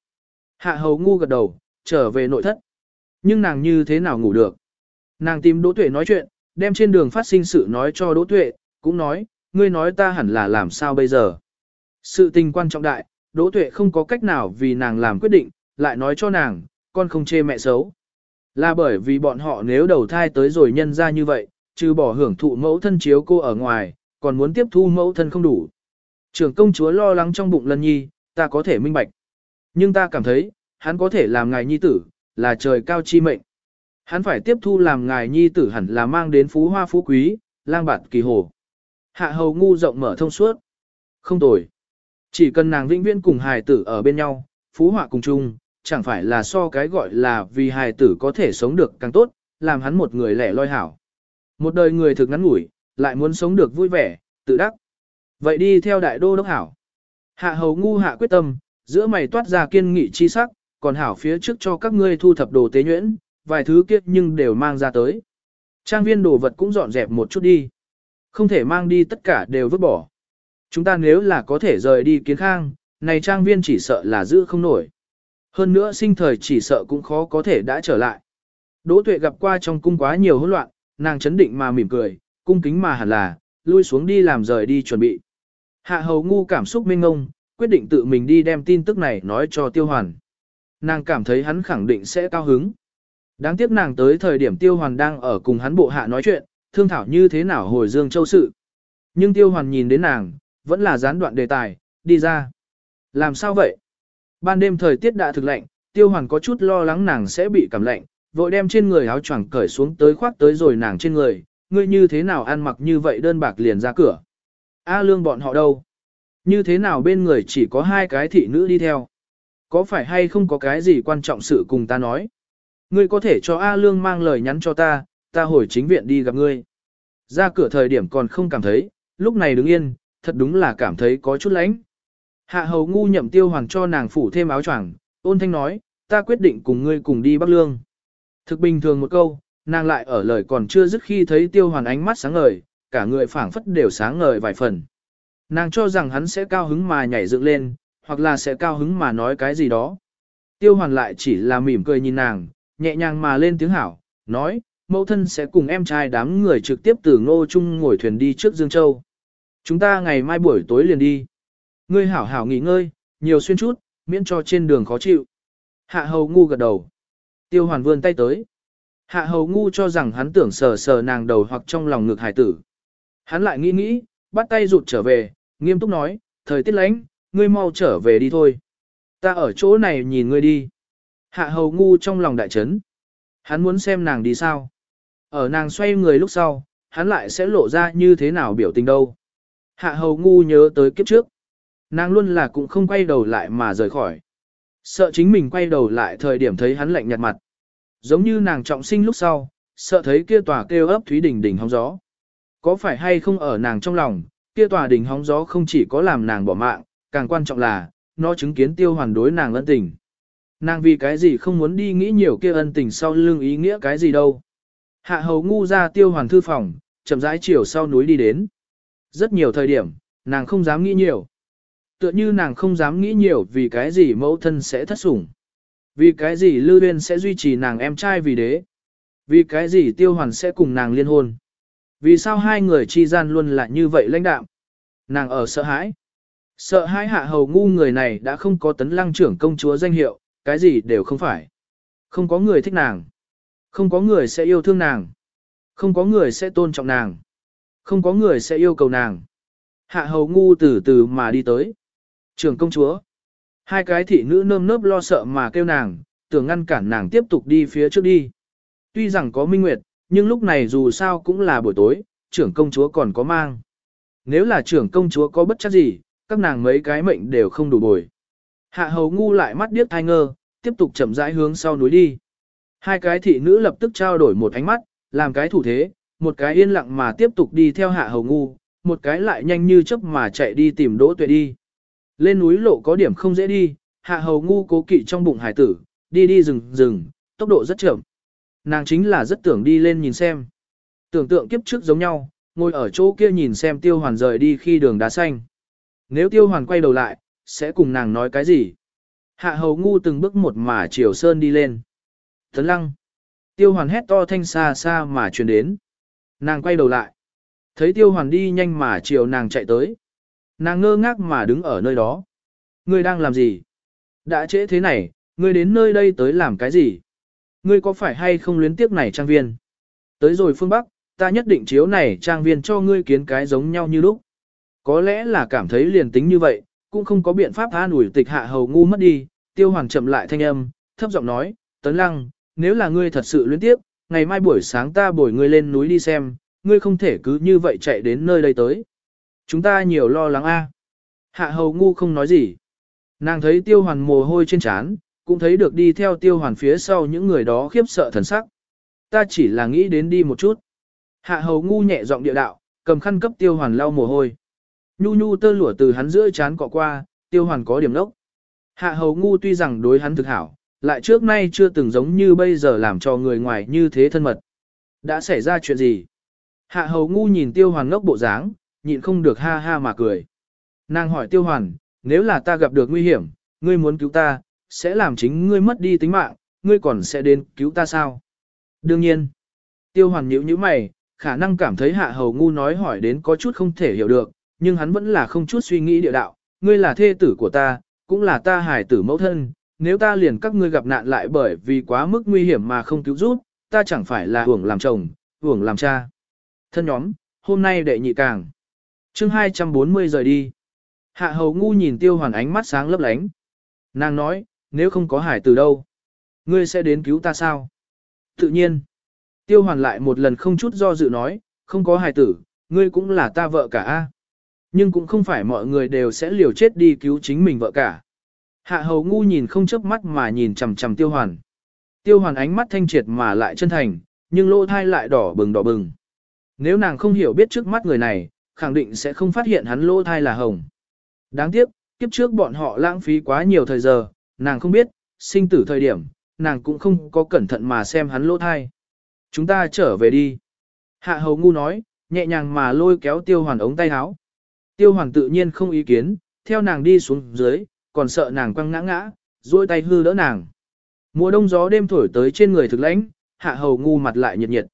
A: Hạ hầu ngu gật đầu, trở về nội thất. Nhưng nàng như thế nào ngủ được? Nàng tìm Đỗ Tuệ nói chuyện, đem trên đường phát sinh sự nói cho Đỗ Tuệ, cũng nói, ngươi nói ta hẳn là làm sao bây giờ. Sự tình quan trọng đại, Đỗ Tuệ không có cách nào vì nàng làm quyết định, lại nói cho nàng, con không chê mẹ xấu. Là bởi vì bọn họ nếu đầu thai tới rồi nhân ra như vậy, trừ bỏ hưởng thụ mẫu thân chiếu cô ở ngoài, còn muốn tiếp thu mẫu thân không đủ. Trưởng công chúa lo lắng trong bụng lân nhi, ta có thể minh bạch. Nhưng ta cảm thấy, hắn có thể làm ngài nhi tử, là trời cao chi mệnh. Hắn phải tiếp thu làm ngài nhi tử hẳn là mang đến phú hoa phú quý, lang bạt kỳ hồ. Hạ hầu ngu rộng mở thông suốt. Không tồi. Chỉ cần nàng vĩnh viễn cùng hài tử ở bên nhau, phú họa cùng chung, chẳng phải là so cái gọi là vì hài tử có thể sống được càng tốt, làm hắn một người lẻ loi hảo. Một đời người thực ngắn ngủi, lại muốn sống được vui vẻ, tự đắc. Vậy đi theo đại đô đốc hảo. Hạ hầu ngu hạ quyết tâm, giữa mày toát ra kiên nghị chi sắc, còn hảo phía trước cho các ngươi thu thập đồ tế nhuyễn, vài thứ kiếp nhưng đều mang ra tới. Trang viên đồ vật cũng dọn dẹp một chút đi. Không thể mang đi tất cả đều vứt bỏ. Chúng ta nếu là có thể rời đi kiến khang, này trang viên chỉ sợ là giữ không nổi. Hơn nữa sinh thời chỉ sợ cũng khó có thể đã trở lại. Đỗ tuệ gặp qua trong cung quá nhiều hỗn loạn, nàng chấn định mà mỉm cười, cung kính mà hẳn là, lui xuống đi làm rời đi chuẩn bị. Hạ hầu ngu cảm xúc minh ngông, quyết định tự mình đi đem tin tức này nói cho tiêu hoàn. Nàng cảm thấy hắn khẳng định sẽ cao hứng. Đáng tiếc nàng tới thời điểm tiêu hoàn đang ở cùng hắn bộ hạ nói chuyện, thương thảo như thế nào hồi dương châu sự. Nhưng tiêu hoàn nhìn đến nàng, vẫn là gián đoạn đề tài, đi ra. Làm sao vậy? Ban đêm thời tiết đã thực lạnh, tiêu hoàn có chút lo lắng nàng sẽ bị cảm lạnh, vội đem trên người áo choàng cởi xuống tới khoác tới rồi nàng trên người, ngươi như thế nào ăn mặc như vậy đơn bạc liền ra cửa. A lương bọn họ đâu? Như thế nào bên người chỉ có hai cái thị nữ đi theo? Có phải hay không có cái gì quan trọng sự cùng ta nói? Ngươi có thể cho A lương mang lời nhắn cho ta, ta hồi chính viện đi gặp ngươi. Ra cửa thời điểm còn không cảm thấy, lúc này đứng yên, thật đúng là cảm thấy có chút lánh. Hạ hầu ngu nhậm tiêu hoàng cho nàng phủ thêm áo choàng, ôn thanh nói, ta quyết định cùng ngươi cùng đi Bắc Lương. Thực bình thường một câu, nàng lại ở lời còn chưa dứt khi thấy tiêu hoàn ánh mắt sáng ngời, cả người phảng phất đều sáng ngời vài phần. Nàng cho rằng hắn sẽ cao hứng mà nhảy dựng lên, hoặc là sẽ cao hứng mà nói cái gì đó. Tiêu hoàn lại chỉ là mỉm cười nhìn nàng, nhẹ nhàng mà lên tiếng hảo, nói, mẫu thân sẽ cùng em trai đám người trực tiếp từ ngô trung ngồi thuyền đi trước Dương Châu. Chúng ta ngày mai buổi tối liền đi. Ngươi hảo hảo nghỉ ngơi, nhiều xuyên chút, miễn cho trên đường khó chịu. Hạ hầu ngu gật đầu. Tiêu hoàn vươn tay tới. Hạ hầu ngu cho rằng hắn tưởng sờ sờ nàng đầu hoặc trong lòng ngực hải tử. Hắn lại nghĩ nghĩ, bắt tay rụt trở về, nghiêm túc nói, thời tiết lánh, ngươi mau trở về đi thôi. Ta ở chỗ này nhìn ngươi đi. Hạ hầu ngu trong lòng đại chấn. Hắn muốn xem nàng đi sao. Ở nàng xoay người lúc sau, hắn lại sẽ lộ ra như thế nào biểu tình đâu. Hạ hầu ngu nhớ tới kiếp trước. Nàng luôn là cũng không quay đầu lại mà rời khỏi. Sợ chính mình quay đầu lại thời điểm thấy hắn lạnh nhạt mặt. Giống như nàng trọng sinh lúc sau, sợ thấy kia tòa kêu ấp thúy đỉnh đỉnh hóng gió. Có phải hay không ở nàng trong lòng, kia tòa đỉnh hóng gió không chỉ có làm nàng bỏ mạng, càng quan trọng là, nó chứng kiến tiêu hoàn đối nàng ân tình. Nàng vì cái gì không muốn đi nghĩ nhiều kia ân tình sau lưng ý nghĩa cái gì đâu. Hạ hầu ngu ra tiêu hoàn thư phòng, chậm rãi chiều sau núi đi đến. Rất nhiều thời điểm, nàng không dám nghĩ nhiều. Tựa như nàng không dám nghĩ nhiều vì cái gì mẫu thân sẽ thất sủng. Vì cái gì Lư Uyên sẽ duy trì nàng em trai vì đế. Vì cái gì tiêu hoàn sẽ cùng nàng liên hôn. Vì sao hai người chi gian luôn là như vậy lãnh đạm. Nàng ở sợ hãi. Sợ hãi hạ hầu ngu người này đã không có tấn lăng trưởng công chúa danh hiệu, cái gì đều không phải. Không có người thích nàng. Không có người sẽ yêu thương nàng. Không có người sẽ tôn trọng nàng. Không có người sẽ yêu cầu nàng. Hạ hầu ngu từ từ mà đi tới. Trường công chúa. Hai cái thị nữ nơm nớp lo sợ mà kêu nàng, tưởng ngăn cản nàng tiếp tục đi phía trước đi. Tuy rằng có minh nguyệt, nhưng lúc này dù sao cũng là buổi tối, trưởng công chúa còn có mang. Nếu là trưởng công chúa có bất chắc gì, các nàng mấy cái mệnh đều không đủ bồi. Hạ hầu ngu lại mắt điếc thai ngơ, tiếp tục chậm rãi hướng sau núi đi. Hai cái thị nữ lập tức trao đổi một ánh mắt, làm cái thủ thế, một cái yên lặng mà tiếp tục đi theo hạ hầu ngu, một cái lại nhanh như chớp mà chạy đi tìm đỗ tuệ đi. Lên núi lộ có điểm không dễ đi, hạ hầu ngu cố kỵ trong bụng hải tử, đi đi rừng rừng, tốc độ rất chậm. Nàng chính là rất tưởng đi lên nhìn xem. Tưởng tượng kiếp trước giống nhau, ngồi ở chỗ kia nhìn xem tiêu hoàn rời đi khi đường đá xanh. Nếu tiêu hoàn quay đầu lại, sẽ cùng nàng nói cái gì? Hạ hầu ngu từng bước một mà chiều sơn đi lên. Tấn lăng. Tiêu hoàn hét to thanh xa xa mà truyền đến. Nàng quay đầu lại. Thấy tiêu hoàn đi nhanh mà chiều nàng chạy tới. Nàng ngơ ngác mà đứng ở nơi đó. Ngươi đang làm gì? Đã trễ thế này, ngươi đến nơi đây tới làm cái gì? Ngươi có phải hay không luyến tiếc này trang viên? Tới rồi phương Bắc, ta nhất định chiếu này trang viên cho ngươi kiến cái giống nhau như lúc. Có lẽ là cảm thấy liền tính như vậy, cũng không có biện pháp an ủi tịch hạ hầu ngu mất đi, tiêu hoàng chậm lại thanh âm, thấp giọng nói, tấn lăng, nếu là ngươi thật sự luyến tiếc, ngày mai buổi sáng ta bồi ngươi lên núi đi xem, ngươi không thể cứ như vậy chạy đến nơi đây tới. Chúng ta nhiều lo lắng a. Hạ hầu ngu không nói gì. Nàng thấy tiêu hoàn mồ hôi trên trán, cũng thấy được đi theo tiêu hoàn phía sau những người đó khiếp sợ thần sắc. Ta chỉ là nghĩ đến đi một chút. Hạ hầu ngu nhẹ giọng địa đạo, cầm khăn cấp tiêu hoàn lau mồ hôi. Nhu nhu tơ lụa từ hắn giữa chán cọ qua, tiêu hoàn có điểm đốc. Hạ hầu ngu tuy rằng đối hắn thực hảo, lại trước nay chưa từng giống như bây giờ làm cho người ngoài như thế thân mật. Đã xảy ra chuyện gì? Hạ hầu ngu nhìn tiêu hoàn ngốc bộ dáng, nhịn không được ha ha mà cười. Nàng hỏi tiêu hoàn, nếu là ta gặp được nguy hiểm, ngươi muốn cứu ta, sẽ làm chính ngươi mất đi tính mạng, ngươi còn sẽ đến cứu ta sao? Đương nhiên, tiêu hoàn nhíu nhíu mày, khả năng cảm thấy hạ hầu ngu nói hỏi đến có chút không thể hiểu được, nhưng hắn vẫn là không chút suy nghĩ địa đạo, ngươi là thê tử của ta, cũng là ta hài tử mẫu thân, nếu ta liền các ngươi gặp nạn lại bởi vì quá mức nguy hiểm mà không cứu giúp, ta chẳng phải là hưởng làm chồng, hưởng làm cha. Thân nhóm, hôm nay đệ nhị càng chương 240 rời đi. Hạ hầu ngu nhìn tiêu hoàn ánh mắt sáng lấp lánh. Nàng nói, nếu không có hải từ đâu, ngươi sẽ đến cứu ta sao? Tự nhiên. Tiêu hoàn lại một lần không chút do dự nói, không có hải tử, ngươi cũng là ta vợ cả a. Nhưng cũng không phải mọi người đều sẽ liều chết đi cứu chính mình vợ cả. Hạ hầu ngu nhìn không chớp mắt mà nhìn chầm chầm tiêu hoàn. Tiêu hoàn ánh mắt thanh triệt mà lại chân thành, nhưng lỗ thai lại đỏ bừng đỏ bừng. Nếu nàng không hiểu biết trước mắt người này, khẳng định sẽ không phát hiện hắn lỗ thai là hồng. Đáng tiếc, kiếp trước bọn họ lãng phí quá nhiều thời giờ, nàng không biết, sinh tử thời điểm, nàng cũng không có cẩn thận mà xem hắn lỗ thai. Chúng ta trở về đi. Hạ hầu ngu nói, nhẹ nhàng mà lôi kéo tiêu hoàn ống tay áo. Tiêu hoàn tự nhiên không ý kiến, theo nàng đi xuống dưới, còn sợ nàng quăng ngã ngã, duỗi tay hư đỡ nàng. Mùa đông gió đêm thổi tới trên người thực lãnh, hạ hầu ngu mặt lại nhiệt nhiệt.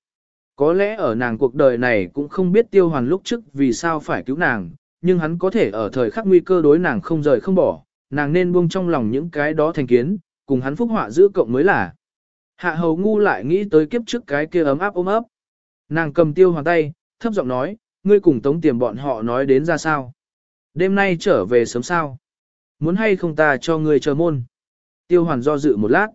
A: Có lẽ ở nàng cuộc đời này cũng không biết tiêu hoàn lúc trước vì sao phải cứu nàng, nhưng hắn có thể ở thời khắc nguy cơ đối nàng không rời không bỏ, nàng nên buông trong lòng những cái đó thành kiến, cùng hắn phúc họa giữ cộng mới là. Hạ hầu ngu lại nghĩ tới kiếp trước cái kia ấm áp ôm ấp. Nàng cầm tiêu hoàn tay, thấp giọng nói, ngươi cùng tống tiềm bọn họ nói đến ra sao. Đêm nay trở về sớm sao. Muốn hay không ta cho ngươi chờ môn. Tiêu hoàn do dự một lát.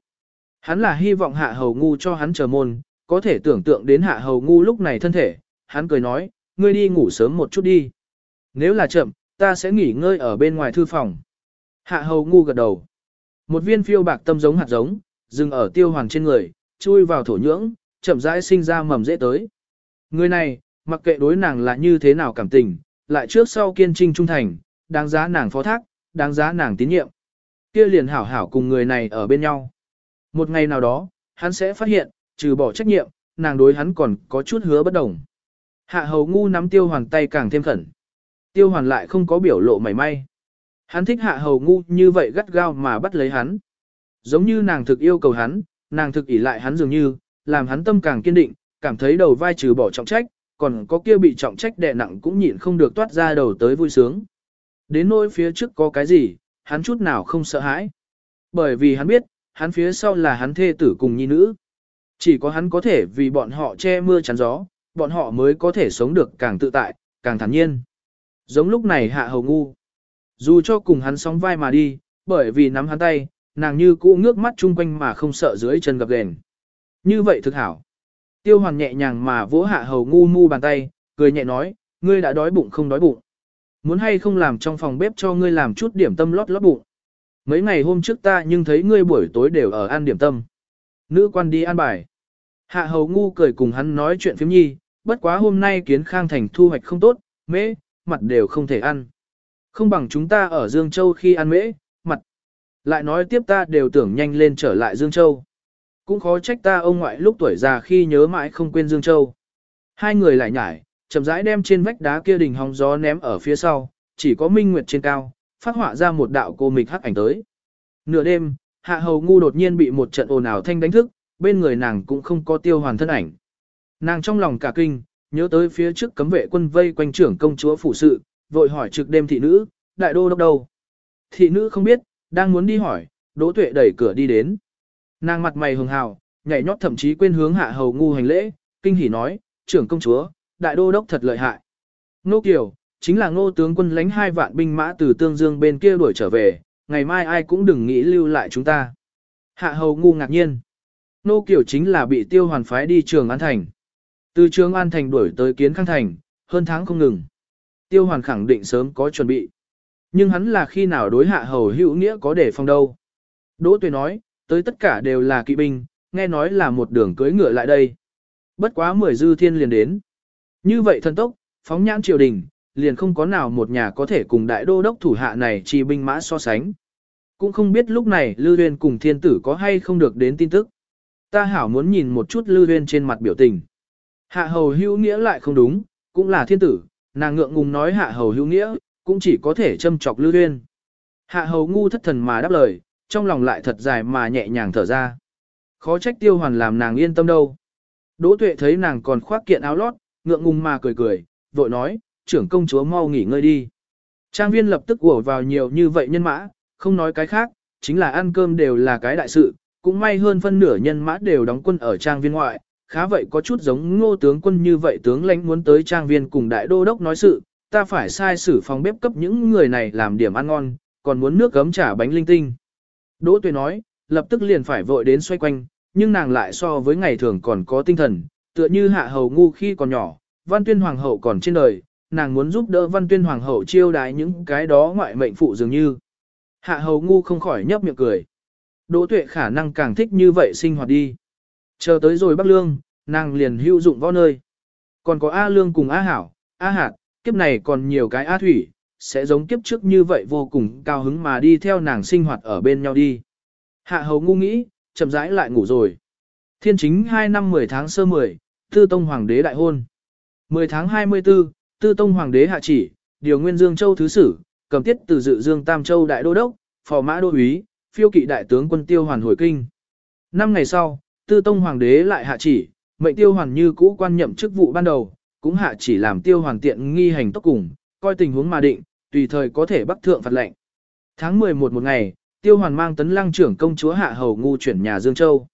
A: Hắn là hy vọng hạ hầu ngu cho hắn chờ môn, có thể tưởng tượng đến hạ hầu ngu lúc này thân thể. Hắn cười nói, ngươi đi ngủ sớm một chút đi. Nếu là chậm, ta sẽ nghỉ ngơi ở bên ngoài thư phòng. Hạ hầu ngu gật đầu. Một viên phiêu bạc tâm giống hạt giống, dừng ở tiêu hoàn trên người, chui vào thổ nhưỡng, chậm rãi sinh ra mầm dễ tới. Người này, mặc kệ đối nàng là như thế nào cảm tình, lại trước sau kiên trinh trung thành, đáng giá nàng phó thác, đáng giá nàng tín nhiệm. Kia liền hảo hảo cùng người này ở bên nhau. Một ngày nào đó, hắn sẽ phát hiện, trừ bỏ trách nhiệm, nàng đối hắn còn có chút hứa bất đồng. Hạ hầu ngu nắm tiêu hoàn tay càng thêm khẩn. Tiêu hoàn lại không có biểu lộ mảy may. Hắn thích hạ hầu ngu như vậy gắt gao mà bắt lấy hắn. Giống như nàng thực yêu cầu hắn, nàng thực ỷ lại hắn dường như, làm hắn tâm càng kiên định, cảm thấy đầu vai trừ bỏ trọng trách, còn có kia bị trọng trách đè nặng cũng nhịn không được toát ra đầu tới vui sướng. Đến nỗi phía trước có cái gì, hắn chút nào không sợ hãi. Bởi vì hắn biết, hắn phía sau là hắn thê tử cùng nhi nữ. Chỉ có hắn có thể vì bọn họ che mưa chắn gió, bọn họ mới có thể sống được càng tự tại, càng thản nhiên. Giống lúc này hạ hầu ngu. Dù cho cùng hắn sóng vai mà đi, bởi vì nắm hắn tay, nàng như cũ ngước mắt chung quanh mà không sợ dưới chân gặp đèn Như vậy thực hảo. Tiêu hoàn nhẹ nhàng mà vỗ hạ hầu ngu mu bàn tay, cười nhẹ nói, ngươi đã đói bụng không đói bụng. Muốn hay không làm trong phòng bếp cho ngươi làm chút điểm tâm lót lót bụng. Mấy ngày hôm trước ta nhưng thấy ngươi buổi tối đều ở ăn điểm tâm. Nữ quan đi ăn bài. Hạ hầu ngu cười cùng hắn nói chuyện phiếm nhi, bất quá hôm nay kiến khang thành thu hoạch không tốt, mễ, mặt đều không thể ăn. Không bằng chúng ta ở Dương Châu khi ăn mễ, mặt. Lại nói tiếp ta đều tưởng nhanh lên trở lại Dương Châu. Cũng khó trách ta ông ngoại lúc tuổi già khi nhớ mãi không quên Dương Châu. Hai người lại nhảy, chậm rãi đem trên vách đá kia đỉnh hóng gió ném ở phía sau, chỉ có minh nguyệt trên cao, phát họa ra một đạo cô mịch hắc ảnh tới. Nửa đêm, hạ hầu ngu đột nhiên bị một trận ồn ào thanh đánh thức, bên người nàng cũng không có tiêu hoàn thân ảnh. Nàng trong lòng cả kinh, nhớ tới phía trước cấm vệ quân vây quanh trưởng công chúa phủ sự, vội hỏi trực đêm thị nữ, đại đô đốc đâu. Thị nữ không biết, đang muốn đi hỏi, đỗ tuệ đẩy cửa đi đến. Nàng mặt mày hường hào, nhảy nhót thậm chí quên hướng hạ hầu ngu hành lễ, kinh hỉ nói, trưởng công chúa, đại đô đốc thật lợi hại. Nô Kiều, chính là ngô tướng quân lãnh hai vạn binh mã từ tương dương bên kia đuổi trở về, ngày mai ai cũng đừng nghĩ lưu lại chúng ta. Hạ hầu ngu ngạc nhiên. Nô Kiều chính là bị tiêu hoàn phái đi trường An Thành. Từ trường An Thành đuổi tới kiến khang thành, hơn tháng không ngừng. Tiêu hoàn khẳng định sớm có chuẩn bị. Nhưng hắn là khi nào đối hạ hầu hữu nghĩa có để phòng đâu. Đỗ Tuệ nói, tới tất cả đều là kỵ binh, nghe nói là một đường cưới ngựa lại đây. Bất quá mười dư thiên liền đến. Như vậy thần tốc, phóng nhãn triều đình, liền không có nào một nhà có thể cùng đại đô đốc thủ hạ này chi binh mã so sánh. Cũng không biết lúc này Lưu Uyên cùng thiên tử có hay không được đến tin tức. Ta hảo muốn nhìn một chút Lư Huyên trên mặt biểu tình. Hạ hầu hữu nghĩa lại không đúng, cũng là thiên tử, nàng ngượng ngùng nói hạ hầu hữu nghĩa, cũng chỉ có thể châm chọc Lư Huyên. Hạ hầu ngu thất thần mà đáp lời, trong lòng lại thật dài mà nhẹ nhàng thở ra. Khó trách tiêu hoàn làm nàng yên tâm đâu. Đỗ tuệ thấy nàng còn khoác kiện áo lót, ngượng ngùng mà cười cười, vội nói, trưởng công chúa mau nghỉ ngơi đi. Trang viên lập tức ùa vào nhiều như vậy nhân mã, không nói cái khác, chính là ăn cơm đều là cái đại sự, cũng may hơn phân nửa nhân mã đều đóng quân ở trang viên ngoại, khá vậy có chút giống ngô tướng quân như vậy tướng lãnh muốn tới trang viên cùng đại đô đốc nói sự, ta phải sai sử phòng bếp cấp những người này làm điểm ăn ngon, còn muốn nước gấm trả bánh linh tinh. Đỗ Tuệ nói, lập tức liền phải vội đến xoay quanh, nhưng nàng lại so với ngày thường còn có tinh thần, tựa như hạ hầu ngu khi còn nhỏ, văn tuyên hoàng hậu còn trên đời, nàng muốn giúp đỡ văn tuyên hoàng hậu chiêu đái những cái đó ngoại mệnh phụ dường như. Hạ hầu ngu không khỏi nhấp miệng cười. Đỗ tuệ khả năng càng thích như vậy sinh hoạt đi. Chờ tới rồi Bắc Lương, nàng liền hữu dụng võ nơi. Còn có A Lương cùng A Hảo, A Hạt, kiếp này còn nhiều cái A Thủy, sẽ giống kiếp trước như vậy vô cùng cao hứng mà đi theo nàng sinh hoạt ở bên nhau đi. Hạ hầu ngu nghĩ, chậm rãi lại ngủ rồi. Thiên chính 2 năm 10 tháng sơ 10, Tư Tông Hoàng đế đại hôn. 10 tháng 24, Tư Tông Hoàng đế hạ chỉ, điều nguyên Dương Châu Thứ Sử, cầm tiết từ dự Dương Tam Châu Đại Đô Đốc, phò mã đô úy, phiêu kỵ đại tướng quân tiêu hoàn hồi kinh. Năm ngày sau, Tư Tông Hoàng đế lại hạ chỉ, mệnh tiêu hoàn như cũ quan nhậm chức vụ ban đầu, cũng hạ chỉ làm tiêu hoàn tiện nghi hành tốc cùng, coi tình huống mà định, tùy thời có thể bắt thượng phạt lệnh. Tháng 11 một ngày, tiêu hoàn mang tấn lăng trưởng công chúa hạ hầu ngu chuyển nhà Dương Châu.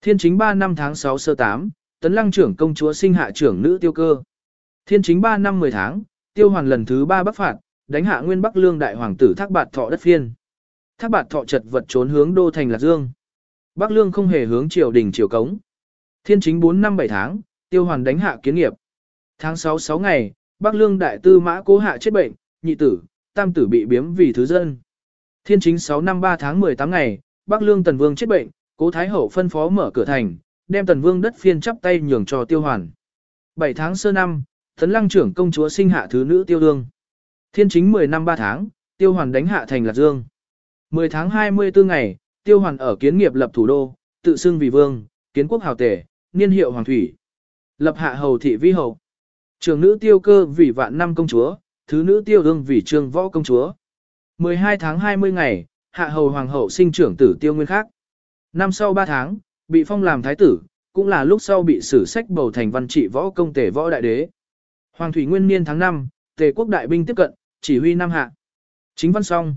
A: Thiên chính 3 năm tháng 6 sơ 8, tấn lăng trưởng công chúa sinh hạ trưởng nữ tiêu cơ. Thiên chính 3 năm 10 tháng, tiêu hoàn lần thứ 3 bắc phạt, đánh hạ nguyên bắc lương đại hoàng tử thác bạt thọ đất phiên. Thác bạt thọ chật vật trốn hướng đô thành Lạc Dương. Bắc lương không hề hướng triều đình triều cống. Thiên chính 4 năm 7 tháng, tiêu hoàn đánh hạ kiến nghiệp. Tháng 6 6 ngày, Bắc lương đại tư mã cố hạ chết bệnh, nhị tử, tam tử bị biếm vì thứ dân. Thiên chính 6 năm 3 tháng 18 ngày, Bắc lương tần vương chết bệnh, cố thái hậu phân phó mở cửa thành, đem tần vương đất phiên chắp tay nhường cho tiêu hoàn. 7 tháng sơ năm, Tấn lăng trưởng công chúa sinh hạ thứ nữ tiêu đương. Thiên chính 10 năm 3 tháng, tiêu hoàn đánh hạ thành Lạc Dương. 10 tháng 24 ngày, tiêu hoàn ở kiến nghiệp lập thủ đô, tự xưng vì vương, kiến quốc hào tể, niên hiệu hoàng thủy. Lập hạ hầu thị vi hầu. Trường nữ tiêu cơ vì vạn năm công chúa, thứ nữ tiêu đương vì trường võ công chúa. 12 tháng 20 ngày, hạ hầu hoàng hậu sinh trưởng tử tiêu nguyên khác. Năm sau 3 tháng, bị phong làm thái tử, cũng là lúc sau bị sử sách bầu thành văn trị võ công tể võ đại đế. Hoàng thủy nguyên niên tháng 5, tề quốc đại binh tiếp cận, chỉ huy Nam Hạ. Chính văn xong.